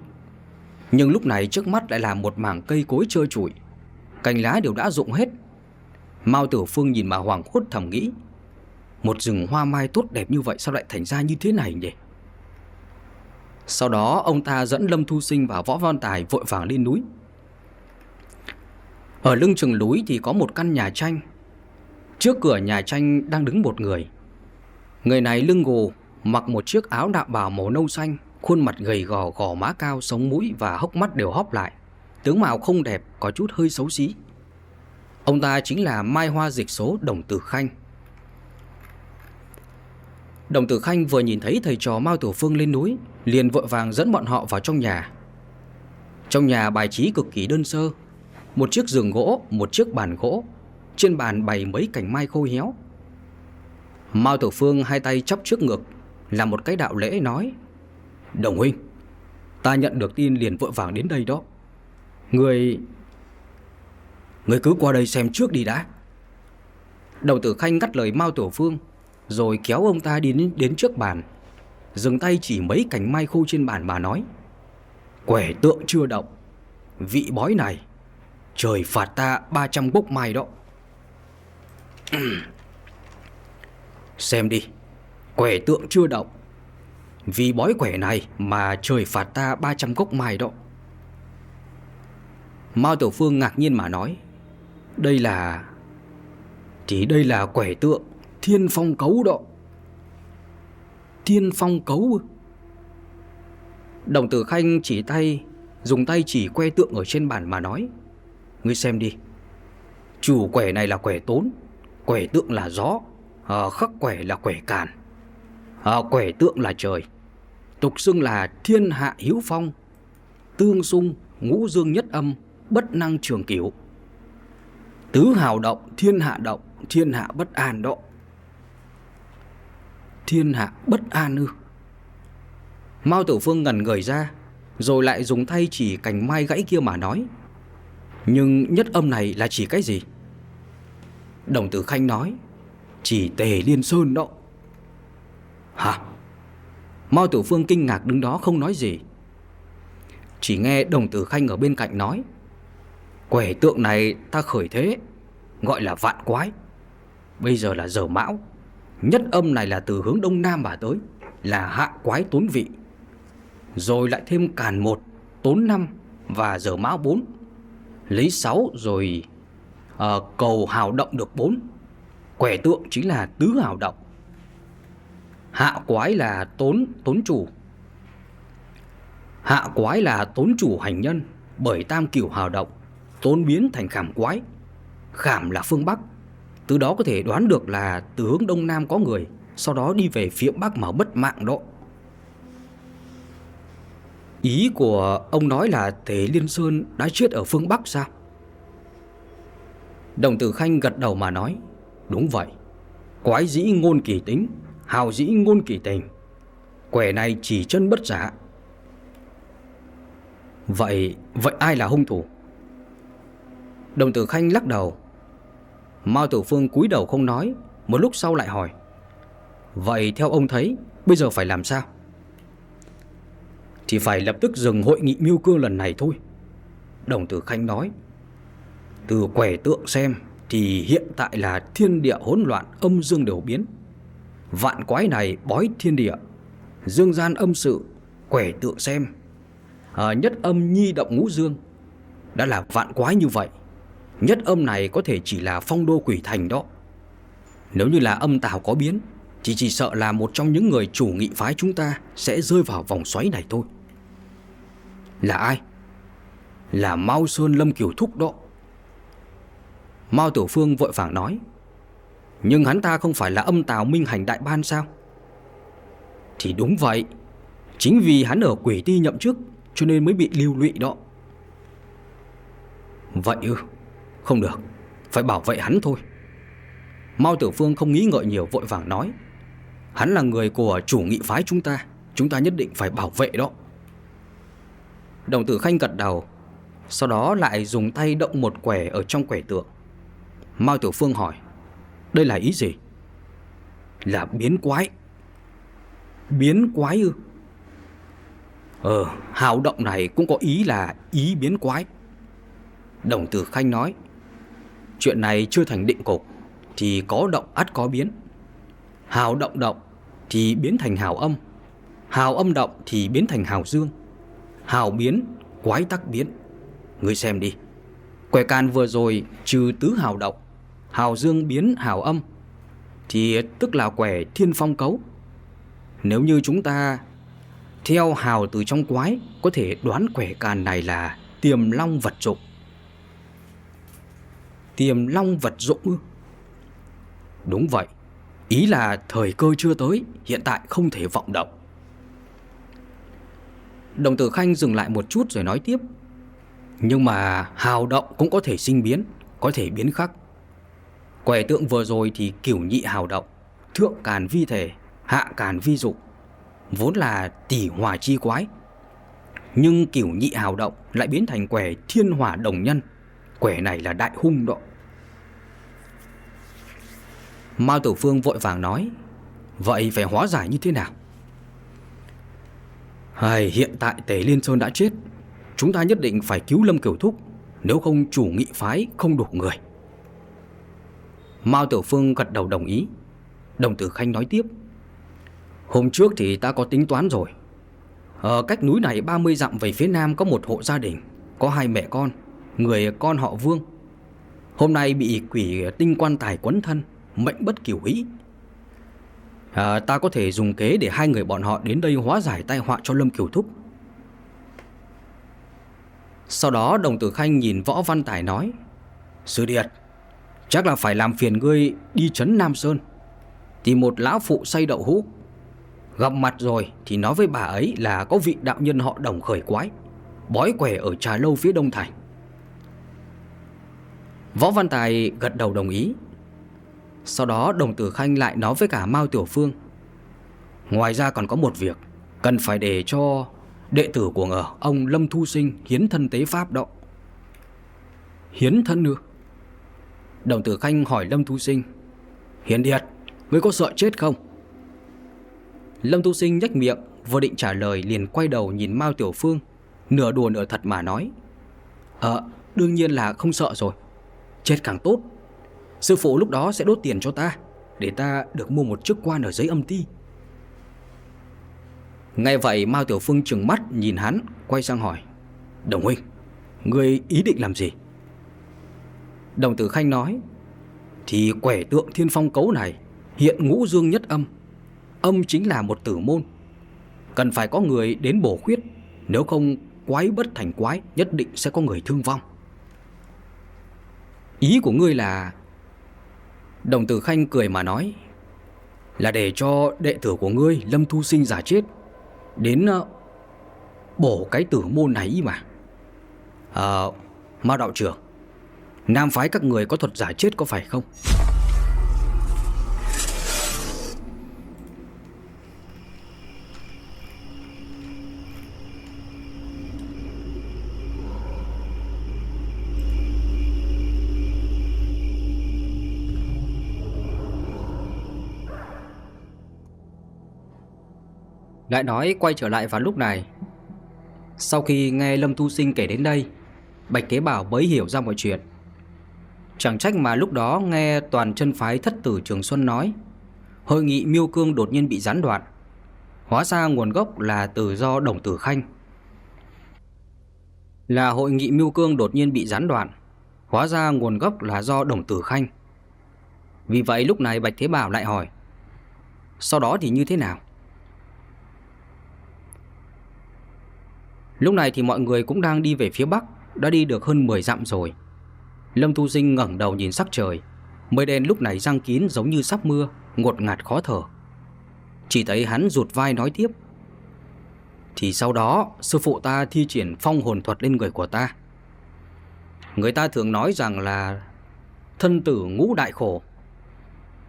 Nhưng lúc này trước mắt lại là một mảng cây cối trơ trụi. Cành lá đều đã rụng hết. Mao Tiểu Phương nhìn mà hoàng hốt thầm nghĩ, Một rừng hoa mai tốt đẹp như vậy sao lại thành ra như thế này nhỉ? Sau đó, ông ta dẫn Lâm Thu Sinh và Võ Văn Tài vội vàng lên núi. Ở lưng chừng núi thì có một căn nhà tranh. Trước cửa nhà tranh đang đứng một người. Người này lưng gù, Mặc một chiếc áo đạo bào màu nâu xanh, Khuôn mặt gầy gò gò má cao, Sống mũi và hốc mắt đều hóp lại. Tướng mạo không đẹp, Có chút hơi xấu xí. Ông ta chính là Mai Hoa Dịch Số Đồng Tử Khanh. Đồng Tử Khanh vừa nhìn thấy thầy trò Mao Tiểu Phương lên núi, Liền vội vàng dẫn bọn họ vào trong nhà. Trong nhà bài trí cực kỳ đơn sơ, Một chiếc giường gỗ, Một chiếc bàn gỗ, Trên bàn bày mấy cành mai khô héo. Mao Tiểu Phương hai tay chắp trước ngực, Là một cái đạo lễ nói, Đồng huynh, Ta nhận được tin liền vội vàng đến đây đó. Người Người cứ qua đây xem trước đi đã. Đồng tử khanh ngắt lời Mao Tiểu Phương rồi kéo ông ta đi đến, đến trước bàn. Dừng tay chỉ mấy cành mai khô trên bàn mà nói Quẻ tượng chưa động. Vị bói này Trời phạt ta 300 gốc mai đó. <clears throat> Xem đi Quẻ tượng chưa động. Vì bói quẻ này mà trời phạt ta 300 gốc mai đó. Mao Tiểu Phương ngạc nhiên mà nói Đây là... Thì đây là quẻ tượng. Thiên Phong Cấu đó. Thiên Phong Cấu. Đồng tử Khanh chỉ tay Dùng tay chỉ que tượng ở trên bàn mà nói Ngươi xem đi. Chủ quẻ này là quẻ tốn Quẻ tượng là gió à, Khắc quẻ là quẻ càn à, Quẻ tượng là trời. Tục xưng là thiên hạ hiếu phong, tương xung, ngũ dương nhất âm, bất năng trường cửu. Tứ hào động, thiên hạ động, thiên hạ bất an động Thiên hạ bất an ư. Mao Tử Phương ngẩn người ra, rồi lại dùng tay chỉ cành mai gãy kia mà nói. Nhưng nhất âm này là chỉ cái gì? Đồng tử Khanh nói, chỉ tề liên sơn đó. Hả? Mao Tiểu Phương kinh ngạc đứng đó không nói gì Chỉ nghe đồng tử khanh ở bên cạnh nói Quẻ tượng này ta khởi thế Gọi là vạn quái Bây giờ là giờ mão Nhất âm này là từ hướng đông nam mà tới Là hạ quái tốn vị. Rồi lại thêm càn một Tốn năm Và giờ mão bốn. Lấy sáu rồi à, Cầu hào động được bốn. Quẻ tượng chính là tứ hào động. Hạ quái là tốn tốn chủ. Hạ quái là tốn chủ hành nhân Bởi tam kiểu hào động Tốn biến thành khảm quái. Khảm là phương Bắc. Từ đó có thể đoán được là từ hướng Đông Nam có người, Sau đó đi về phía Bắc mà bất mạng đó. Ý của ông nói là Thế Liên Sơn đã chết ở phương Bắc sao? Đồng tử Khanh gật đầu mà nói, Đúng vậy. Quái dĩ ngôn kỳ tính, Hào dĩ ngôn kỳ tình. Quẻ này chỉ chân bất giả. Vậy Vậy ai là hung thủ? Đồng tử Khanh lắc đầu Mao Tử Phương cúi đầu không nói Một lúc sau lại hỏi. Vậy theo ông thấy Bây giờ phải làm sao? Thì phải lập tức dừng hội nghị mưu cương lần này thôi. Đồng tử Khanh nói. Từ quẻ tượng xem Thì hiện tại là thiên địa hỗn loạn Âm dương đều biến. Vạn quái này bói thiên địa. Dương gian âm sự Quẻ tượng xem. À, Nhất âm nhi động ngũ dương. Đã là vạn quái như vậy Nhất âm này có thể chỉ là phong đô quỷ thành đó. Nếu như là âm tào có biến, Thì chỉ sợ là một trong những người chủ nghị phái chúng ta Sẽ rơi vào vòng xoáy này thôi. Là ai? Là Mao Sơn Lâm Kiều Thúc đó. Mao Tiểu Phương vội vàng nói, Nhưng hắn ta không phải là âm tào minh hành đại ban sao? Thì đúng vậy. Chính vì hắn ở quỷ ti nhậm chức, Cho nên mới bị lưu lụy đó. Vậy ư? Không được, Phải bảo vệ hắn thôi. Mao Tiểu Phương không nghĩ ngợi nhiều, vội vàng nói, Hắn là người của chủ nghị phái chúng ta Chúng ta nhất định phải bảo vệ đó. Đồng tử khanh gật đầu, Sau đó lại dùng tay động một quẻ ở trong quẻ tượng. Mao Tiểu Phương hỏi, Đây là ý gì? Là biến quái. Biến quái ư? Ờ hào động này cũng có ý là ý biến quái. Đồng tử khanh nói Chuyện này chưa thành định cục Thì có động ắt có biến. Hào động động Thì biến thành hào âm. Hào âm động thì biến thành hào dương. Hào biến, Quái tắc biến. Ngươi xem đi. Quẻ can vừa rồi trừ tứ hào động, Hào dương biến hào âm, Thì tức là quẻ thiên phong cấu. Nếu như chúng ta Theo hào từ trong quái Có thể đoán quẻ can này là Tiềm long vật trục. Tiềm long vật dụng ư? Đúng vậy, Ý là thời cơ chưa tới, Hiện tại không thể vọng động. Đồng tử Khanh dừng lại một chút rồi nói tiếp. Nhưng mà hào động cũng có thể sinh biến, Có thể biến khắc. Quẻ tượng vừa rồi thì kiểu nhị hào động, Thượng càn vi thể, Hạ càn vi dục Vốn là tỷ hòa chi quái. Nhưng kiểu nhị hào động Lại biến thành quẻ thiên hỏa đồng nhân. Quẻ này là đại hung động. Mao Tử Phương vội vàng nói Vậy phải hóa giải như thế nào? Hay, Hiện tại Tề Liên Sơn đã chết Chúng ta nhất định phải cứu Lâm Kiều Thúc Nếu không chủ nghị phái không đủ người. Mao Tử Phương gật đầu đồng ý. Đồng Tử Khanh nói tiếp Hôm trước thì ta có tính toán rồi. Ở cách núi này 30 dặm về phía nam có một hộ gia đình Có hai mẹ con Người con họ Vương. Hôm nay bị quỷ tinh quan tài quấn thân Mệnh bất kiều ý à, Ta có thể dùng kế để hai người bọn họ đến đây hóa giải tai họa cho Lâm Kiều Thúc. Sau đó đồng tử khanh nhìn Võ Văn Tài nói Sư Điệt Chắc là phải làm phiền ngươi đi chấn Nam Sơn. Tìm một lão phụ say đậu hũ. Gặp mặt rồi thì nói với bà ấy là có vị đạo nhân họ đồng khởi quái Bói quẻ ở trà lâu phía đông thành. Võ Văn Tài gật đầu đồng ý. Sau đó đồng tử khanh lại nói với cả Mao Tiểu Phương. Ngoài ra còn có một việc, Cần phải để cho đệ tử của ngờ ông Lâm Thu Sinh hiến thân tế pháp đó. Hiến thân nữa Đồng tử khanh hỏi Lâm Thu Sinh. Hiến Điệt, Ngươi có sợ chết không? Lâm Thu Sinh nhếch miệng, Vừa định trả lời liền quay đầu nhìn Mao Tiểu Phương, Nửa đùa nửa thật mà nói. Ờ đương nhiên là không sợ rồi. Chết càng tốt. Sư phụ lúc đó sẽ đốt tiền cho ta, Để ta được mua một chức quan ở dưới âm ti. Ngay vậy, Mao Tiểu Phương trừng mắt nhìn hắn, Quay sang hỏi, Đồng huynh Người ý định làm gì? Đồng tử Khanh nói, Thì quẻ tượng thiên phong cấu này Hiện ngũ dương nhất âm. Âm chính là một tử môn. Cần phải có người đến bổ khuyết, Nếu không quái bất thành quái, Nhất định sẽ có người thương vong. Ý của ngươi là Đồng tử Khanh cười mà nói Là để cho đệ tử của ngươi Lâm Thu Sinh giả chết Đến uh, bổ cái tử môn này mà. Ờ, à Mao đạo trưởng Nam phái các người có thuật giả chết có phải không? Lại nói quay trở lại vào lúc này. Sau khi nghe Lâm Tu Sinh kể đến đây, Bạch Kế Bảo mới hiểu ra mọi chuyện. Chẳng trách mà lúc đó nghe toàn chân phái thất tử Trường Xuân nói, Hội nghị miêu cương đột nhiên bị gián đoạn, Hóa ra nguồn gốc là từ do Đồng Tử Khanh. Là hội nghị miêu cương đột nhiên bị gián đoạn, Hóa ra nguồn gốc là do Đồng Tử Khanh. Vì vậy lúc này Bạch Thế Bảo lại hỏi, Sau đó thì như thế nào? Lúc này thì mọi người cũng đang đi về phía Bắc, Đã đi được hơn 10 dặm rồi. Lâm Tu Sinh ngẩng đầu nhìn sắc trời. Mây đen lúc này răng kín giống như sắp mưa, Ngột ngạt khó thở. Chỉ thấy hắn rụt vai nói tiếp. Thì sau đó, Sư phụ ta thi triển phong hồn thuật lên người của ta. Người ta thường nói rằng là Thân tử ngũ đại khổ.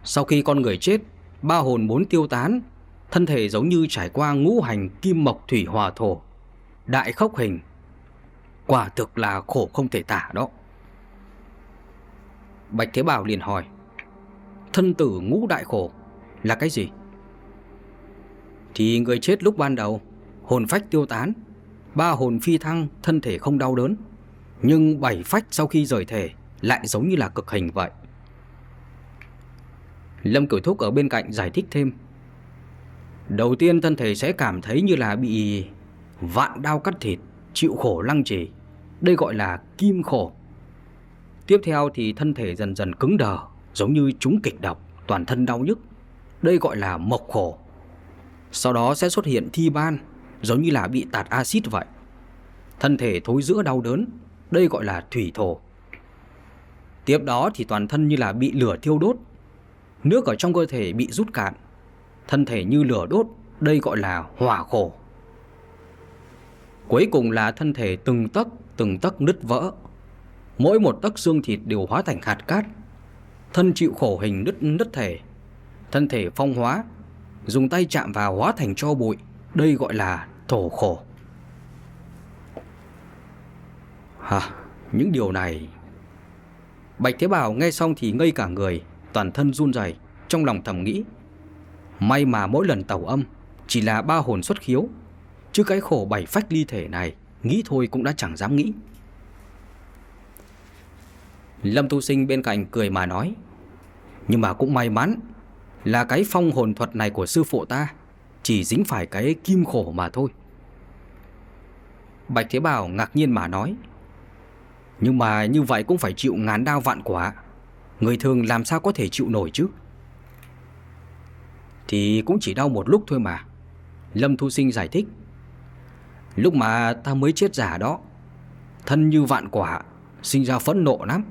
Sau khi con người chết, Ba hồn bốn tiêu tán, Thân thể giống như trải qua ngũ hành kim mộc thủy hòa thổ. Đại khốc hình. Quả thực là khổ không thể tả đó. Bạch Thế Bảo liền hỏi, Thân tử ngũ đại khổ Là cái gì? Thì người chết lúc ban đầu, Hồn phách tiêu tán, Ba hồn phi thăng, thân thể không đau đớn, Nhưng bảy phách sau khi rời thể Lại giống như là cực hình vậy. Lâm Cửu Thúc ở bên cạnh giải thích thêm, Đầu tiên thân thể sẽ cảm thấy như là bị Vạn đao cắt thịt, Chịu khổ lăng trì. Đây gọi là kim khổ. Tiếp theo thì thân thể dần dần cứng đờ, Giống như chúng kịch độc, Toàn thân đau nhức. Đây gọi là mộc khổ. Sau đó sẽ xuất hiện thi ban, Giống như là bị tạt axit vậy. Thân thể thối giữa đau đớn, Đây gọi là thủy thổ. Tiếp đó thì toàn thân như là bị lửa thiêu đốt, Nước ở trong cơ thể bị rút cạn. Thân thể như lửa đốt, Đây gọi là hỏa khổ. Cuối cùng là thân thể từng tấc từng tấc nứt vỡ. Mỗi một tấc xương thịt đều hóa thành hạt cát. Thân chịu khổ hình nứt nứt thể. Thân thể phong hóa, Dùng tay chạm vào hóa thành cho bụi. Đây gọi là thổ khổ. Hả? Những điều này. Bạch Thế Bảo nghe xong thì ngây cả người, Toàn thân run rẩy, Trong lòng thầm nghĩ. May mà mỗi lần tàu âm, Chỉ là ba hồn xuất khiếu Chứ cái khổ bảy phách ly thể này, Nghĩ thôi cũng đã chẳng dám nghĩ. Lâm Tu Sinh bên cạnh cười mà nói, Nhưng mà cũng may mắn Là cái phong hồn thuật này của sư phụ ta Chỉ dính phải cái kim khổ mà thôi. Bạch Thế Bảo ngạc nhiên mà nói, Nhưng mà như vậy cũng phải chịu ngán đao vạn quả. Người thường làm sao có thể chịu nổi chứ? Thì cũng chỉ đau một lúc thôi mà. Lâm Thu Sinh giải thích Lúc mà ta mới chết giả đó, Thân như vạn quả, Sinh ra phẫn nộ lắm.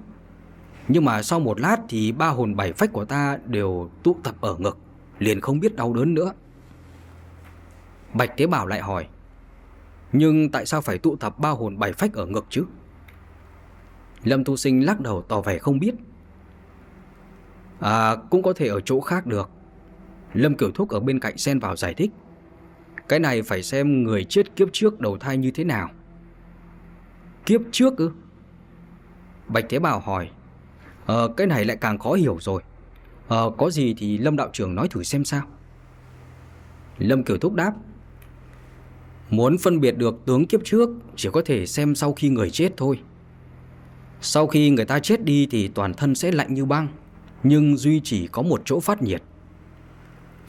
Nhưng mà sau một lát thì ba hồn bảy phách của ta đều tụ tập ở ngực, Liền không biết đau đớn nữa. Bạch Tế Bảo lại hỏi, Nhưng tại sao phải tụ tập ba hồn bảy phách ở ngực chứ? Lâm Tu Sinh lắc đầu tỏ vẻ không biết. À cũng có thể ở chỗ khác được. Lâm Kiểu Thúc ở bên cạnh xen vào giải thích cái này phải xem người chết kiếp trước đầu thai như thế nào. Kiếp trước ư? Bạch Thế Bảo hỏi. Ờ cái này lại càng khó hiểu rồi. Ờ có gì thì Lâm Đạo trưởng nói thử xem sao. Lâm kiểu Thúc đáp. Muốn phân biệt được tướng kiếp trước, Chỉ có thể xem sau khi người chết thôi. Sau khi người ta chết đi Thì toàn thân sẽ lạnh như băng, Nhưng duy chỉ có một chỗ phát nhiệt.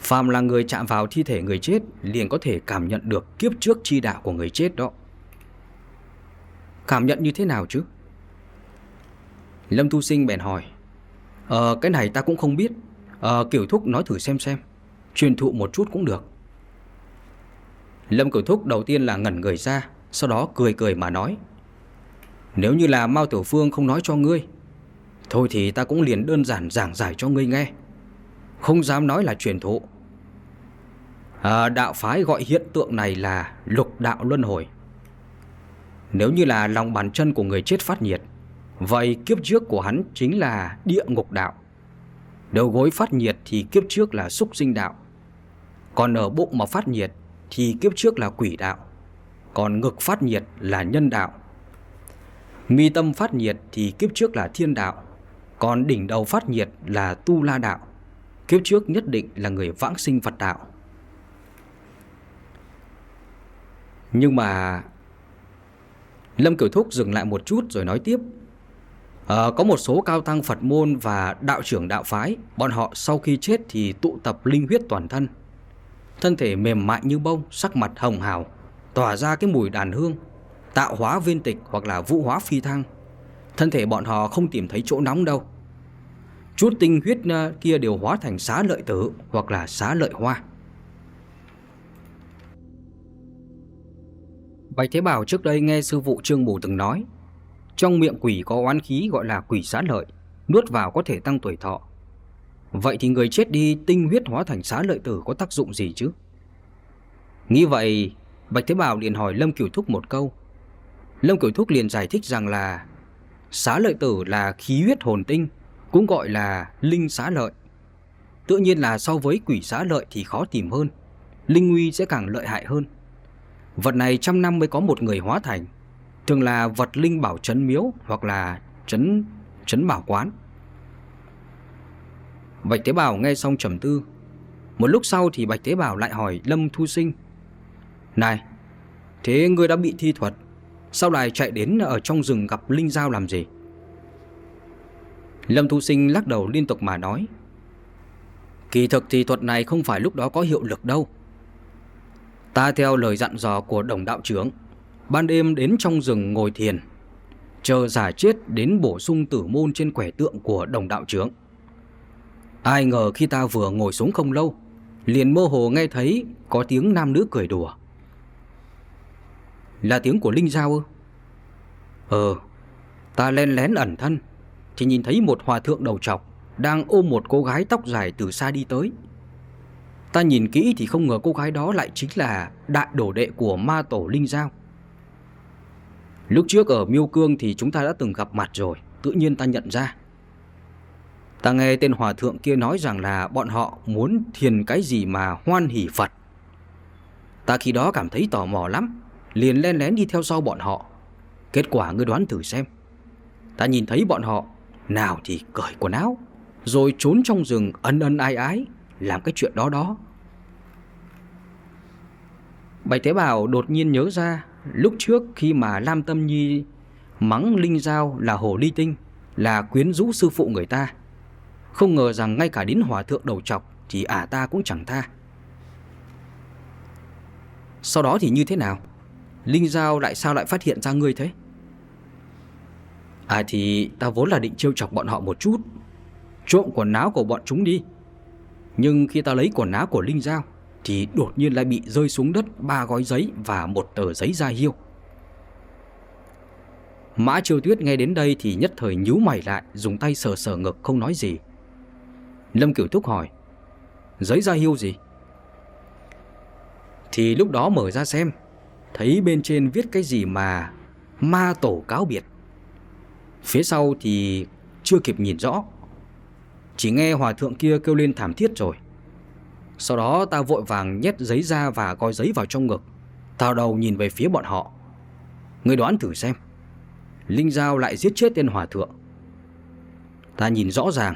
Phàm là người chạm vào thi thể người chết liền có thể cảm nhận được kiếp trước chi đạo của người chết đó. Cảm nhận như thế nào chứ? Lâm Thu Sinh bèn hỏi. Ờ, cái này ta cũng không biết. Ờ, Kiểu Thúc nói thử xem xem. Truyền thụ một chút cũng được. Lâm Kiểu Thúc đầu tiên là ngẩn người ra, sau đó cười cười mà nói. Nếu như là Mao Tiểu Phương không nói cho ngươi, thôi thì ta cũng liền đơn giản giảng giải cho ngươi nghe. Không dám nói là truyền thụ. À, Đạo phái gọi hiện tượng này là lục đạo luân hồi. Nếu như là lòng bàn chân của người chết phát nhiệt Vậy kiếp trước của hắn chính là địa ngục đạo. Đầu gối phát nhiệt thì kiếp trước là súc sinh đạo. Còn ở bụng mà phát nhiệt thì kiếp trước là quỷ đạo. Còn ngực phát nhiệt là nhân đạo. Mi tâm phát nhiệt thì kiếp trước là thiên đạo. Còn đỉnh đầu phát nhiệt là tu la đạo. Kiếp trước nhất định là người vãng sinh Phật đạo. Nhưng mà Lâm Kiểu Thúc dừng lại một chút rồi nói tiếp. À, Có một số cao tăng Phật môn và đạo trưởng đạo phái Bọn họ sau khi chết thì tụ tập linh huyết toàn thân. Thân thể mềm mại như bông Sắc mặt hồng hào Tỏa ra cái mùi đàn hương Tạo hóa viên tịch hoặc là vũ hóa phi thăng. Thân thể bọn họ không tìm thấy chỗ nóng đâu. Chút tinh huyết ờ, kia đều hóa thành xá lợi tử Hoặc là xá lợi hoa. Bạch Thế Bảo trước đây nghe sư phụ Trương Bù từng nói, Trong miệng quỷ có oán khí gọi là quỷ xá lợi, Nuốt vào có thể tăng tuổi thọ. Vậy thì người chết đi, tinh huyết hóa thành xá lợi tử có tác dụng gì chứ? Nghĩ vậy, Bạch Thế Bảo liền hỏi Lâm Cửu Thúc một câu. Lâm Cửu Thúc liền giải thích rằng là Xá lợi tử là khí huyết hồn tinh cũng gọi là linh xá lợi. Tự nhiên là so với quỷ xá lợi thì khó tìm hơn Linh nguy sẽ càng lợi hại hơn. Vật này trăm năm mới có một người hóa thành Thường là vật linh bảo trấn miếu Hoặc là trấn, trấn bảo quán. Bạch Tế Bảo nghe xong trầm tư. Một lúc sau thì Bạch Tế Bảo lại hỏi Lâm Thu Sinh. Này Thế ngươi đã bị thi thuật Sao lại chạy đến ở trong rừng gặp Linh Giao làm gì? Lâm Thu Sinh lắc đầu liên tục mà nói Kỳ thực thì thuật này không phải lúc đó có hiệu lực đâu. Ta theo lời dặn dò của đồng đạo trưởng Ban đêm đến trong rừng ngồi thiền Chờ giả chết đến bổ sung tử môn trên quẻ tượng của đồng đạo trưởng. Ai ngờ khi ta vừa ngồi xuống không lâu Liền mơ hồ nghe thấy có tiếng nam nữ cười đùa. Là tiếng của Linh Giao ư? Ờ, ta len lén ẩn thân. Thì nhìn thấy một hòa thượng đầu trọc Đang ôm một cô gái tóc dài từ xa đi tới Ta nhìn kỹ thì không ngờ cô gái đó lại chính là đại đổ đệ của ma tổ Linh Giao. Lúc trước ở Miêu Cương thì chúng ta đã từng gặp mặt rồi, tự nhiên ta nhận ra. Ta nghe tên hòa thượng kia nói rằng là bọn họ muốn thiền cái gì mà hoan hỷ Phật. Ta khi đó cảm thấy tò mò lắm, liền len lén đi theo sau bọn họ. Kết quả ngươi đoán thử xem. Ta nhìn thấy bọn họ, nào thì cởi quần áo, rồi trốn trong rừng ân ân ai ái, làm cái chuyện đó đó. Bạch Thế Bảo đột nhiên nhớ ra lúc trước khi mà Lam Tâm Nhi mắng Linh Giao là hồ ly tinh, là quyến rũ sư phụ người ta. Không ngờ rằng ngay cả đến hòa thượng đầu chọc thì ả ta cũng chẳng tha. Sau đó thì như thế nào? Linh Giao lại sao lại phát hiện ra ngươi thế? À thì ta vốn là định trêu chọc bọn họ một chút. Trộm quần áo của bọn chúng đi. Nhưng khi ta lấy quần áo của Linh Giao, Thì đột nhiên lại bị rơi xuống đất ba gói giấy và một tờ giấy da hiêu. Mã Triều Tuyết nghe đến đây thì nhất thời nhíu mày lại, Dùng tay sờ sờ ngực không nói gì. Lâm Kiểu Thúc hỏi, Giấy da hiêu gì? Thì lúc đó mở ra xem, Thấy bên trên viết cái gì mà Ma tổ cáo biệt Phía sau thì chưa kịp nhìn rõ. Chỉ nghe hòa thượng kia kêu lên thảm thiết rồi. Sau đó ta vội vàng nhét giấy ra và gói giấy vào trong ngực. Thao đầu nhìn về phía bọn họ. Người đoán thử xem. Linh Giao lại giết chết tên hòa thượng. Ta nhìn rõ ràng.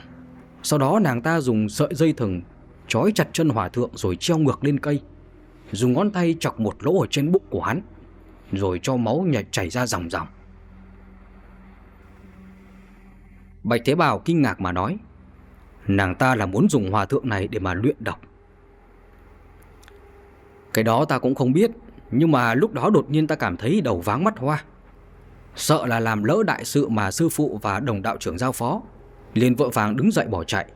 Sau đó nàng ta dùng sợi dây thừng Trói chặt chân hòa thượng rồi treo ngược lên cây. Dùng ngón tay chọc một lỗ ở trên bụng của hắn, Rồi cho máu nhảy chảy ra dòng dòng. Bạch Thế Bảo kinh ngạc mà nói, Nàng ta là muốn dùng hòa thượng này để mà luyện đọc. Cái đó ta cũng không biết, Nhưng mà lúc đó đột nhiên ta cảm thấy đầu váng mắt hoa. Sợ là làm lỡ đại sự mà sư phụ và đồng đạo trưởng giao phó, liền vội vàng đứng dậy bỏ chạy.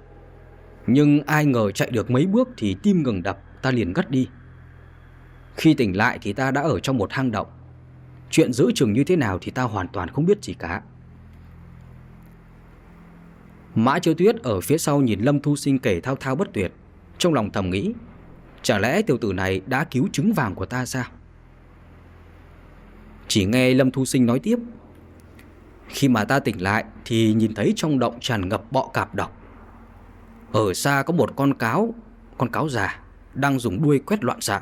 Nhưng ai ngờ chạy được mấy bước thì tim ngừng đập, Ta liền gắt đi. Khi tỉnh lại thì ta đã ở trong một hang động. Chuyện giữ chừng như thế nào thì ta hoàn toàn không biết gì cả. Mã Chiêu Tuyết ở phía sau nhìn Lâm Thu Sinh kể thao thao bất tuyệt, trong lòng thầm nghĩ, chả lẽ tiểu tử này đã cứu trứng vàng của ta sao? Chỉ nghe Lâm Thu Sinh nói tiếp, khi mà ta tỉnh lại thì nhìn thấy trong động tràn ngập bọ cạp độc. Ở xa có một con cáo, con cáo già, đang dùng đuôi quét loạn xạ.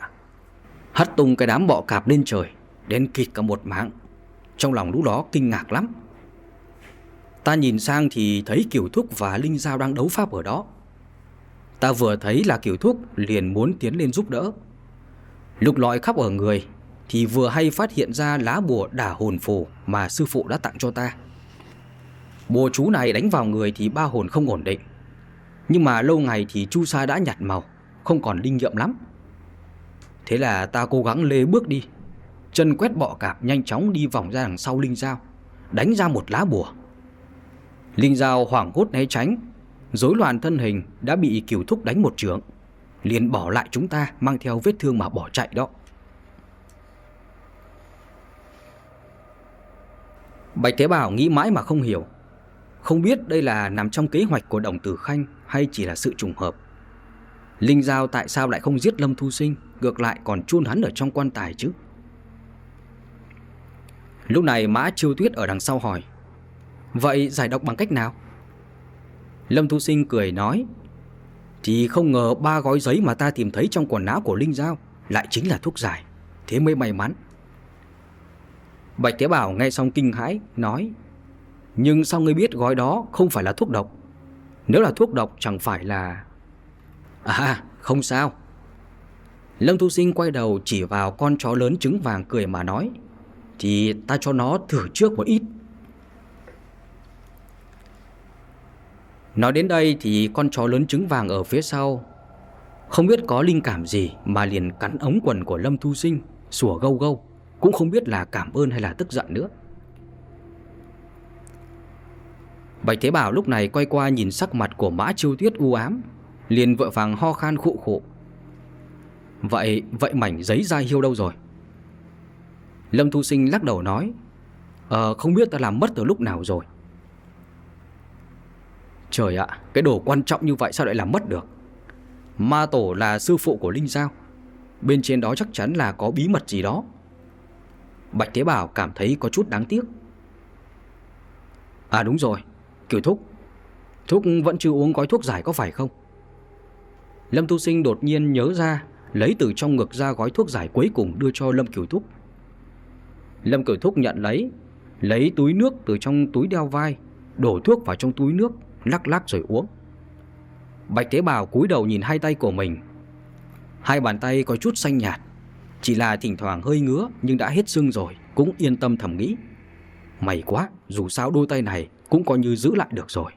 Hất tung cái đám bọ cạp lên trời, đến kịt cả một mảng. Trong lòng lúc đó kinh ngạc lắm. Ta nhìn sang thì thấy Kiều Thúc và Linh Giao đang đấu pháp ở đó. Ta vừa thấy là Kiều Thúc liền muốn tiến lên giúp đỡ. Lục lọi khắp ở người, Thì vừa hay phát hiện ra lá bùa đả hồn phù Mà sư phụ đã tặng cho ta. Bùa chú này đánh vào người thì ba hồn không ổn định. Nhưng mà lâu ngày thì chu sa đã nhạt màu Không còn linh nghiệm lắm. Thế là ta cố gắng lê bước đi. Chân quét bọ cạp nhanh chóng đi vòng ra đằng sau Linh Giao Đánh ra một lá bùa. Linh Giao hoảng hốt né tránh. Dối loạn thân hình đã bị kiều thúc đánh một trường liền bỏ lại chúng ta, mang theo vết thương mà bỏ chạy đó. Bạch Thế Bảo nghĩ mãi mà không hiểu. Không biết đây là nằm trong kế hoạch của đồng tử Khanh hay chỉ là sự trùng hợp. Linh Giao tại sao lại không giết Lâm Thu Sinh, Ngược lại còn chôn hắn ở trong quan tài chứ? Lúc này Mã Chiêu Tuyết ở đằng sau hỏi. Vậy giải độc bằng cách nào? Lâm Thu Sinh cười nói Thì không ngờ ba gói giấy mà ta tìm thấy trong quần áo của Linh Giao Lại chính là thuốc giải. Thế mới may mắn. Bạch Thế Bảo nghe xong kinh hãi Nói Nhưng sao ngươi biết gói đó không phải là thuốc độc? Nếu là thuốc độc chẳng phải là À không sao. Lâm Thu Sinh quay đầu chỉ vào con chó lớn trứng vàng cười mà nói Thì ta cho nó thử trước một ít Nói đến đây thì con chó lớn trứng vàng ở phía sau. Không biết có linh cảm gì mà liền cắn ống quần của Lâm Thu Sinh Sủa gâu gâu Cũng không biết là cảm ơn hay là tức giận nữa. Bạch Thế Bảo lúc này quay qua nhìn sắc mặt của Mã Chiêu Tuyết u ám Liền vội vàng ho khan khụ khụ. Vậy, vậy mảnh giấy dai hiêu đâu rồi? Lâm Thu Sinh lắc đầu nói Ờ, không biết ta làm mất từ lúc nào rồi. Trời ạ, cái đồ quan trọng như vậy sao lại làm mất được? Ma Tổ là sư phụ của Linh Giao. Bên trên đó chắc chắn là có bí mật gì đó. Bạch Thế Bảo cảm thấy có chút đáng tiếc. À đúng rồi, kiểu thúc. Thúc vẫn chưa uống gói thuốc giải có phải không? Lâm Tu Sinh đột nhiên nhớ ra Lấy từ trong ngực ra gói thuốc giải cuối cùng đưa cho Lâm Kiều Thúc. Lâm Kiều Thúc nhận lấy Lấy túi nước từ trong túi đeo vai Đổ thuốc vào trong túi nước. Lắc lắc rồi uống. Bạch tế bào cúi đầu nhìn hai tay của mình. Hai bàn tay có chút xanh nhạt, Chỉ là thỉnh thoảng hơi ngứa Nhưng đã hết sưng rồi, Cũng yên tâm thầm nghĩ. May quá, dù sao đôi tay này Cũng coi như giữ lại được rồi.